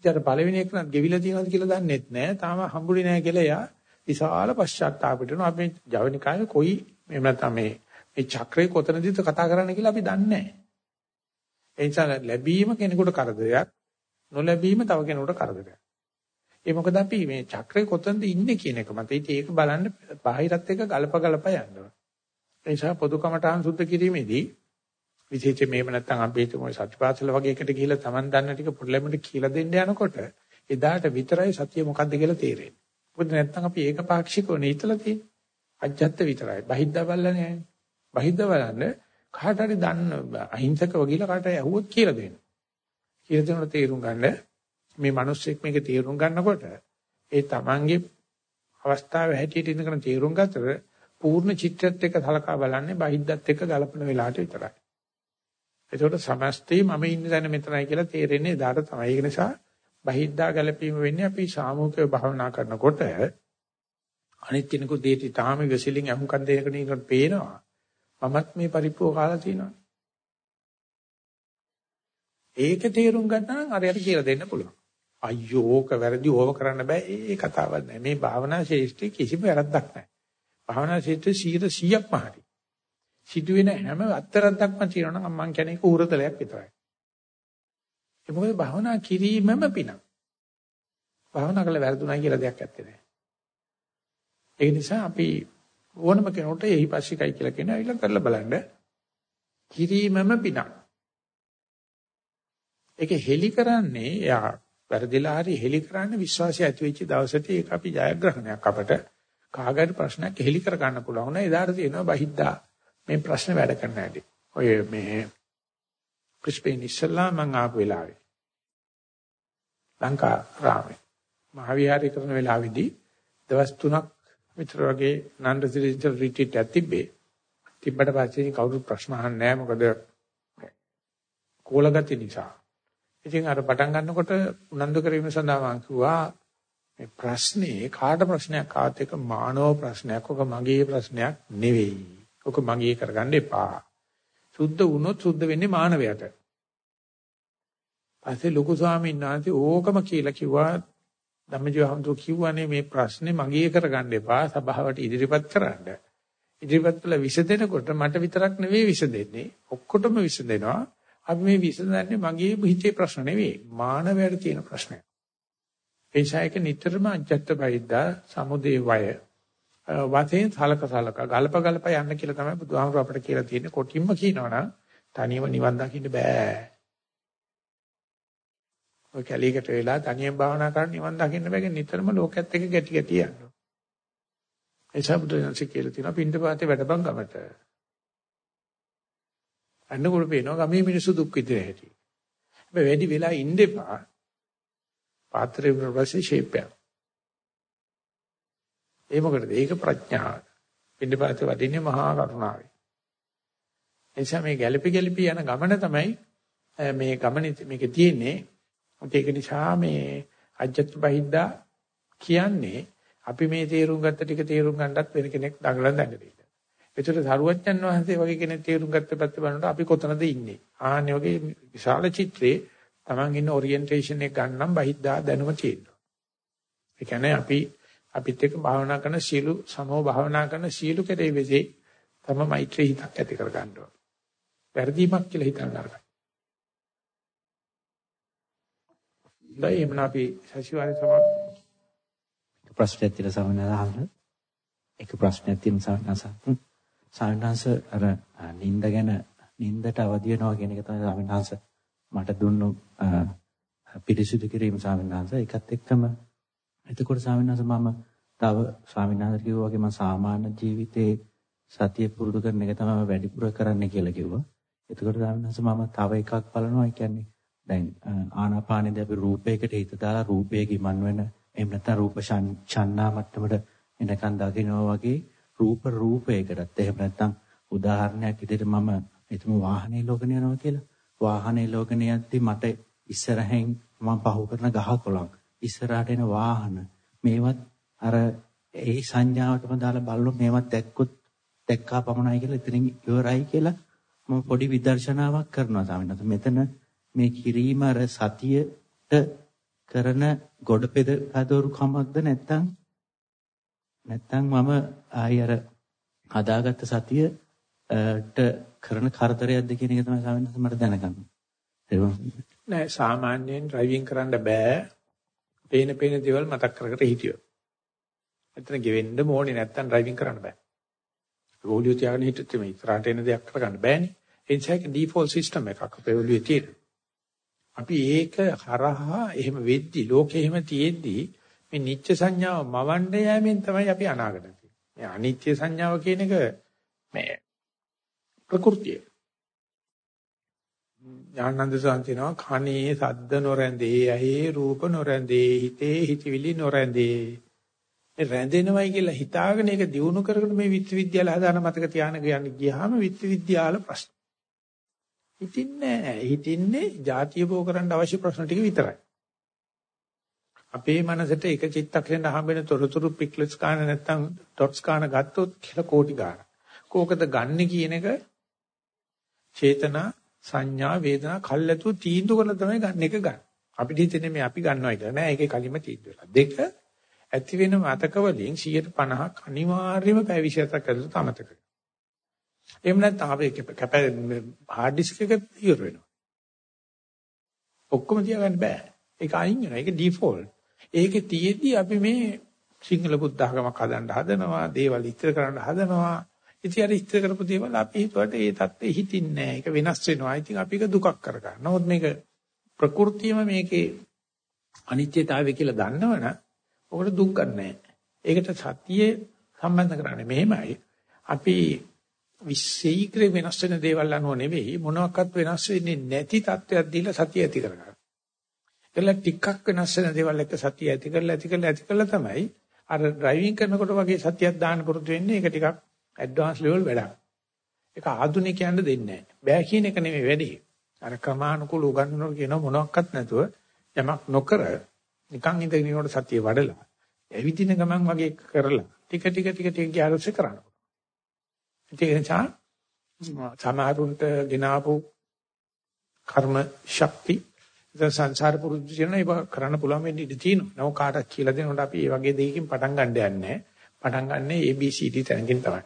ඉතින් පළවෙනි එක නම් ගෙවිලා තියෙනවද කියලා දන්නෙත් නැහැ. තාම හම්බුනේ නැහැ කියලා එයා විශාල පශ්චාත්තාපයට වෙනවා. අපි ජවනිකායේ කොයි එහෙම නැත්නම් මේ මේ චක්‍රේ කොතනදීද කතා කරන්න කියලා අපි දන්නේ නැහැ. ඒ නිසා ලැබීම කෙනෙකුට කරදරයක් නොලැබීම තව කෙනෙකුට කරදරයක්. ඒ මොකද අපි මේ චක්‍රේ කොතනද ඉන්නේ කියන එක මත. ඉතින් ඒක බලන්න බාහිරත් එක්ක ගලප ගලප යනවා. ඒ නිසා පොදු කමඨාන් සුද්ධ කිරීමේදී විශේෂයෙන් මේව නැත්තම් අපි හිතමු සත්‍යපාසල වගේ එකට ගිහිල්ලා Taman දන්න ටික පොඩ්ඩලෙමට කියලා දෙන්න යනකොට එදාට විතරයි සත්‍ය මොකද්ද කියලා තේරෙන්නේ. මොකද නැත්තම් අපි ඒක පාක්ෂිකව නෙහිතලා තියෙන්නේ. අජත්ත විතරයි. බහිද්දා බලන්නේ නැහැ. බහිද්දා බලන්න කාට හරි දන්න අහිංසකව ගිහිල්ලා කාට ඇහුවොත් කියලා දෙන්න. කියලා දෙනකොට තේරුම් ගන්න මේ මිනිස්සෙක් මේක තේරුම් ගන්නකොට ඒ තමන්ගේ අවස්ථාවේ හැටියට ඉඳගෙන තේරුම් ගත්තට පූර්ණ චිත්‍රයත් එක්ක සලකා බලන්නේ බහිද්දත් එක්ක ගලපන වෙලාවට විතරයි. ඒකට සමස්තේ මම ඉන්න තැන මෙතනයි කියලා තේරෙන්නේ එදාට තමයි. ඒ නිසා බහිද්දා ගැලපීම වෙන්නේ අපි සාමූහිකව භාවනා කරනකොට අනිත් කෙනෙකු දෙටි තාම විසිලින් අහුම්කම් දෙයකට ඉන්නකොට පේනවා. මමත් මේ පරිප්පුව කාලා තියෙනවා. ඒක තේරුම් ගන්න නම් අරයට කියලා දෙන්න පුළුවන්. අයියෝ ඕක වැරදි ඕව කරන්න බෑ ඒ කතාවක් නෑ මේ භාවනා ශේෂ්ත්‍රයේ කිසිම වැරද්දක් නෑ භාවනා ශේෂ්ත්‍රයේ 100%ක්ම හරි සිදුවෙන හැම අත්තරද්දක්ම තියෙනවා නම් මම කියන්නේ ඒක උරතලයක් විතරයි. ඒ මොකද භාවනා කිරීමම පිනක්. භාවනා කළ වැරදුණා කියලා දෙයක් ඇත්තේ නෑ ඒ නිසා අපි ඕනම කෙනෙකුට එහිපස්සිකයි කියලා කියන අයිලා කරලා බලන්න. කිරීමම පිනක්. ඒක හෙලි කරන්නේ යා වැරදිලා හරි හෙලි කරන්න විශ්වාසය ඇති වෙච්ච දවසට ඒක අපි ජයග්‍රහණයක් අපට කාගට ප්‍රශ්නයක් හෙලි කර ගන්න පුළුවන් නේ එදාට තියෙනවා බහිද්දා මේ ප්‍රශ්න වැඩ කරන්න ඇති. ඔය මේ ප්‍රිස්පේන් ඉස්සලා මම ආපු වෙලාවේ ලංකා රාමේ මහවිහාරය කරන වෙලාවේදී දවස් 3ක් විතර වගේ නන් රෙසිඩෙන්ෂල් රිට්‍රීට් එකක් තිබ්බේ. තිබ්බට පස්සේ කවුරුත් ප්‍රශ්න අහන්නේ නැහැ මොකද කෝලගති නිසා. ඉතින් අර පටන් ගන්නකොට උනන්දු කිරීම සඳහා මම කිව්වා මේ ප්‍රශ්නේ කාට ප්‍රශ්නයක් ආවත් එක මානව ප්‍රශ්නයක් ඔක මගේ ප්‍රශ්නයක් නෙවෙයි. ඔක මගේ කරගන්න එපා. සුද්ධ වුණොත් සුද්ධ වෙන්නේ මානවයට. පස්සේ ලොකු ස්වාමීන් වහන්සේ ඕකම කියලා කිව්වා ධම්මජීවහන්තු කිව්වනේ මේ ප්‍රශ්නේ මගේ කරගන්න එපා සභාවට ඉදිරිපත් කරන්න. ඉදිරිපත් කළ විසදෙනකොට මට විතරක් නෙවෙයි විසදෙන්නේ ඔක්කොටම විසදෙනවා. අපි මේ විසඳන්නේ මගේ හිතේ ප්‍රශ්න නෙවෙයි මානවයට තියෙන ප්‍රශ්නයක්. ඒ නිසා ඒක නිතරම අජත්ත බයිද්දා සමුදේ වය වතෙන් සලක සලක ගල්ප ගල්ප යන්න කියලා තමයි බුදුහාමුදුර අපිට කියලා තියෙන්නේ කොටින්ම කියනවනම් තනියම නිවන් දකින්න බෑ. ඔය කැලීකට වෙලා තනියෙන් භාවනා කරන් නිවන් දකින්න බෑ නිතරම ලෝකයේත් එක්ක ගැටි ගැටි යනවා. ඒ නිසා බුදුන්සේ කියලා තියෙනවා පින්ඩ පාතේ වැඩපන් ගමට. අන්නකොට පේනවා ගමේ මිනිස්සු දුක් විඳින හැටි. හැබැයි වැඩි වෙලා ඉන්න එපා. පාත්‍රේ ප්‍රවසේ ෂේප් එක. ඒ මොකටද? ඒක ප්‍රඥාව. පින්නපාත වදින්නේ මහා කරුණාවයි. එනිසා මේ ගැළපි ගැළපි යන ගමන තමයි මේ ගමනේ මේක තියෙන්නේ. ඒක නිසා මේ අජ්ජත් බහිද්දා කියන්නේ අපි මේ තේරුම් ගත්ත ටික තේරුම් ගන්නත් වෙන කෙනෙක් දඟලන දඟලන. ඒතර සරුවච්චන් වහන්සේ වගේ කෙනෙක් තේරුම් ගත්ත පැත්ත බලනකොට අපි කොතනද ඉන්නේ? ආන්නේ වගේ විශාල චිත්‍රේ Taman ඉන්න ඔරියන්ටේෂන් එක ගන්නම් බහිද්දා දැනුම තියෙනවා. ඒ කියන්නේ අපි අපිත් එක්ක භාවනා කරන සීලු සමෝ භාවනා කරන සීලු කෙරේ වෙසේ තම මෛත්‍රී හිතක් ඇති කර ගන්න ඕන. වැරදීමක් කියලා හිතන්න නරකයි. දැන් එමුන අපි සතිವಾರේ සම ප්‍රශ්නයක් තියෙන සමනහල එක ප්‍රශ්නයක් තියෙන සමනහස සමනහස අර නිින්ද ගැන නිින්දට අවදි වෙනවා කියන එක තමයි සමනහස මට දුන්නු පිරිසිදු කිරීම සමනහස ඒකත් එක්කම එතකොට සමනහස මම තව ස්වාමීන් කිව්වා වගේ මම සාමාන්‍ය ජීවිතේ සතිය පුරුදු කරන එක තමයි වැඩිපුර කරන්න කියලා කිව්වා. එතකොට ස්වාමීන් මම තව එකක් බලනවා. ඒ කියන්නේ දැන් ආනාපානෙදී අපි රූපයකට හිත දාලා රූපයේ ගිමන් වෙන එහෙම නැත්නම් රූප ඡන්නා මට්ටමට එනකන් දකිනවා වගේ රූප රූපයකටත් එහෙම නැත්නම් උදාහරණයක් විදිහට මම හිතමු වාහනේ ලෝකන යනවා කියලා. වාහනේ ලෝකන යද්දි මට ඉස්සරහෙන් මම පහු කරන ගහකොළක් ඉස්සරහට එන වාහන මේවත් අර ඒ සංඥාවටම දාලා බලලොත් මේවත් දැක්කොත් දැක්කා පමණයි කියලා එතනින් ඉවරයි කියලා මම පොඩි විදර්ශනාවක් කරනවා ස්වාමීන් වහන්සේ. මෙතන මේ කිරීම අර සතියට කරන ගොඩ පෙදවරු කමක්ද නැත්නම් නැත්නම් මම ආයි අර හදාගත්ත සතියට කරන කරදරයක්ද කියන එක තමයි ස්වාමීන් වහන්සේ මට දැනගන්න. නෑ සාමාන්‍යයෙන් ඩ්‍රයිවිං කරන්න බෑ. පේන පේන දේවල් මතක් කර කර හිටියොත්. එතන ගෙවෙන්න ඕනේ නැත්නම් ඩ්‍රයිවිං කරන්න බෑ. ඔලිය තියාගෙන හිටියොත් මේ ඉස්සරහට එන දෙයක් කරගන්න බෑනේ. ඒ නිසා ඒක ඩිෆෝල්ට් සිස්ටම් එකක් අපේ ඔලිය තියෙන. අපි ඒක හරහා එහෙම වෙද්දි ලෝකෙ එහෙම තියෙද්දි මේ නිත්‍ය සංඥාව මවන්න යෑමෙන් තමයි අපි අනාගත තියෙන්නේ. මේ අනිත්‍ය සංඥාව කියන එක මේ ප්‍රകൃතිය. ඥානන්ද සාන්තිනවා කනේ සද්ද නොරැඳේ ඇහි රූප නොරැඳේ හිතේ හිතවිලි නොරැඳේ රැඳෙනවයි කියලා හිතාගෙන ඒක දිනු කරගෙන මේ විශ්වවිද්‍යාල හදාන මතක තියාගෙන යන්න ගියාම විශ්වවිද්‍යාල ප්‍රශ්න. හිතින්නේ නැහැ. හිතින්නේ ಜಾතිය බෝ කරන්න අවශ්‍ය ප්‍රශ්න ටික විතරයි. අපේ මනසට එක චිත්තක්ෂණ හම්බෙන තොරතුරු පික්ලස් කාන නැත්තම් ඩොට්ස් කාන ගත්තොත් කියලා කෝටි ගාන. කෝකද ගන්න කියන එක චේතනා සංඥා වේදනා කල්ැතු තීන්දුව කරලා තමයි ගන්න එක ගන්න. අපිට හිතෙන්නේ මේ අපි ගන්නවා කියලා නෑ. ඒකේ කලින්ම තීන්දුව වෙලා. දෙක ඇති වෙන මතක වලින් 150ක් අනිවාර්යයෙන්ම පැවිෂයත කරලා තමතක. එහෙම නැත්නම් අපි කැප හાર્ඩ් ඩිස්ක් එක ඉවර වෙනවා. ඔක්කොම තියාගන්න බෑ. ඒක අයින් වෙනවා. ඒක ඩිෆෝල්ට්. ඒකේ තියෙද්දි අපි මේ සිංහල බුද්ධ ආගමක් හදන්න හදනවා, දේවල් ඉස්තර කරන්න හදනවා. ඉතින් අර ඉස්තර කරපු දේවල් අපි හිතුවට ඒ தත්ත්වෙ හිතින්නේ නැහැ. ඒක වෙනස් වෙනවා. ඉතින් අපි ඒක දුකක් කරගන්නවා. නමුත් මේක ප්‍රകൃතියම මේකේ අනිත්‍යතාවය කියලා දන්නවනම් ඔකට දුක් ගන්නෑ. ඒකට සතියේ සම්බන්ධ කරන්නේ මෙහෙමයි. අපි විශේෂීක්‍ර වෙනස් වෙන දේවල් අනුව නෙවෙයි මොනවාක්වත් වෙනස් වෙන්නේ නැති තත්ත්වයක් දීලා සතිය ඇති කරගන්න. ඒල ටිකක් වෙනස් වෙන දේවල් එක්ක සතිය ඇති කරලා ඇති කරලා ඇති කරලා තමයි අර ඩ්‍රයිවිං කරනකොට වගේ සතියක් දාන්න පුරුදු වෙන්නේ ඒක ටිකක් ඇඩ්වාන්ස් ලෙවල් වැඩක්. ඒක ආධුනිකයන්ට දෙන්නේ නැහැ. බෑ කියන එක නෙමෙයි වැඩි. අර ක්‍රමානුකූල උගන්වනකොට කියන මොනවත් නැතුව යමක් නොකර නිකන් ඉඳගෙන ඉන්නකොට සතිය වඩලා ඇවිදින ගමන් වගේ කරලා ටික ටික ටික ටික ගියාරොස්සේ කරන්න. ඒක නිසා සමහරුන්ට ගినాපු කර්ම ශක්ති සංසාර පුරුදු කියන ඒව කරන්න පුළුවන් වෙන්න ඉඩ තියෙනවා. නෝ කාටවත් කියලා දෙනකොට අපි මේ වගේ දෙයකින් පටන් ගන්න යන්නේ පටන් ගන්න ABCD තැනකින් තමයි.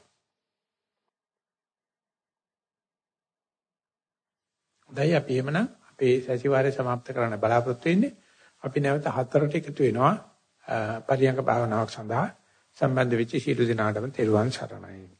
දැන් අපි එමනම් අපේ සැසිවාරය સમાપ્ત කරන්න බලාපොරොත්තු වෙන්නේ. අපි නැවත හතරට එකතු වෙනවා පරියංග භාවනාවක් සඳහා සම්බන්ධ වෙච්ච සියලු දෙනාටම තෙරුවන් සරණයි.